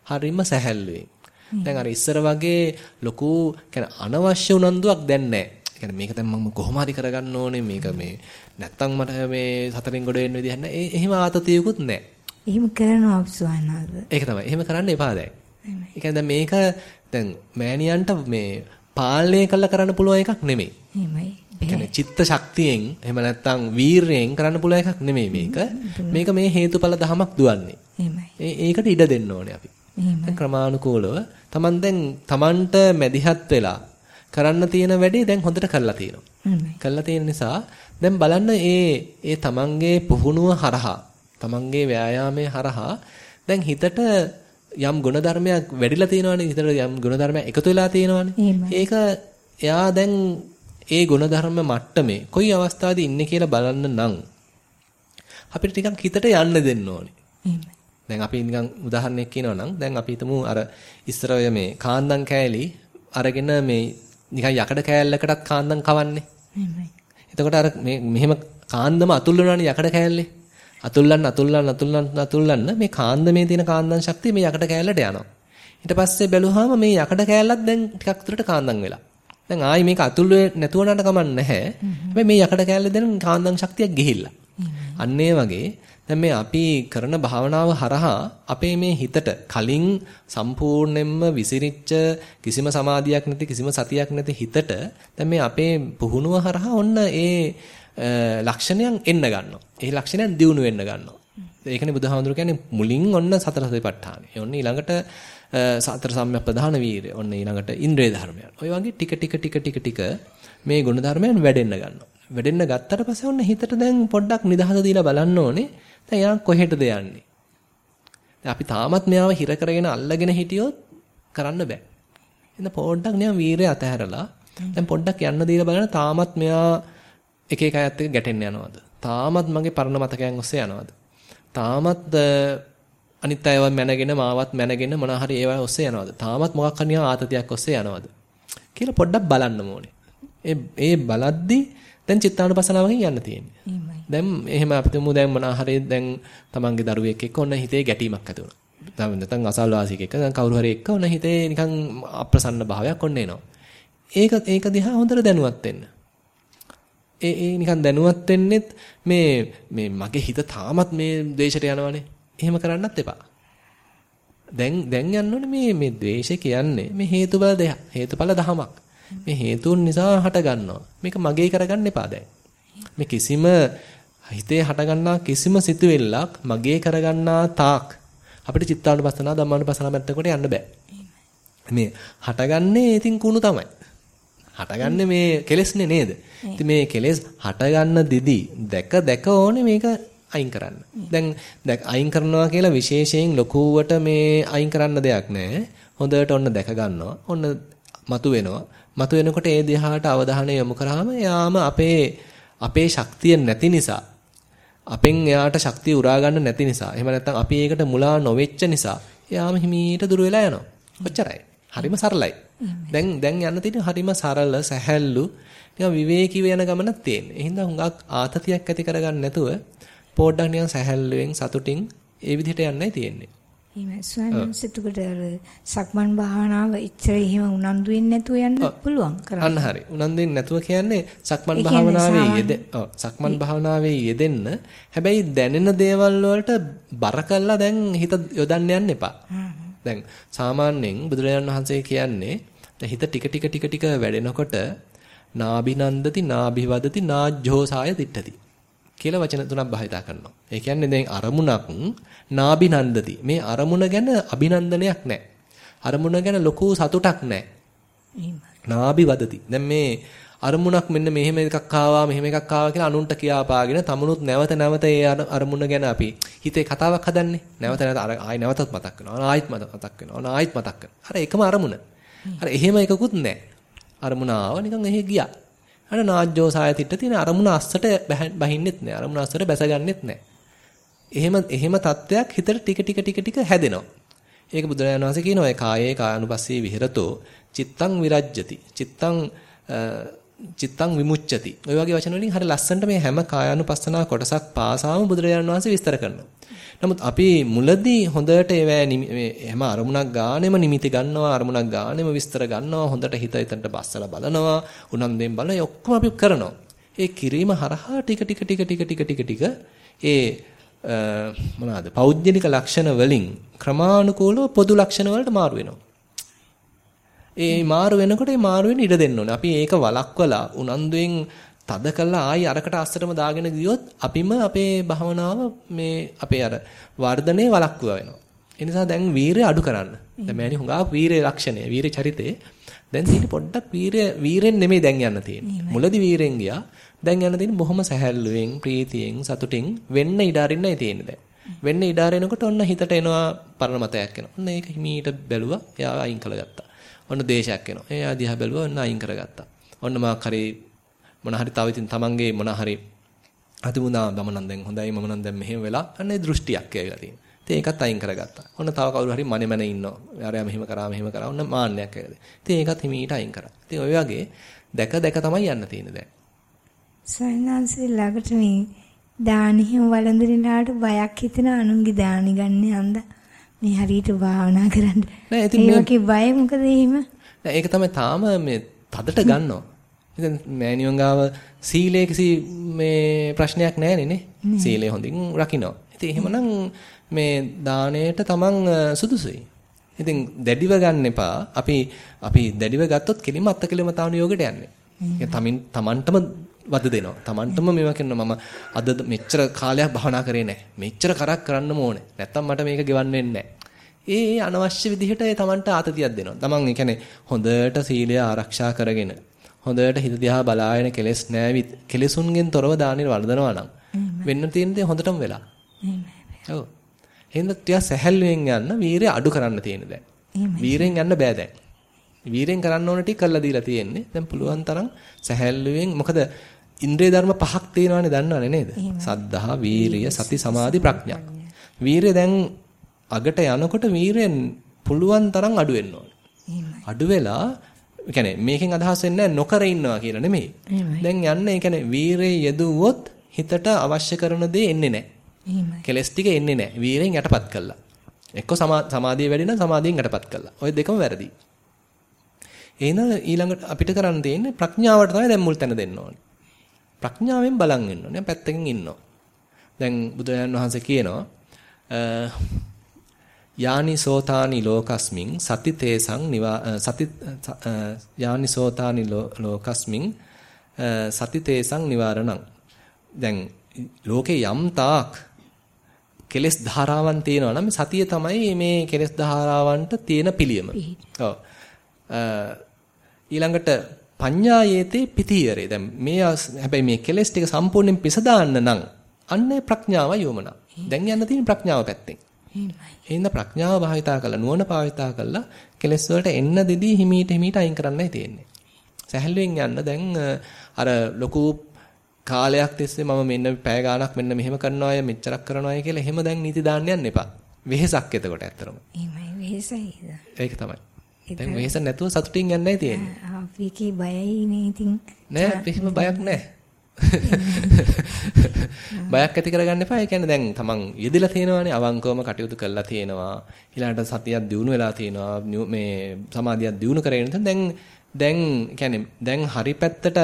හරිම සැහැල්ලුවෙන්. දැන් අර ඉස්සර වගේ ලොකු කියන්නේ අනවශ්‍ය උනන්දුවක් දැන් නැහැ. කියන්නේ මේක දැන් මම කොහොම හරි කරගන්න ඕනේ මේක මේ නැත්තම් මට මේ සතරින් ගොඩ වෙන්න විදිහක් නැහැ. එහෙම ආතතියකුත් නැහැ. එහෙම කරනවා ස්වාමීනාද. ඒක තමයි. එහෙම කරන්න එපා දැන්. ඒ කියන්නේ මේක දැන් මෑණියන්ට මේ පාලනය කළා කරන්න පුළුවන් එකක් නෙමෙයි. එහෙමයි. කියන්නේ චිත්ත ශක්තියෙන් එහෙම නැත්නම් වීරයෙන් කරන්න පුළුවන් එකක් නෙමෙයි මේක. මේක මේ හේතුඵල ධමයක් දුවන්නේ. එහෙමයි. ඒකට ඉඩ දෙන්න ඕනේ අපි. එහෙමයි. ක්‍රමානුකූලව Taman දැන් Tamanට මැදිහත් වෙලා කරන්න තියෙන වැඩේ දැන් හොඳට කරලා තියෙනවා. කරලා තියෙන නිසා දැන් බලන්න ඒ ඒ Tamanගේ පුහුණුව හරහා Tamanගේ ව්‍යායාමයේ හරහා දැන් හිතට යම් ගුණධර්මයක් වැඩිලා තියෙනවනේ හිතට යම් ගුණධර්මයක් එකතු වෙලා තියෙනවනේ. ඒක එයා දැන් ඒ ගුණධර්ම මට්ටමේ කොයි අවස්ථාවේදී ඉන්නේ කියලා බලන්න නම් අපිට ටිකක් හිතට යන්න දෙන්න ඕනේ. දැන් අපි නිකන් උදාහරණයක් කියනවා නම් දැන් අපි හිතමු අර ඉස්සර මේ කාන්දම් කෑලි අරගෙන මේ නිකන් යකඩ කෑල්ලකටත් කාන්දම් කවන්නේ. එතකොට අර මේ මෙහෙම කාන්දම අතුල් වෙනවනේ යකඩ කෑල්ලේ. අතුල්ලන්න අතුල්ලන්න අතුල්ලන්න අතුල්ලන්න මේ කාන්දමේ තියෙන කාන්දම් ශක්තිය මේ යකඩ කෑල්ලට යනවා. ඊට පස්සේ බැලුවාම මේ යකඩ කෑල්ලත් දැන් ටිකක් දුරට කාන්දම් වෙලා. දැන් ආයි මේක අතුල් නැතුව නට කමක් නැහැ. හැබැයි මේ යකඩ කෑල්ලේ දෙන කාන්දම් ශක්තියක් ගිහිල්ලා. අන්න වගේ දැන් මේ අපි කරන භාවනාව හරහා අපේ මේ හිතට කලින් සම්පූර්ණයෙන්ම විසිරිච්ච කිසිම සමාධියක් නැති කිසිම සතියක් නැති හිතට දැන් මේ අපේ පුහුණුව හරහා ඔන්න ඒ ලක්ෂණයන් එන්න ගන්නවා. ඒ ලක්ෂණයන් දියුණු වෙන්න ගන්නවා. ඒකනේ බුදුහාමුදුරු කියන්නේ මුලින් ඔන්න සතර සතිපට්ඨානෙ. ඔන්න ඊළඟට සතර සම්‍යක් ප්‍රධාන වීරය. ඔන්න ඊළඟට ඉන්ද්‍රිය ධර්මයන්. ඔය වගේ ටික ටික ටික ටික ටික මේ ගුණ ධර්මයන් වැඩෙන්න ගන්නවා. වැඩෙන්න ගත්තට පස්සේ ඔන්න හිතට දැන් පොඩ්ඩක් නිදහස දීලා බලන්න ඕනේ. දැන් යා කොහෙටද යන්නේ? දැන් අපි තාමත් මෙයාව හිර කරගෙන අල්ලගෙන හිටියොත් කරන්න බෑ. එහෙනම් පොඩ්ඩක් නිකන් වීරය අතහැරලා දැන් පොඩ්ඩක් යන්න දීලා බලන්න තාමත් මෙයා එක එක අයත් එක්ක ගැටෙන්න යනවද? තාමත් මගේ පරණ මතකයන් ඔස්සේ යනවද? තාමත් අනිත් අයව මැනගෙන මාවත් මැනගෙන මොන හරි ඒවා ඔස්සේ යනවද? තාමත් මොකක් හරි ආතතියක් ඔස්සේ යනවද? කියලා පොඩ්ඩක් බලන්න ඕනේ. ඒ ඒ බලද්දි දැන් චිත්තානුපසනාවකින් යන්න තියෙන්නේ. දැන් එහෙම අපි තුමු දැන් මොන හරි දැන් තමන්ගේ දරුවෙක් එක්ක ඔන්න හිතේ ගැටීමක් ඇති වුණා. දැන් නැත්නම් අසල්වාසියෙක් එක්ක දැන් කවුරු හරි එක්ක ඔන්න හිතේ නිකන් අප්‍රසන්න භාවයක් ඔන්න එනවා. ඒක ඒක දිහා හොඳට දැනුවත් වෙන්න. ඒ ඒ නිකන් දැනුවත් වෙන්නෙත් මේ මේ මගේ හිත තාමත් මේ ද්වේෂයට යනවනේ. එහෙම කරන්නත් එපා. දැන් දැන් යන්න මේ මේ ද්වේෂය කියන්නේ මේ හේතුඵල දෙයක්. හේතුඵල දහමක්. මේ හේතුන් නිසා හට ගන්නවා. මේක මගේ කරගන්න එපා දැන්. මේ කිසිම හිතේ හටගන්නා කිසිම සිතුවිල්ලක් මගේ කරගන්නා තාක් අපිට චිත්තානුපස්සනා ධම්මානුපස්සනා පැත්තකට යන්න බෑ. මේ හටගන්නේ ඉතින් කුණු තමයි. හටගන්නේ මේ කෙලෙස්නේ නේද? ඉතින් මේ කෙලෙස් හටගන්න දිදි දැක දැක ඕනේ මේක අයින් කරන්න. දැන් දැන් අයින් කරනවා කියලා විශේෂයෙන් ලොකුවට මේ අයින් කරන්න දෙයක් නැහැ. හොඳට ඔන්න දැක ගන්නවා. ඔන්න මතු වෙනවා. මතු වෙනකොට ඒ දිහාට අවධානය යොමු කරාම යාම අපේ අපේ ශක්තිය නැති නිසා අපෙන් එයාට ශක්තිය උරා ගන්න නැති නිසා එහෙම නැත්නම් අපි ඒකට මුලා නොවෙච්ච නිසා එයාම හිමීට දුර වෙලා යනවා. ඔච්චරයි. හරිම සරලයි. දැන් දැන් යන්න තියෙන්නේ හරිම සරල සැහැල්ලු නිකන් විවේකීව යන ගමනක් තියෙන්නේ. ඒ හින්දා හුඟක් ආතතියක් ඇති කරගන්න නැතුව පොඩ්ඩක් නිකන් සැහැල්ලුවෙන් සතුටින් ඒ විදිහට යන්නයි තියෙන්නේ. එහෙමයි ස්වාමීන් එතකොට අර සක්මන් භාවනාව ඉච්චර එහෙම උනන්දු වෙන්නේ නැතුව යන්න පුළුවන් කරන්න. අන්න හරි. උනන්දු වෙන්නේ නැතුව කියන්නේ සක්මන් භාවනාවේ යෙද ඔව් සක්මන් භාවනාවේ යෙදෙන්න හැබැයි දැනෙන දේවල් වලට බර කළා දැන් හිත යොදන්න යන්න එපා. දැන් සාමාන්‍යයෙන් බුදුරජාණන් වහන්සේ කියන්නේ හිත ටික ටික ටික ටික වැඩෙනකොට නාබිනන්දති නාබිවදති නාජ්ජෝසාය දිට්ඨති කියලා වචන තුනක් භාවිතා කරනවා. ඒ කියන්නේ දැන් අරමුණක් නාබිනන්දති. මේ අරමුණ ගැන අභිනන්දනයක් නැහැ. අරමුණ ගැන ලොකු සතුටක් නැහැ. නාබිවදති. දැන් මේ අරමුණක් මෙන්න මෙහෙම එකක් ආවා මෙහෙම එකක් ආවා කියලා අනුන්ට කියාපාගෙන තමනුත් නැවත නැවත ඒ අරමුණ ගැන අපි හිතේ කතාවක් හදන්නේ නැවත නැවත අර ආයි නැවතත් මතක් කරනවා ආයිත් මතක් කරනවා ආයිත් මතක් කරනවා අර එකම අරමුණ අර එහෙම එකකුත් නැහැ අරමුණ ආව නිකන් එහෙ ගියා අර නාජ්ජෝ සායතිට තියෙන අරමුණ අස්සට බහින්නෙත් නැහැ අරමුණ අස්සට බැසගන්නෙත් නැහැ එහෙම එහෙම තත්වයක් හිතට ටික ටික ටික ටික හැදෙනවා. ඒක බුදුරජාණන් වහන්සේ කියනවා ඒ කායේ කායानुපස්සී විහෙරතෝ චිත්තං විරජ්‍යති චිත්තං චිත්තං විමුච්ඡති. ඔය වගේ වචන වලින් හරිය ලස්සනට මේ හැම කායානුපස්සනා කොටසක් පාසාම බුදුරජාණන් වහන්සේ විස්තර කරනවා. නමුත් අපි මුලදී හොඳට ඒවැ හැම අරමුණක් ගානෙම නිමිති ගන්නවා අරමුණක් ගානෙම විස්තර ගන්නවා හොඳට හිත එතනට බස්සලා බලනවා උනන්දුවෙන් බලන ඒ ඔක්කොම අපි කරනවා. ඒ කිරීම හරහා ටික ටික ටික ටික ටික ටික ටික ඒ මොනවාද පෞද්ගලික ලක්ෂණ වලින් ක්‍රමානුකූලව පොදු ලක්ෂණ වලට මාරු වෙනවා. ඒ මාරු වෙනකොට ඒ මාරු වෙන්න ඉඩ දෙන්න ඕනේ. අපි ඒක වළක්වලා උනන්දුවෙන් තද කළා ආයි අරකට අස්සටම දාගෙන ගියොත් අපිම අපේ භවනාව මේ අපේ අර වර්ධනයේ වළක්වුවා වෙනවා. ඒ නිසා දැන් වීරය අඩු කරන්න. දැන් මෑණි හුඟා වීරයේ ලක්ෂණය, වීරේ චරිතේ දැන් තියෙන්නේ පොඩ්ඩක් වීරය වීරෙන් නෙමෙයි දැන් යන්න තියෙන්නේ. මුලදි වීරෙන් ගියා. දැන් යන්න තියෙන්නේ බොහොම සැහැල්ලුවෙන්, ප්‍රීතියෙන්, සතුටින් වෙන්න ඉඩ අරින්නයි තියෙන්නේ දැන්. වෙන්න ඉඩ අරිනකොට ඔන්න හිතට එනවා පරණ මතයක් එනවා. ඔන්න ඒක හිමීට බැලුවා. එයා අයින් කළගත්තා. ඔන්න දේශයක් එනවා. එයා දිහා බැලුවා ඔන්න අයින් කරගත්තා. ඔන්න මාක් හරි මොන හරි තව ඉතින් තමන්ගේ මොන හරි අතිමුණා මම නම් දැන් හොඳයි මම නම් දැන් මෙහෙම වෙලා අන්නේ දෘෂ්ටියක් ඇවිල්ලා තියෙනවා. ඉතින් ඒකත් අයින් කරගත්තා. ඔන්න තව කවුරු හරි මනේ මනේ ඉන්නවා. යාරයා මෙහෙම කරා මෙහෙම කරා ඔන්න මාන්නයක් ඇවිල්ලා. ඉතින් ඒකත් හිමීට අයින් කරා. ඉතින් ඔය වගේ දැක දැක තමයි යන්න තියෙන්නේ දැන්. සයන්හන්සේ ළඟට මේ දානිහිම වළඳිනාට බයක් හිතෙන අනුන්ගේ දානි ගන්න යන්ද මේ හරියට භාවනා කරන්න. නෑ ඉතින් මේකේ බය මොකද එහෙම? නෑ ඒක තමයි තාම මේ තදට ගන්නවා. ඉතින් මෑනියොන් ගාව සීලේ කිසි මේ ප්‍රශ්නයක් නැහැ නේ. සීලය හොඳින් රකින්න. ඉතින් එහෙමනම් මේ දාණයට තමන් සුදුසුයි. ඉතින් දැඩිව ගන්න එපා. අපි අපි දැඩිව ගත්තොත් කෙලිම අත්ත කෙලිම තාවන යෝගයට යන්නේ. ඒ තමින් තමන්ටම වද දෙනවා. තමන්ටම මේවා කරනවා මම අද මෙච්චර කාලයක් භවනා කරේ නැහැ. මෙච්චර කරක් කරන්නම ඕනේ. නැත්තම් මට මේක ගෙවන්න වෙන්නේ ඒ අනවශ්‍ය විදිහට ඒ තමන්ට ආතතියක් දෙනවා. තමන් ඒ කියන්නේ හොඳට සීලය ආරක්ෂා කරගෙන හොඳට හිත දිහා බලාගෙන කෙලස් නැවිත් කෙලසුන්ගෙන් තොරව දානිර වර්ධනවා නම් වෙන්න තියෙන දේ හොඳටම වෙලා. ඔව්. එහෙනම් ටික සැහැල්ලුවෙන් යන්න වීරය අඩු කරන්න තියෙන දැන්. වීරෙන් යන්න බෑ දැන්. වීරෙන් කරන්න ඕන ටික කළා දීලා තියෙන්නේ. දැන් පුළුවන් තරම් සැහැල්ලුවෙන් මොකද ඉන්ද්‍රිය ධර්ම පහක් තියෙනවානේ දන්නවනේ නේද? සද්ධා, වීරිය, සති, සමාධි, ප්‍රඥා. වීරිය දැන් අගට යනකොට වීරයෙන් පුළුවන් තරම් අඩු වෙන්න ඕනේ. අඩු වෙලා يعني මේකෙන් අදහස් වෙන්නේ නොකර ඉන්නවා කියලා නෙමෙයි. දැන් යන්න ඒ කියන්නේ වීරේ යෙදුවොත් හිතට අවශ්‍ය කරන දේ එන්නේ නැහැ. කෙලස් ටික එන්නේ නැහැ. වීරෙන් යටපත් කළා. එක්ක සමාධිය වැඩි නම් සමාධියෙන් යටපත් කළා. ওই දෙකම වැරදි. එහෙනම් ඊළඟට අපිට කරන්න තියෙන්නේ ප්‍රඥාවට තමයි දැන් මුල් තැන දෙන්න ඕනේ. ප්‍රඥාවෙන් බලන් ඉන්න ඕනේ. පැත්තකින් ඉන්නවා. දැන් බුදුරජාණන් වහන්සේ කියනවා යානි සෝතානි ලෝකස්මින් සති තේසං සති යානි සෝතානි ලෝකස්මින් සති තේසං නිවාරණං දැන් ලෝකේ යම් තාක් කෙලස් ධාරාවන් තියෙනවා නම් සතිය තමයි මේ කෙලස් ධාරාවන්ට තියෙන පිළියම. ඔව්. ඊළඟට පඤ්ඤායේතේ පිතියරේ. දැන් මේ හැබැයි මේ කෙලස් ටික සම්පූර්ණයෙන් පිස දාන්න නම් අන්නේ ප්‍රඥාව යොමන. දැන් යන්න තියෙන ප්‍රඥාව පැත්තෙන්. එහෙනම් ප්‍රඥාව භාවිතා කරලා නුවණ භාවිතා කරලා කෙලස් වලට එන්න දෙදී හිමීට හිමීට අයින් කරන්නයි තියෙන්නේ. සැහැල්ලුවෙන් යන්න දැන් අර ලොකු කාලයක් තිස්සේ මම මෙන්න පැය ගාණක් මෙන්න මෙහෙම කරනවා අය මෙච්චරක් කරනවා අය කියලා එහෙම දැන් නීති දාන්න යන්න එපා. වෙහෙසක් එතකොට ඇත්තටම. එහෙමයි වෙහෙසයි. ඒක තමයි. දැන් වෙහෙස නැතුව සතුටින් යන්නයි තියෙන්නේ. අපිකේ බයයි නේ ඉතින්. නෑ එහෙම බයක් නෑ. බයක් ඇති කරගන්න එපා. ඒ කියන්නේ දැන් තමන් යෙදিলা තියෙනවානේ අවංකවම කටයුතු කරලා තියෙනවා. ඊළඟට සතියක් දිනු වෙලා තියෙනවා. මේ සමාධියක් දිනු කරගෙන දැන් දැන් කියන්නේ දැන් හරි පැත්තට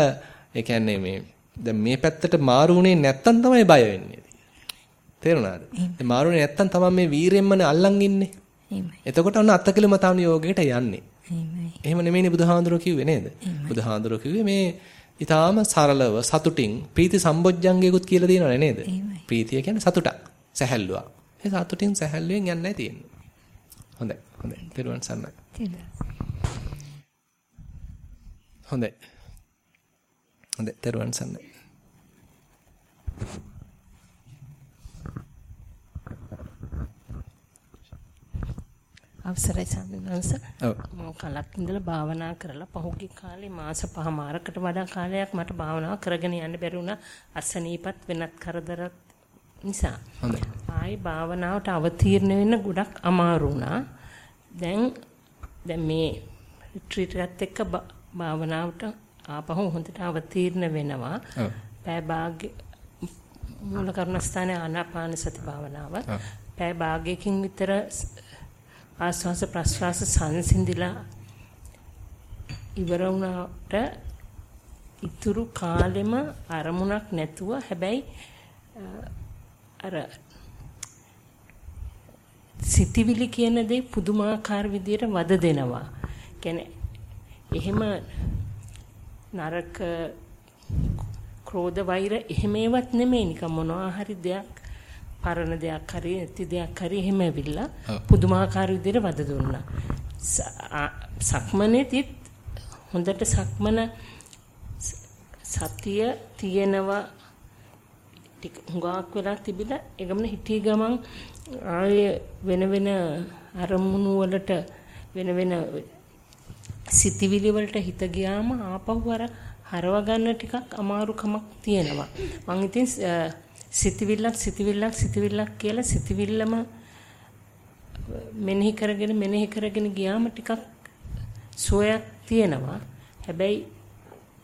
ඒ කියන්නේ මේ දැන් මේ පැත්තට මාරු වුණේ නැත්තම් තමයි බය වෙන්නේ. තේරුණාද? මාරුනේ නැත්තම් තමයි මේ වීරයෙන්මනේ අල්ලන් ඉන්නේ. එතකොට ඔන්න අත්තකලමතාවන යෝගයට යන්නේ. එහෙම නෙමෙයිනේ බුදුහාඳුරෝ කිව්වේ නේද? බුදුහාඳුරෝ කිව්වේ මේ ඊටාම සරලව සතුටින් ප්‍රීති සම්බොජ්ජංගයකුත් කියලා තියෙනවනේ නේද? ප්‍රීතිය කියන්නේ සතුටක්. සැහැල්ලුවක්. ඒ සතුටින් සැහැල්ලුවෙන් යන්නයි තියෙන්නේ. හොඳයි. හොඳයි. තෙරුවන් සරණයි. හොඳයි. හොඳයි. තෙරුවන් සරණයි. අවසරයි. ඔව්. මම කලක් ඉඳලා භාවනා කරලා පහුගිය කාලේ මාස පහමාරකට වඩා කාලයක් මට භාවනාව කරගෙන යන්න බැරි වුණා. අසනීපත් වෙනත් කරදරත් නිසා. හොඳයි. ආයි භාවනාවට අවතීර්ණ වෙන්න ගොඩක් අමාරු වුණා. දැන් දැන් මේ රිට්‍රීට් එකත් එක්ක භාවනාවට ආපහු හොඳට අවතීර්ණ වෙනවා. පෑ භාග්‍ය මූල කර්මස්ථානයේ ආනාපාන සති භාවනාව. පෑ භාගයකින් විතර ආස්වාස ප්‍රස්වාස සංසිඳිලා ඉවර වුණාට ඉතුරු කාලෙම අරමුණක් නැතුව හැබැයි අර සිතිවිලි කියන දේ පුදුමාකාර විදියට වද දෙනවා. කියන්නේ එහෙම නරක ක්‍රෝධ වෛර එහෙම ඒවත් නෙමෙයි නිකන් මොනවා හරි දෙයක් පරණ දෙයක් හරි ඇති දෙයක් හරි එහෙම ඇවිල්ලා පුදුමාකාර විදිහට වද දුන්නා. සක්මනේදිත් හොඳට සක්මන සතිය තියෙනවා ටික හුඟක් වෙලා තිබිලා ඒ ගමන හිටී ගමන් ආයේ වෙන වෙන අරමුණු වලට වෙන වෙන සිතිවිලි වලට හිත ගියාම ආපහු අර හරව ගන්න ටිකක් අමාරුකමක් තියෙනවා. මං ඉතින් සිතිවිල්ලක් සිතිවිල්ලක් සිතිවිල්ලක් කියලා සිතිවිල්ලම මෙනෙහි කරගෙන මෙනෙහි කරගෙන ගියාම ටිකක් සෝයක් තියෙනවා. හැබැයි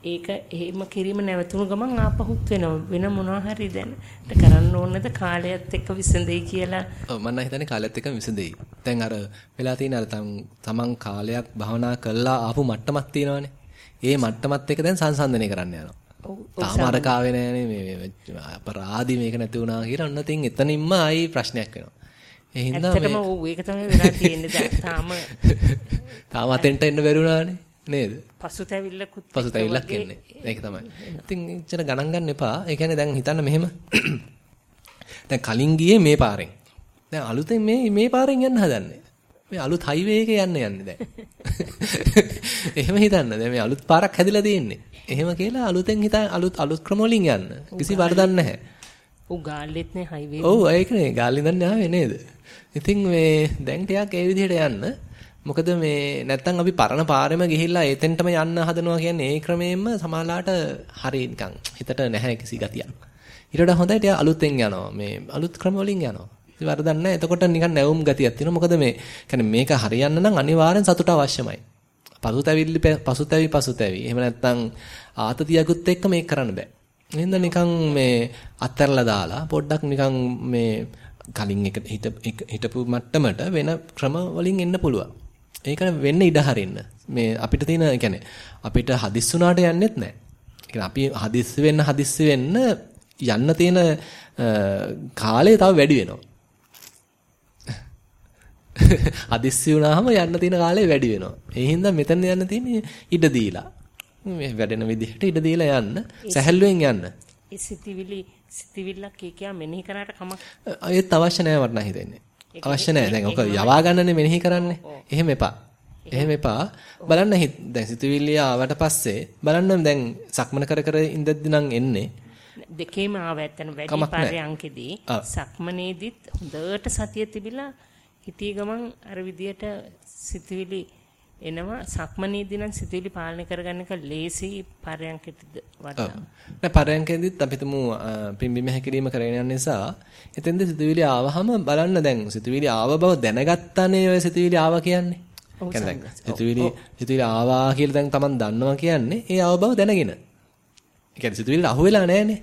ඒක එහෙම කිරීම නැවතුණු ගමන් ආපහුත් වෙනවා. වෙන මොනවා හරි දැන් කරන්න ඕනද කාලයත් එක්ක විසඳෙයි කියලා. ඔව් මම හිතන්නේ කාලයත් එක්ක විසඳෙයි. දැන් අර වෙලා තියෙන අර තමන් කාලයක් භවනා කළා ආපු මට්ටමක් තියෙනවානේ. ඒ මට්ටමත් එක්ක දැන් සංසන්දනය කරන්න යනවා. තාම අර කාවේ නෑනේ මේ අපරාධි මේක නැති වුණා කියලා ඔන්න තින් එතනින්ම ආයි ප්‍රශ්නයක් වෙනවා. ඒ හින්දා ඇත්තටම ඔව් ඒක තමයි වෙලා තියෙන්නේ දැන් තාම තාම අතෙන්ට එන්න බැරි වුණානේ නේද? පසුතැවිල්ලකුත් පසුතැවිල්ලක් එන්නේ. ඒක තමයි. ඉතින් එච්චර ගණන් ගන්න එපා. ඒ කියන්නේ දැන් හිතන්න මෙහෙම. දැන් කලින් ගියේ මේ පාරෙන්. දැන් අලුතෙන් මේ මේ පාරෙන් යන්න හදන්නේ. මේ අලුත් හයිවේ එකේ යන්න යන්නේ දැන්. එහෙම හිතන්න. දැන් මේ අලුත් පාරක් හැදිලා තියෙන්නේ. එහෙම කියලා අලුතෙන් හිතා අලුත් අලුත් ක්‍රම වලින් යන්න. කිසි වරදක් නැහැ. ඔව් ගාල්ලෙත් නේ හයිවේ. ඔව් ඒකනේ ගාල්ලෙන් දන්නේ ආවේ නේද? ඉතින් මේ දැන් ටිකක් ඒ විදිහට යන්න. මොකද මේ නැත්තම් අපි පරණ පාරෙම ගිහිල්ලා එතෙන්ටම යන්න හදනවා කියන්නේ ඒ ක්‍රමයෙන්ම සමාලාට හරි නිකන් හිතට නැහැ කිසි ගතියක්. ඊට වඩා හොඳයි ටික අලුතෙන් යනවා. මේ අලුත් ක්‍රම වලින් යනවා. ඉතින් වරදක් නැහැ. එතකොට නිකන් නැවුම් ගතියක් තියෙනවා. මොකද මේ කියන්නේ මේක හරියන්න නම් අනිවාර්යෙන් සතුට අවශ්‍යමයි. පසුතැවිලි පසුතැවි පසුතැවි. එහෙම නැත්තම් ආතතියකුත් එක්ක මේක කරන්න බෑ. එහෙනම් නිකන් මේ අත්හැරලා දාලා පොඩ්ඩක් නිකන් මේ කලින් එක හිටපු මට්ටමට වෙන ක්‍රම වලින් එන්න පුළුවන්. ඒක වෙන්න ඉඩ හරින්න. මේ අපිට තියෙන يعني අපිට හදිස් වුණාට යන්නෙත් නැහැ. අපි හදිස්සි වෙන්න හදිස්සි වෙන්න යන්න තියෙන කාලය තව වැඩි වෙනවා. හදිස්සි වුණාම යන්න තියෙන කාලය වැඩි වෙනවා. ඒ හින්දා මෙතන යන්න තියෙන්නේ ඉඩ දීලා. මේ වැඩෙන විදිහට ඉඩ දීලා යන්න. සැහැල්ලුවෙන් යන්න. ඒ සිතිවිලි සිතිවිල්ලක් කියා මෙනෙහි කරාට කමක් ඒත් අවශ්‍ය නැහැ වටනා හිතෙන්නේ. අවශ්‍ය නැහැ. දැන් ඔක යවා ගන්නනේ මෙනෙහි කරන්නේ. එහෙම එපා. එහෙම එපා. බලන්න දැන් සිතුවිල්ල ආවට පස්සේ බලන්න දැන් සක්මන කර කර ඉඳද්දි නම් එන්නේ දෙකේම ආව ඇත්තන වැඩි පරියන්කෙදී සක්මනේදිත් හොඳට සතිය තිබිලා හිතී ගමන් අර විදියට සිතුවිලි එනවා සක්මනේදී නම් සිතුවිලි පාලනය කරගන්න එක ලේසි පරයන්කෙටද වඩා. නෑ පරයන්කෙදිත් අපි තුමු පිම්බිම හැකිරීම කරගෙන යන නිසා එතෙන්ද සිතුවිලි ආවහම බලන්න දැන් සිතුවිලි ආව බව දැනගත්තානේ ඔය සිතුවිලි ආවා කියන්නේ. සිතුවිලි සිතුවිලි ආවා කියලා දැන් Taman දන්නවා කියන්නේ ඒ ආව බව දැනගෙන. ඒ කියන්නේ සිතුවිලි අහුවෙලා නැහැනේ.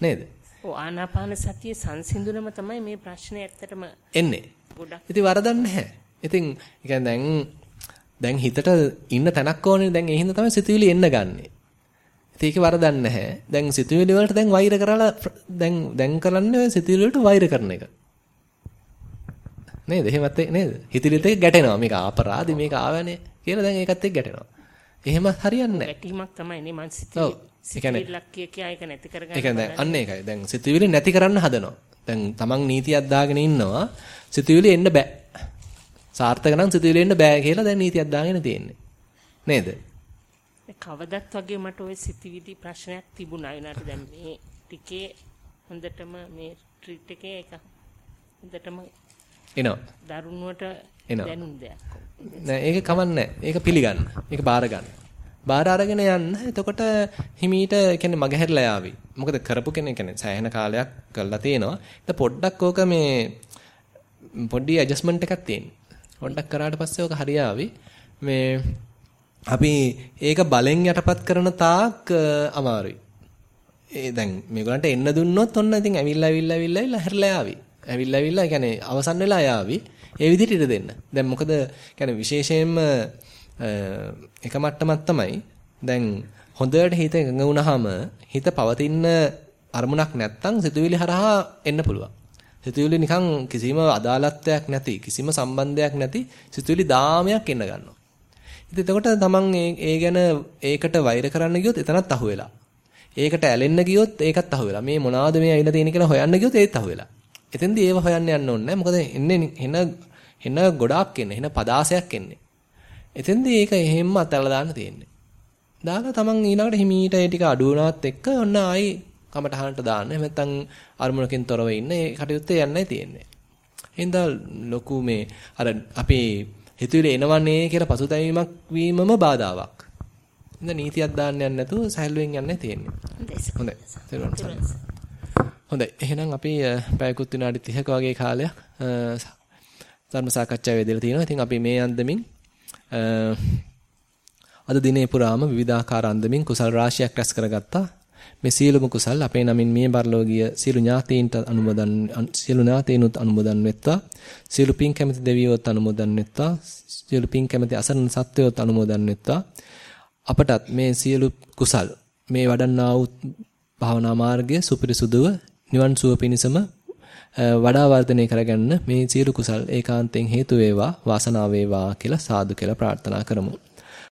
නේද? ඔව් ආනාපාන සතිය සංසිඳුනම තමයි මේ ප්‍රශ්නේ ඇත්තටම එන්නේ. ගොඩක්. ඉතින් වරදක් නැහැ. ඉතින් කියන්නේ දැන් දැන් හිතට ඉන්න තැනක් ඕනේ දැන් ඒ හින්දා තමයි සිතුවිලි එන්න ගන්නෙ. ඉතින් ඒකේ වරදක් නැහැ. දැන් සිතුවිලි වලට දැන් වෛර කරලා දැන් දැන් කරන්නේ සිතුවිලි වලට වෛර කරන එක. නේද? එහෙමත් නේද? හිතලිත් එක්ක ගැටෙනවා. මේක අපරාධි මේක ආවනේ කියලා දැන් ඒකත් එක්ක ගැටෙනවා. එහෙම හරියන්නේ නැහැ. ගැටීමක් තමයි නේ මං සිතුවිලි. සිතුවිල්ලක් කිය කිය ඒක නැති කරගන්න. ඒ කියන්නේ අන්න ඒකයි. දැන් සිතුවිලි නැති කරන්න හදනවා. දැන් තමන් නීතියක් දාගෙන ඉන්නවා. සිතුවිලි එන්න බෑ. සාර්ථක නම් සිතුවිලි එන්න බෑ කියලා දැන් නීතියක් දාගෙන තියෙන්නේ. නේද? කවදත් වගේ මට ওই සිතුවිලි ප්‍රශ්නයක් තිබුණා. ඒනට දැන් මේ ටිකේ හොඳටම මේ ට්‍රීට් එකේ එක හොඳටම එනවා. දරුණුවට දැනුම් දෙයක්. නෑ ඒක කමන්නේ ඒක පිළිගන්න. ඒක බාර ගන්න. බාර අරගෙන යන්න. එතකොට හිමීට කියන්නේ මගහැරලා යාවි. මොකද කරපු කෙනෙක් කියන්නේ සෑහෙන කාලයක් කරලා තියෙනවා. ඒක පොඩ්ඩක් ඕක මේ පොඩි ඇඩ්ජස්ට්මන්ට් එකක් තියෙනවා. පොඩ්ඩක් කරාට පස්සේ ඕක හරියාවි. මේ අපි ඒක බලෙන් යටපත් කරන තාක් අමාරුයි. ඒ දැන් මේගොල්ලන්ට එන්න දුන්නොත් ඔන්න ඉතින් ඇවිල්ලා ඇවිල්ලා ඇවිල්ලා ඇවිල්ලා හැරලා යාවි. ඇවිල්ලා ඇවිල්ලා කියන්නේ අවසන් වෙලා යාවි. ඒ විදිහට ඉඩ දෙන්න. දැන් මොකද කියන්නේ විශේෂයෙන්ම එක මට්ටමක් තමයි දැන් හොඳට හිත එකඟ වුණාම හිත පවතින අරමුණක් නැත්තම් සිතුවිලි හරහා එන්න පුළුවන්. සිතුවිලි නිකන් කිසිම අදාළත්වයක් නැති කිසිම සම්බන්ධයක් නැති සිතුවිලි දාමයක් එන්න ගන්නවා. ඉතින් එතකොට තමන් ඒ ගැන ඒකට වෛර කරන්න ගියොත් එතනත් අහුවෙලා. ඒකට ඇලෙන්න ගියොත් ඒකත් අහුවෙලා. මේ මොනවාද මේ ඇවිල්ලා තියෙන කියලා හොයන්න ගියොත් ඒත් අහුවෙලා. එතෙන්දී ඒව හොයන්න යන්න ඕනේ නැහැ. මොකද එන්නේ එන එන ගොඩාක් එන්නේ. එන පදාසයක් එන්නේ. එතෙන්දී ඒක එහෙම්ම අතල්ලා දාන්න තියෙන්නේ. දාලා තමන් ඊළඟට හිමීට ඒ ටික අඩු වුණාත් එක්ක ඔන්න ආයි කමටහනට දාන්න. එහෙම නැත්නම් අරමුණකින් තොරව ඉන්න ඒ කටයුත්තේ යන්නයි තියෙන්නේ. හින්දා ලොකු මේ අර අපි හිතුවේ එනවන්නේ කියලා පසුතැවීමක් වීමම බාධාවක්. හින්දා නීතියක් දාන්න යන්නේ නැතුව සහැල්ලුවෙන් යන්නයි තියෙන්නේ. හොඳයි. හොඳයි. එහෙනම් අපි පැයකුත් විනාඩි 30ක වගේ කාලයක් ධර්ම සාකච්ඡාවේ යෙදලා තියෙනවා. ඉතින් අපි මේ අන්දමින් අද දිනේ පුරාම විවිධාකාර අන්දමින් කුසල් රාශියක් රැස් කරගත්තා. මේ සියලුම කුසල් අපේ නමින් මේ බර්ලෝගිය සියලු ඥාතීන්ට අනුමෝදන් සියලු ඥාතීනුත් අනුමෝදන් වෙත්තා. සියලු පින් කැමති දෙවියෝත් අනුමෝදන් වෙත්තා. සියලු පින් කැමති අසරණ සත්වයෝත් අනුමෝදන් වෙත්තා. අපටත් මේ සියලු කුසල් මේ වඩන්නා වූ භාවනා මාර්ගය සුපිරිසුදුව නිවන් සුව පිණිසම වඩා වර්ධනය කරගන්න මේ සියලු කුසල් ඒකාන්තයෙන් හේතු වේවා වාසනාව වේවා කියලා සාදු කියලා ප්‍රාර්ථනා කරමු.